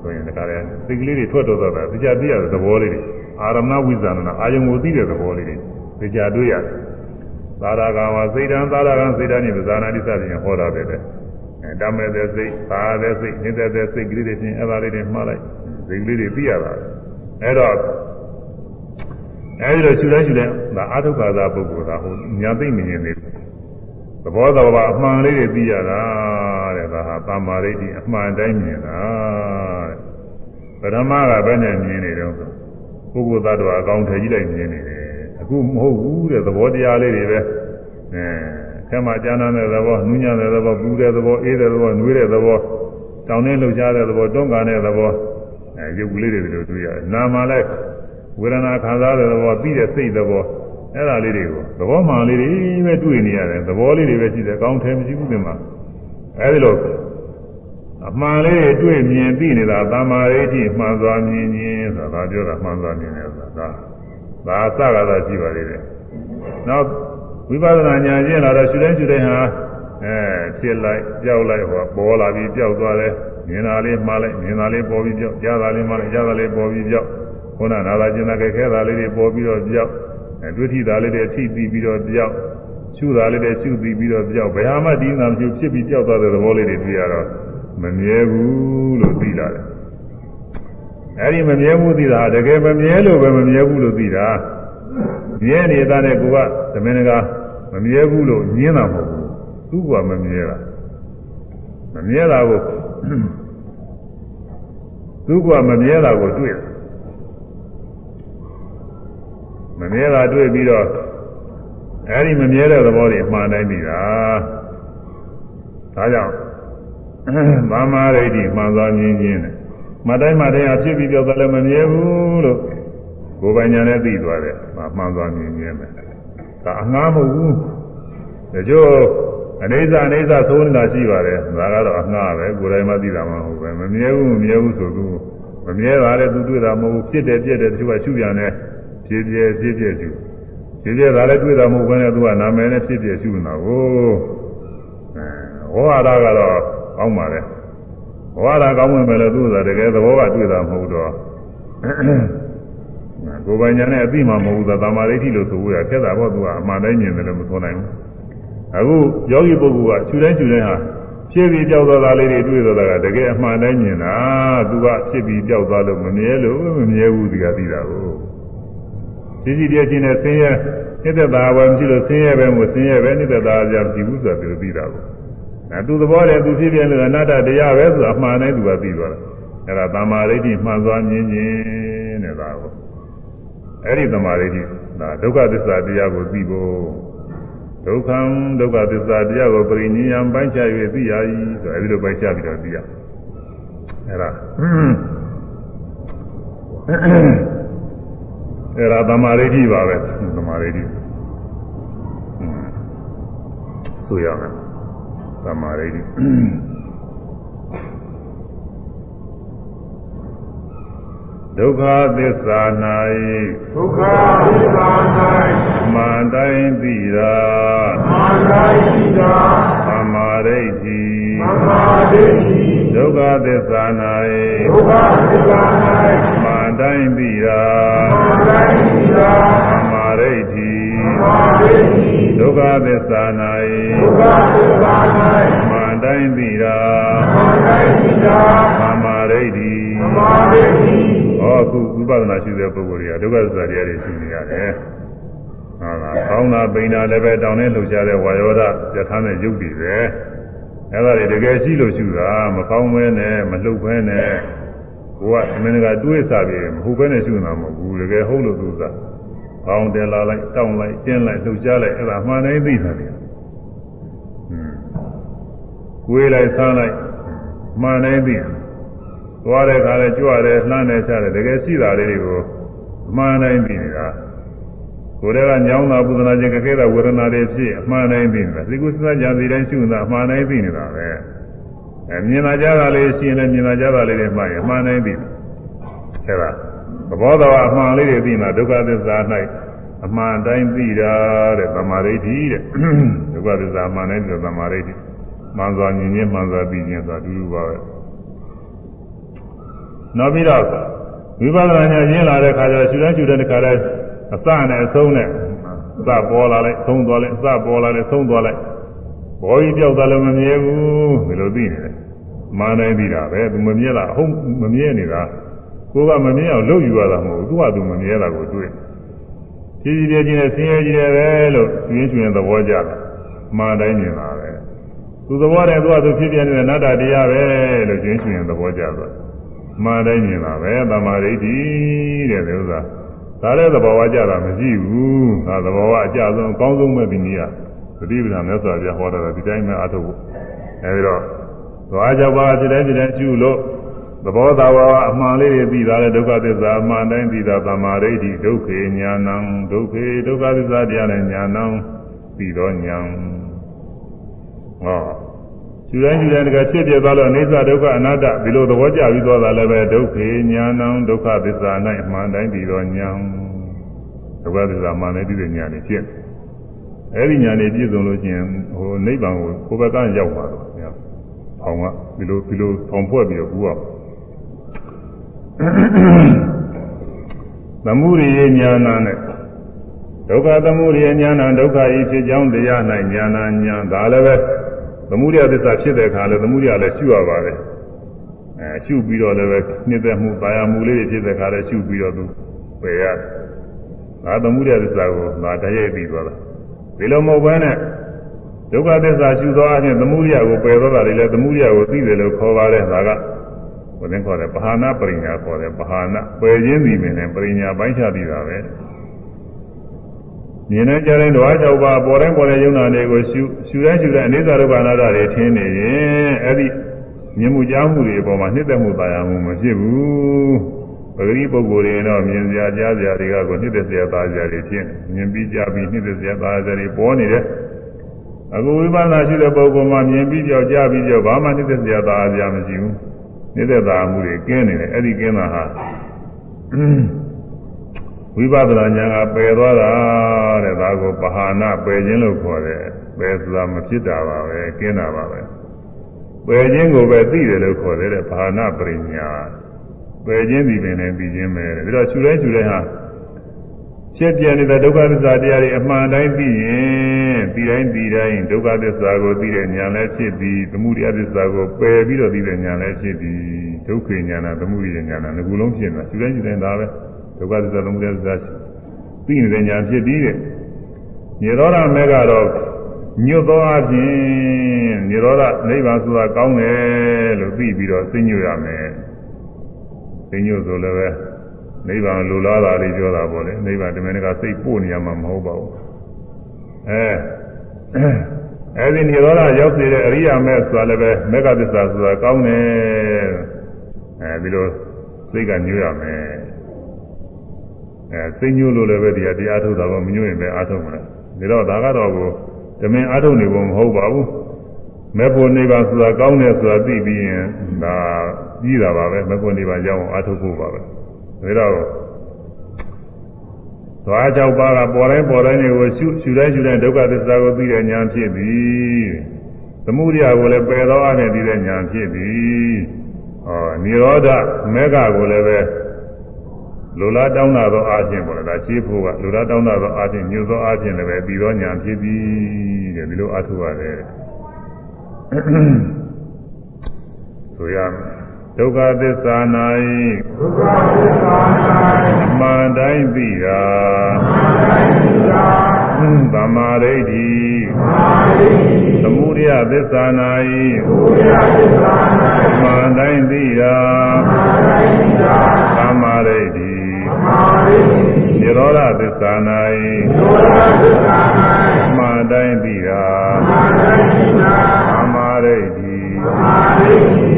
ဆိုရင်ဒါကြတဲ့စိတ်ကလေးတွေထွက်တော့တော့တာတရားသိရတဲ့သဘောလေးတွေအာရမဏဝိဇ္ဇာနာအာယုံကိုသိတဲ့သဘောလေးတွေတရားတွေ့ရတယ်သာရကံဝစိတ်တံသာရကံစိတ်တံနိပဇာနာတိစသည်ဟောတာပဲတဲ့အဲတမဲ့တဲ့စိတ်သာတဲ့စိတ်နေတဲ့တဲ့စိတ်ကလေးတွေချင်းအဲ့ဒါလေးတွေမှားလိုက်စိတ်ကလေးတွေသိရတာအဲ့တော့အဲဒီလိုရှုလဲရှုလဲဒါအာထုခါသာပုဂ္ဂိုလ်ကဟိုညာသိမမြင်သေးဘူး သဘောတော်ဘာအမှန်လေးတွေသိရတာတဲ့ဒါဟာတမ္မာရိတိအမှန်တိုင်းမြင်တာတဲ့ပရမကဘယ်နဲ့မြင်နေတော့ပုဂ္ဂိုလ်သတ္တဝါအကောင်းထည်ကြီးလိုက်မြင်နေတယ်အခုမဟုတ်ဘူးတဲ့သဘောတရားလေးတွေပဲအဲဆဲမှာကျမ်းမ်းတဲ့သဘောနူးညံ့တဲ့သဘောပူတဲ့သဘောအေးတဲ့သဘောနှွေးတဲ့သဘောတောင်းနေလှုပ်ရှားတဲ့သဘောတွန်းကန်တဲ့သဘောအဲရုပ်ကလေးတွေလိုတွေ့ရတယ်နာမလည်းဝေဒနာခံစားတဲ့သဘောပြီးတဲ့စိတ်သဘော အဲ့ဒါလေးတွေကိုသဘောမှန်လေးတွေပဲတွေ့နေရတယ်သဘောလေးတွေပဲရှိတယ်အကောင်းထဲမရှိဘူးသင်မှာအဲ့ဒီလိုအမှန်လေးတွေတွေ့မြင်သိနေတာသမာဓိရှိမှန်စွာမြင်ခြင်းဆိုတာပြောတာမှန်စွာမြင်တယ်ဆိုတာဒါအစကားသာရှိပါသေးတယ်နောက်ဝိပဿနာဉာဏ်ချင်းလာတော့ရှုတိုင်းရှုတိုင်းဟာအဲဖြစ်လိုက်ကြောက်လိုက်ဟောပေါ်လာပြီးကြောက်သွားတယ်မြင်တာလေးမှားလိုက်မြင်တာလေးပေါ်ပြီးကြောက်ကြားတာလေးမှားလိုက်ကြားတာလေးပေါ်ပြီးကြောက်ခုနနာလာကျင်တာခဲတာလေးတွေပေါ်ပြီးတော့ကြောက် အဲတွေ့ထိတာလေးတွေထိပြီးပြီးတော့ကြောက်ရှုတာလေးတွေရှုပြီးပြီးတော့ကြောက်ဘယ်ဟာမှဒီနာမရှိဖြစ်ပြီးကြောက်သွားတဲ့သဘောလေးတွေတွေ့ရတော့မမြဲဘူးလို့သိလာတယ်အဲဒီမမြဲဘူးသိတာတကယ်မမြဲလို့ပဲမမြဲဘူးလို့သိတာမြဲနေတာနဲ့ကိုကသမင်ကမမြဲဘူးလို့ညင်းတာမဟုတ်ဘူးသူကမမြဲတာမမြဲတာကိုသူကမမြဲတာကိုတွေ့တယ် မမြဲတာတွေ့ပြီးတော့အဲဒီမမြဲတဲ့သဘောတွေအမှန်တိုင်းပြီးတာဒါကြောင့်ဗမာရိတ်ဒီမှန်သွားခြင်းချင်းတယ်မတိုင်းမတိုင်းအဖြစ်ပြီးပြောတော့လည်းမမြဲဘူးလို့ကိုယ်ပိုင်ညာနဲ့သိသွားတယ်မှန်သွားခြင်းချင်းပဲဒါအငှားမဟုတ်ဘူးဒါကြောအနေစာအနေစာသုံးနေတာရှိပါတယ်ဒါကတော့အငှားပဲကိုယ်တိုင်မှသိတာမဟုတ်ပဲမမြဲဘူးမမြဲဘူးဆိုသူမမြဲပါလေသူတွေ့တာမဟုတ်ဘူးဖြစ်တယ်ပြက်တယ်သူကရှုပြန်တယ် ဖြည်းဖြည်းဖြည်းဖြည်းရှုဖြည်းဖြည်းဒါလည်းတွေ့တာမဟုတ်ဘဲနဲ့သူကနာမည်နဲ့ဖြည်းဖြည်းရှုနေတာကိုအဲဟောရတာကတော့ကောင်းပါလေဟောရတာကောင်းဝင်ပဲလို့သူကတကယ်သဘောကတွေ့တာမဟုတ်တော့ကိုယ်ပိုင်ညာနဲ့အသိမှမဟုတ်ဘူးသာမာဒိဋ္ဌိလို့ဆိုရဖြတ်တာပေါ့သူကအမှန်တိုင်းမြင်တယ်လို့မဆိုနိုင်ဘူးအခုယောဂီပုဂ္ဂိုလ်ကခြူတိုင်းခြူတိုင်းဟာဖြစ်ပြီးကြောက်သွားတာလေးတွေတွေ့သွားတာကတကယ်အမှန်တိုင်းမြင်တာသူကဖြစ်ပြီးကြောက်သွားလို့မမြဲလို့မမြဲဘူးဒီကသိတာကို ဒီစီတည်းချင်းနဲ့ဆင်းရဲနေတဲ့တာဝယ်မရှိလို့ဆင်းရဲပဲမို့ဆင်းရဲပဲနေတဲ့တာကြမရှိဘူးဆိုတာသူသိတာကိုအဲသူသဘောတည်းသူဖြစ်ပြလို့အနတ္တတရားပဲဆိုတာအမှန်တိုင်းသူကသိသွားတယ်အဲ့ဒါသမာဓိဋ္ဌိမှန်သွားမြင်ခြင်းတဲ့ဒါကိုအဲ့ဒီသမာဓိဋ္ဌိဒါဒုက္ခသစ္စာတရားကိုသိဖို့ဒုက္ခံဒုက္ခသစ္စာတရားကိုပရိနိယံပိုင်းခြား၍သိရ၏ဆိုအဲဒီလိုပိုင်းခြားပြီးတော့သိရအဲ့ဒါ အဲ့ဒါသမာဓိဋ္ဌိပါပဲသမာဓိဋ္ဌိဆိုရမယ်သမာဓိဋ္ဌိဒုက္ခသစ္စာ၌ဒုက္ခသစ္စာ၌မှန်တိုင်းသိတာမှန်တိုင်းသိတာသမာဓိဋ္ဌိသမာဓိဋ္ဌိဒုက္ခသစ္စာ၌ဒုက္ခသစ္စာ၌မှန် တိုင်းသိတာမှန်တိုင်းသိတာသမာဓိဋ္ဌိသမာဓိဋ္ဌိဒုက္ခသစ္စာ၌ဒုက္ခသစ္စာ၌မှန်တိုင်းသိတာမှန်တိုင်းသိတာသမာဓိဋ္ဌိသမာဓိဋ္ဌိဟောအခုဝိပဿနာရှိတဲ့ပုဂ္ဂိုလ်တွေကဒုက္ခသစ္စာတရားတွေရှိနေရတယ်။ဟုတ်လား။ကောင်းတာပိန်တာလည်းပဲတောင်းနေလှုပ်ရှားတဲ့ဝါယောဓပြဋ္ဌာန်းတဲ့ယုတ်တွေပဲ။အဲ့ဒါတွေတကယ်ရှိလို့ရှိတာမကောင်းမဲနဲ့မလှုပ်ဘဲနဲ့ ကိုကအမင်းကတွေးစားပြီးမဟုတ်ဘဲနဲ့ရှိနေတာမဟုတ်ဘူး။တကယ်ဟုတ်လို့သူစား။ကောင်းတယ်လာလိုက်တောင်းလိုက်တင်းလိုက်လှုပ်ရှားလိုက်အဲ့ဒါမှန်တိုင်းသိတာလေ။ဟွန်း။ကိုယ်လိုက်ဆန်းလိုက်မှန်တိုင်းသိတယ်သွားတဲ့ခါလဲကြွတယ်လှမ်းတယ်ချတယ်တကယ်ရှိတာလေးတွေကိုအမှန်တိုင်းသိနေတာကိုယ်တည်းကညောင်းတာပူဇနာခြင်းကခဲတာဝေဒနာတွေဖြစ်အမှန်တိုင်းသိနေတာဒီကုသနာကြံစီတိုင်းရှုနေတာအမှန်တိုင်းသိနေတာပဲ အဲမြင်လာကြတာလေးရှိရင်လည်းမြင်လာကြတာလေးတွေမှရင်အမှန်တိုင်းသိတယ်အဲဒါသဘောတော်အမှန်လေးတွေသိနေတာဒုက္ခသစ္စာ၌အမှန်တိုင်းသိတာတဲ့သမာဓိဋ္ဌိတဲ့ဒုက္ခသစ္စာအမှန်တိုင်းသိတဲ့သမာဓိဋ္ဌိမှန်စွာမြင်ခြင်းမှန်စွာသိခြင်းဆိုတာအတူတူပါပဲနောက်ပြီးတော့ဝိပဿနာဉာဏ်ရင်းလာတဲ့ခါကျရှုတဲ့ရှုတဲ့ခါတိုင်းအစနဲ့အဆုံးနဲ့အစပေါ်လာလိုက်ဆုံးသွားလိုက်အစပေါ်လာလိုက်ဆုံးသွားလိုက် ဘောကြီးပြောက်သွားလို့မမြဲဘူးဒီလိုသိနေတယ်မာနိုင်ပြီတာပဲသူမမြဲတာအဟုတ်မမြဲနေတာကိုကမမြဲအောင်လုပ်ယူရတာမဟုတ်ဘူးသူကသူမမြဲတာကိုတွေ့ဖြည်းဖြည်းချင်းနဲ့ဆင်းရဲကြီးတယ်ပဲလို့သူရင်းရှင်သဘောကျတယ်မာတိုင်းမြင်တာပဲသူသဘောတည်းသူကသူဖြစ်ပြနေတဲ့နတ္တတရားပဲလို့ရင်းရှင်သဘောကျသွားမှားတိုင်းမြင်တာပဲသမာဓိဋ္ဌိတဲ့ဒီဥစ္စာဒါလည်းသဘောဝကြတာမရှိဘူးဒါသဘောဝအကြဆုံးအကောင်းဆုံးပဲဒီနည်းက သတိပဋ္ဌာန်မြတ်စွာဘုရားဟောတာဒီတိုင်းပဲအထုတ်ဖို့အဲဒီတော့သွားကြပါဒီတိုင်းဒီတိုင်းကျุလို့သဘောသာဝအမှန်လေးတွေသိတာလေဒုက္ခသစ္စာအမှန်တိုင်းသိတာသမာဓိဋ္ဌိဒုက္ခေညာဏံဒုက္ခေဒုက္ခသစ္စာတရားနဲ့ညာဏံပြီးတော့ညာဟောယူတိုင်းယူတိုင်းတကဖြစ်ပြသွားလို့အိသဒုက္ခအနတ္တဒီလိုသဘောကျပြီးသွားတာလည်းပဲဒုက္ခေညာဏံဒုက္ခသစ္စာ၌အမှန်တိုင်းပြီးတော့ညာဒုက္ခသစ္စာမှန်တယ်ဒီလိုညာနေဖြစ် အဲ့ဒီညာနေပြည့်စုံလို့ချင်းဟိုနိဗ္ဗာန်ကိုကိုယ်ဘက်ကရောက်ပါတော့ဗျာ။ဖောင်ကဒီလိုဒီလိုဖောင်ဖွဲ့ပြီးတော့ကူအောင်သမုဒိယညာနာနဲ့ဒုက္ခသမုဒိယညာနာဒုက္ခဤဖြစ်ကြောင်းတရား၌ညာနာညာဒါလည်းပဲသမုဒိယသစ္စာဖြစ်တဲ့အခါလည်းသမုဒိယလည်းရှုရပါတယ်အဲရှုပြီးတော့လည်းပဲနှစ်သက်မှုပါရမှုလေးတွေဖြစ်တဲ့အခါလည်းရှုပြီးတော့သူပယ်ရတယ်ဒါသမုဒိယသစ္စာကိုငါတရိုက်ပြီးသွားတာ ဒီလိုမဟုတ်ဘဲနဲ့ဒုက္ခသစ္စာရှုသောအချင်းသမုဒိယကိုပယ်သွားတာတွေလည်းသမုဒိယကိုသိတယ်လို့ခေါ်ပါတယ်ဒါကဘယ်နဲ့ခေါ်လဲပဟာနာပရိညာခေါ်တယ်ပဟာနာပယ်ခြင်းပြီးမယ်နဲ့ပရိညာပိုင်းခြားပြီးတာပဲမြင်တဲ့ကြတဲ့ဓဝါ၆ပါးပေါ်တိုင်းပေါ်တဲ့ယုံနာတွေကိုရှုရှုတိုင်းရှုတိုင်းအနိစ္စဒုက္ခအနတ္တတွေထင်းနေရင်အဲ့ဒီမြင်မှုကြားမှုတွေအပေါ်မှာနှိမ့်သက်မှုတရားမှုမဖြစ်ဘူး ပဂရိပုဂ္ဂိုလ်တွေတော့မြင်စရာကြားစရာတွေကကိုနှိမ့်သက်စရာသားစရာတွေဖြစ်မြင်ပြီးကြားပြီးနှိမ့်သက်စရာသားစရာတွေပေါ်နေတယ်အခုဝိပဿနာရှိတဲ့ပုဂ္ဂိုလ်မှမြင်ပြီးကြောက်ကြပြီးကြောက်ဘာမှနှိမ့်သက်စရာသာအစရာမရှိဘူးနှိမ့်သက်သာမှုတွေကင်းနေတယ်အဲ့ဒီကင်းတာဟာဝိပဿနာဉာဏ်ကပယ်သွားတာတဲ့ဒါကိုပဟာနာပယ်ခြင်းလို့ခေါ်တယ်ပယ်ဆိုတာမဖြစ်တာပါပဲကင်းတာပါပဲပယ်ခြင်းကိုပဲသိတယ်လို့ခေါ်တယ်တဲ့ဘာနာပရိညာ ပယ်ခြင်းဒီပင်နဲ့ပြီးခြင်းပဲတဲ့ပြီးတော့ရှူတိုင်းရှူတိုင်းဟာဖြစ်ပြနေတဲ့ဒုက္ခသစ္စာတရားတွေအမှန်တိုင်းသိရင်ဒီတိုင်းဒီတိုင်းဒုက္ခသစ္စာကိုသိတဲ့ဉာဏ်လည်းဖြစ်ပြီးသမုဒယသစ္စာကိုပယ်ပြီးတော့သိတဲ့ဉာဏ်လည်းဖြစ်ပြီးဒုက္ခဉာဏ်နဲ့သမုဒယဉာဏ်နဲ့ငကူလုံးဖြစ်နေတာရှူတိုင်းရှူတိုင်းဒါပဲဒုက္ခသစ္စာသမုဒယသစ္စာသိနေတဲ့ဉာဏ်ဖြစ်ပြီးတဲ့ညေသောရမေကတော့ညွတ်သောအခြင်းညေသောရနိဗ္ဗာန်ဆိုတာကောင်းတယ်လို့သိပြီးတော့သိညွတ်ရမယ် သိညွတ်ဆိုလည်းပဲနိဗ္ဗာန်လိုလားတာတွေပြောတာပေါ့လေနိဗ္ဗာန်တမန်ကစိတ်ပို့နေရမှာမဟုတ်ပါဘူးအဲအဲဒီညေသောရရောက်စေတဲ့အရိယာမဲဆိုတာလည်းပဲမေဃသစ္စာဆိုတာကောင်းတယ်အဲဒီလိုစိတ်ကညွတ်ရမယ်အဲစိတ်ညွတ်လို့လည်းပဲတရားတရားထုတ်တာကမညွတ်ရင်ပဲအားထုတ်မှာဒါတော့ဒါကတော့ကိုဓမင်အားထုတ်နေဖို့မဟုတ်ပါဘူးမေဖို့နေပါဆိုတာကောင်းတယ်ဆိုတာသိပြီးရင်ဒါ ပြီးတာပါပဲမေဖို့နေပါရောက်အောင်အားထုတ်ဖို့ပါပဲဒါတော့သွား၆ပါးကပေါ်တိုင်းပေါ်တိုင်းတွေကိုရှုရှုတိုင်းရှုတိုင်းဒုက္ခသစ္စာကိုသိတဲ့ဉာဏ်ဖြစ်ပြီသမုဒိယကိုလည်းပယ်သောအနဲ့သိတဲ့ဉာဏ်ဖြစ်ပြီဟောនិရောဓမေဃကိုလည်းပဲလိုလားတောင်းတာသောအားဖြင့်ပေါ့လေဒါရှင်းဖို့ကလိုလားတောင်းတာသောအားဖြင့်ညွတ်သောအားဖြင့်လည်းပဲပြီးသောညာဖြစ်ပြီးတဲ့ဒီလိုအားထုတ်ရတယ်ဆိုရမယ် ဒုက္ခသစ္စာ၌ဒုက္ခသစ္စာ၌အမှန်တိုင်းသိတာအမှန်တိုင်းသိတာသမာဓိဋ္ဌိမာရိသမုဒယသစ္စာ၌ဘုရားသစ္စာအမှန်တိုင်းသိတာ၌အမှန်တိုင်းသိတာသမာဓိဋ္ဌိမာရိနိရောဓသစ္စာ၌ဘုရားသစ္စာအမှန်တိုင်းသိတာ၌အမှန်တိုင်းသိတာသမာဓိဋ္ဌိမာရိ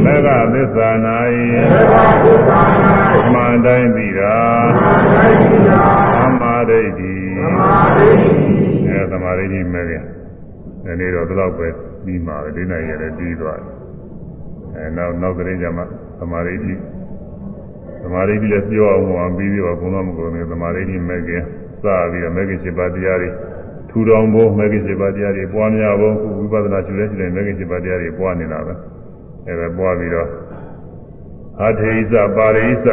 မေဃသစ္စာ၌ဘုရားသစ္စာအမှန်တိုင်းသိတာ၌အမှန်တိုင်းသိတာသမာဓိဋ္ဌိမာရိအဲသမာဓိဋ္ဌိမဲ့ပြန်ဒီနေ့တော့ဒီလောက်ပဲပြီးမှာပဲဒီနိုင်ရတဲ့ပြီးသွားတယ်အဲနောက်နောက်ကလေးကျမှသမာဓိဋ္ဌိသမာဓိဋ္ဌိလည်းပြောအောင်ဟောပြီးပြီးတော့ဘုံတော်မကုန်ဘူးသမာဓိဋ္ဌိမဲ့ခင်စပြီးတော့မဲ့ခင်7ပါးတရားတွေထူထောင်ဖို့မဲ့ခင်7ပါးတရားတွေပွားများဖို့ဝိပဿနာရှုလဲရှုတယ်မဲ့ခင်7ပါးတရားတွေပွားနေတာပဲ အဲဒါပွားပြီးတော့အထေဣစပါရိဣစ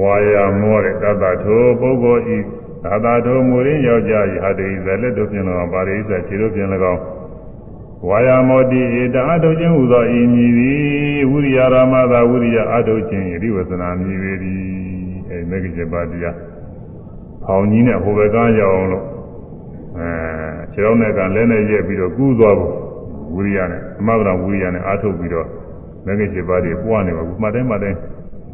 ဝါယာမောတဲ့တတ္တထိုပုဂ္ဂိုလ်ဤသာသာထိုမူရင်းယောက်ျားဤအထေဣစလက်တို့ပြင်၎င်းပါရိဣစခြေတို့ပြင်၎င်းဝါယာမောတိဧတအထုခြင်းဟူသောဤမည်သည်ဝိရိယရာမသာဝိရိယအထုခြင်းယတိဝသနာမည်ပေသည်အဲမဂ္ဂင်7ပါးတရားဖောင်ကြီးနဲ့ဟိုဘက်ကရောက်အောင်လို့အဲခြေတော်နဲ့ကလဲနဲ့ရက်ပြီးတော့ကူးသွားဖို့ ဝိရိယနဲ့အမဗရာဝိရိယနဲ့အထုပြီးတော့မဂ္ဂင်7ပါးတွေပွားနေပါဘူးမှတ်တိုင်းမှတ်တိုင်း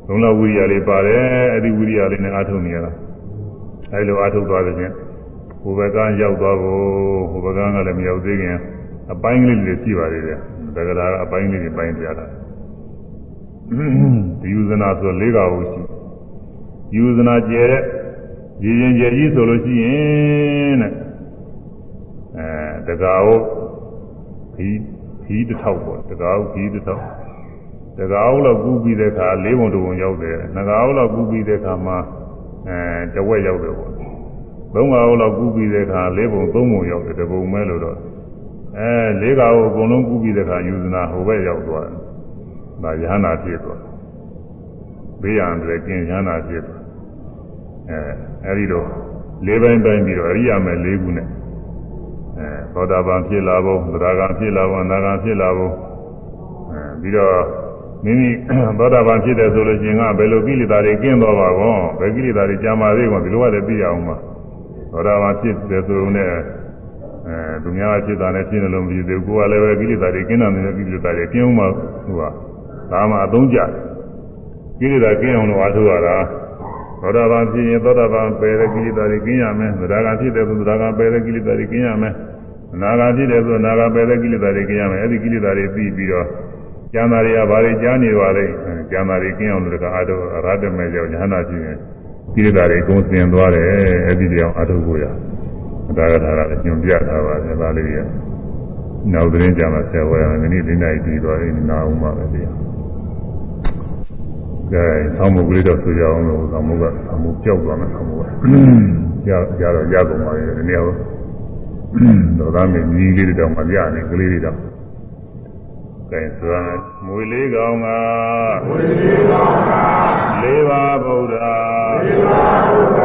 လုံးလဝိရိယလေးပါတယ်အဲ့ဒီဝိရိယလေးနဲ့အထုနေရတာအဲ့လိုအထုသွားတဲ့ချင်းဟိုဘက်ကရောက်သွားဖို့ဟိုဘက်ကလည်းမရောက်သေးခင်အပိုင်းကလေးတွေရှိပါသေးတယ်တက္ကရာအပိုင်းလေးတွေပိုင်းပြတာဒီယူဇနာဆို၄ကဟုတ်ရှိယူဇနာကျဲတဲ့ရည်ရင်ကျဲကြီးဆိုလို့ရှိရင်တဲ့အဲတကာဟုတ် ခီးခီးတစ်ထောက်ပေါ့တကာဟုတ်ခီးတစ်ထောက်တကာဟုတ်လောက်ကူးပြီးတဲ့အခါ၄ပုံတပုံရောက်တယ်ငကာဟုတ်လောက်ကူးပြီးတဲ့အခါမှာအဲတဝက်ရောက်တယ်ပေါ့သုံးကဟုတ်လောက်ကူးပြီးတဲ့အခါ၄ပုံ၃ပုံရောက်တယ်တပုံမဲလို့တော့အဲလေးကကိုအကုန်လုံးကူးပြီးတဲ့အခါယူဇနာဟိုဘက်ရောက်သွားတယ်။ဒါယဟနာဖြစ်သွား။ဘေးရန်တွေကင်းယဟနာဖြစ်သွား။အဲအဲဒီတော့လေးပိုင်းပိုင်းပြီးတော့အရိယာမဲ့လေးခုနဲ့ အဲသောတာပန်ဖြစ်လာဖို့သရဂံဖြစ်လာဖို့အနာဂံဖြစ်လာဖို့အဲပြီးတော့မိမိသောတာပန်ဖြစ်တယ်ဆိုလို့ရှိရင်ကဘယ်လိုကိလေသာတွေကင်းသွားပါကောဘယ်ကိလေသာတွေကြာမာသေးကောဒီလိုကလည်းသိရအောင်ပါသောတာပန်ဖြစ်တယ်ဆိုလို့နဲ့အဲသူများဖြစ်တာနဲ့ဖြစ်နေလို့မဖြစ်သေးဘူးကိုယ်ကလည်းပဲကိလေသာတွေကင်းတာနေတဲ့ကိလေသာတွေကင်းအောင်မှဟိုကဒါမှအသုံးကျကိလေသာကင်းအောင်လို့အားထုတ်ရတာသောတာပန်ဖြစ်ရင်သောတာပန်ပယ်တဲ့ကိလေသာတွေကင်းရမယ်သဒ္ဒါကဖြစ်တယ်ဆိုသဒ္ဒါကပယ်တဲ့ကိလေသာတွေကင်းရမယ်အ နာဂါဖြစ်တယ်ဆိုအနာဂါပယ်တဲ့ကိလေသာတွေကင်းရမယ်အဲ့ဒီကိလေသာတွေပြီးပြီးတော့ကျမ်းသာတွေကဘာတွေကြားနေပါလဲကျမ်းသာတွေကင်းအောင်လို့ကအားထုတ်ရတမေကြောင့်ညာနာဖြစ်ရင်ကိလေသာတွေကုန်စင်သွားတယ်အဲ့ဒီကြောင့်အားထုတ်ဖို့ရဒါကဒါကညွန်ပြထားပါတယ်ဒါလေးရနောက်သတင်းကြမှာဆယ်ဝဲရမယ်ဒီနေ့ဒီနေ့ပြီးသွားရင်နာအောင်ပါပဲတရားကဲဆောင်းမုတ်ကလေးတော့ဆိုကြအောင်လို့ဆောင်းမုတ်ကဆောင်းမုတ်ကြောက်သွားမယ်ဆောင်းမုတ်ကကြာကြာတော့ရကုန်ပါပြီဒီနေ့တော့ သားမင်းကြီးလေးတောင်မပြနေကလေးတွေတော့ကဲဆိုရမယ်မွေလေးကောင်ကမွေလေးကောင်ကလေးပါဗုဒ္ဓလေးပါဗုဒ္ဓ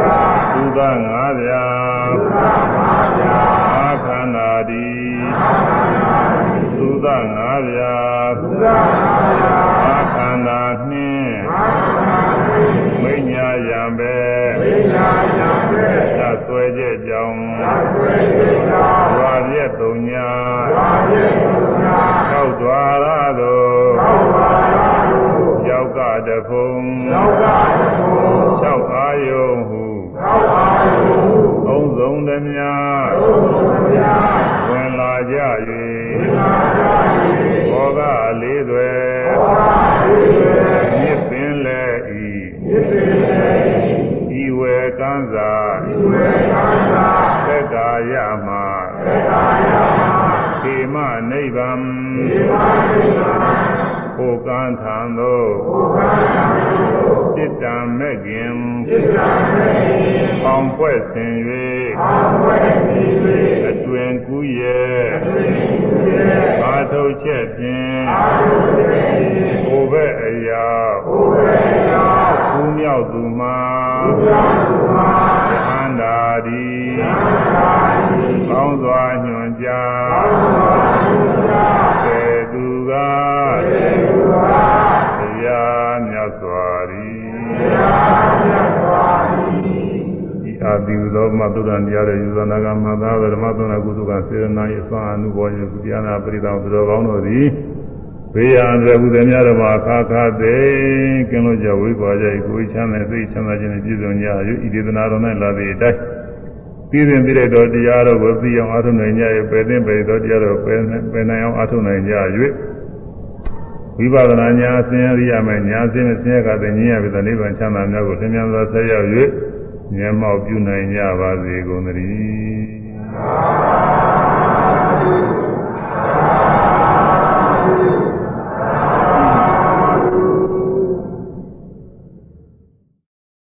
သုသငါးပြာသုသငါးပြာအခန္ဓာတိအခန္ဓာတိသုသငါးပြာ ဟုသုံးဆုံးသည်များသုံးဆုံးသည်များဝင်လာကြ၍ဝင်လာကြ၍ဘောကလေးတွေဘောကလေးတွေမြစ်ပင်လေဤမြစ်ပင်လေဤဤဝေကံစာဤဝေကံစာသက်ကာယမှာသက်ကာယမှာခေမနိဗ္ဗာန်ခေမနိဗ္ဗာန်ဟိုကံထံသို့ဟိုကံထံသို့စိတ္တံမဲ့ခင်စိတ္တံမဲ့ခင်ပေါင်ဖွဲ့ဆင်၍ပေါင်ဖွဲ့ဆင်၍ အတွင်ကူးရဲ့အတွင်ကူးရဲ့အာထုတ်ချက်ဖြင့်အာထုတ်ချက်ဖြင့်ဟိုဘက်အရာဟိုဘက်အရာကူးမြောက်သူမှာကူးမြောက်သူမှာသန္တာဒီသန္တာဒီကောင်းစွာညွှ ဤအာတိသောမသုဒ္ဓံတရားရဲ့ယူဇနာကမသာဓမ္မသနာကုသကစေရနာ၏အစွမ်းအမှုပေါ်၍ကုတရားနာပရိသံသူတော်ကောင်းတို့သည်ဘေးရန်တဲ့ဘုရားများတော်မှာခါခါသိကင်းလို့ကြဝိပါကြ၏ကိုယ်ချမ်းတဲ့သိချမ်းသာခြင်းနဲ့ပြည့်စုံကြ၍ဤဒေသနာတော်၌လာသည့်အတိုင်းပြည်ရင်ပြည့်တဲ့တရားတော်ကိုသိအောင်အားထုတ်နိုင်ကြ၍ပယ်သိပယ်တော်တရားတော်ပယ်ပယ်နိုင်အောင်အားထုတ်နိုင်ကြ၍ဝိပဿနာညာဆင်းရဲရမယ်ညာဆင်းမဆင်းရဲကတည်းကညင်ရပြီတဲ့နိဗ္ဗာန်ချမ်းသာများကိုသင်္ကြန်သောဆက်ရောက်၍ မျက်မှောက်ပြုနိုင်ကြပါစေကုန်သတည်း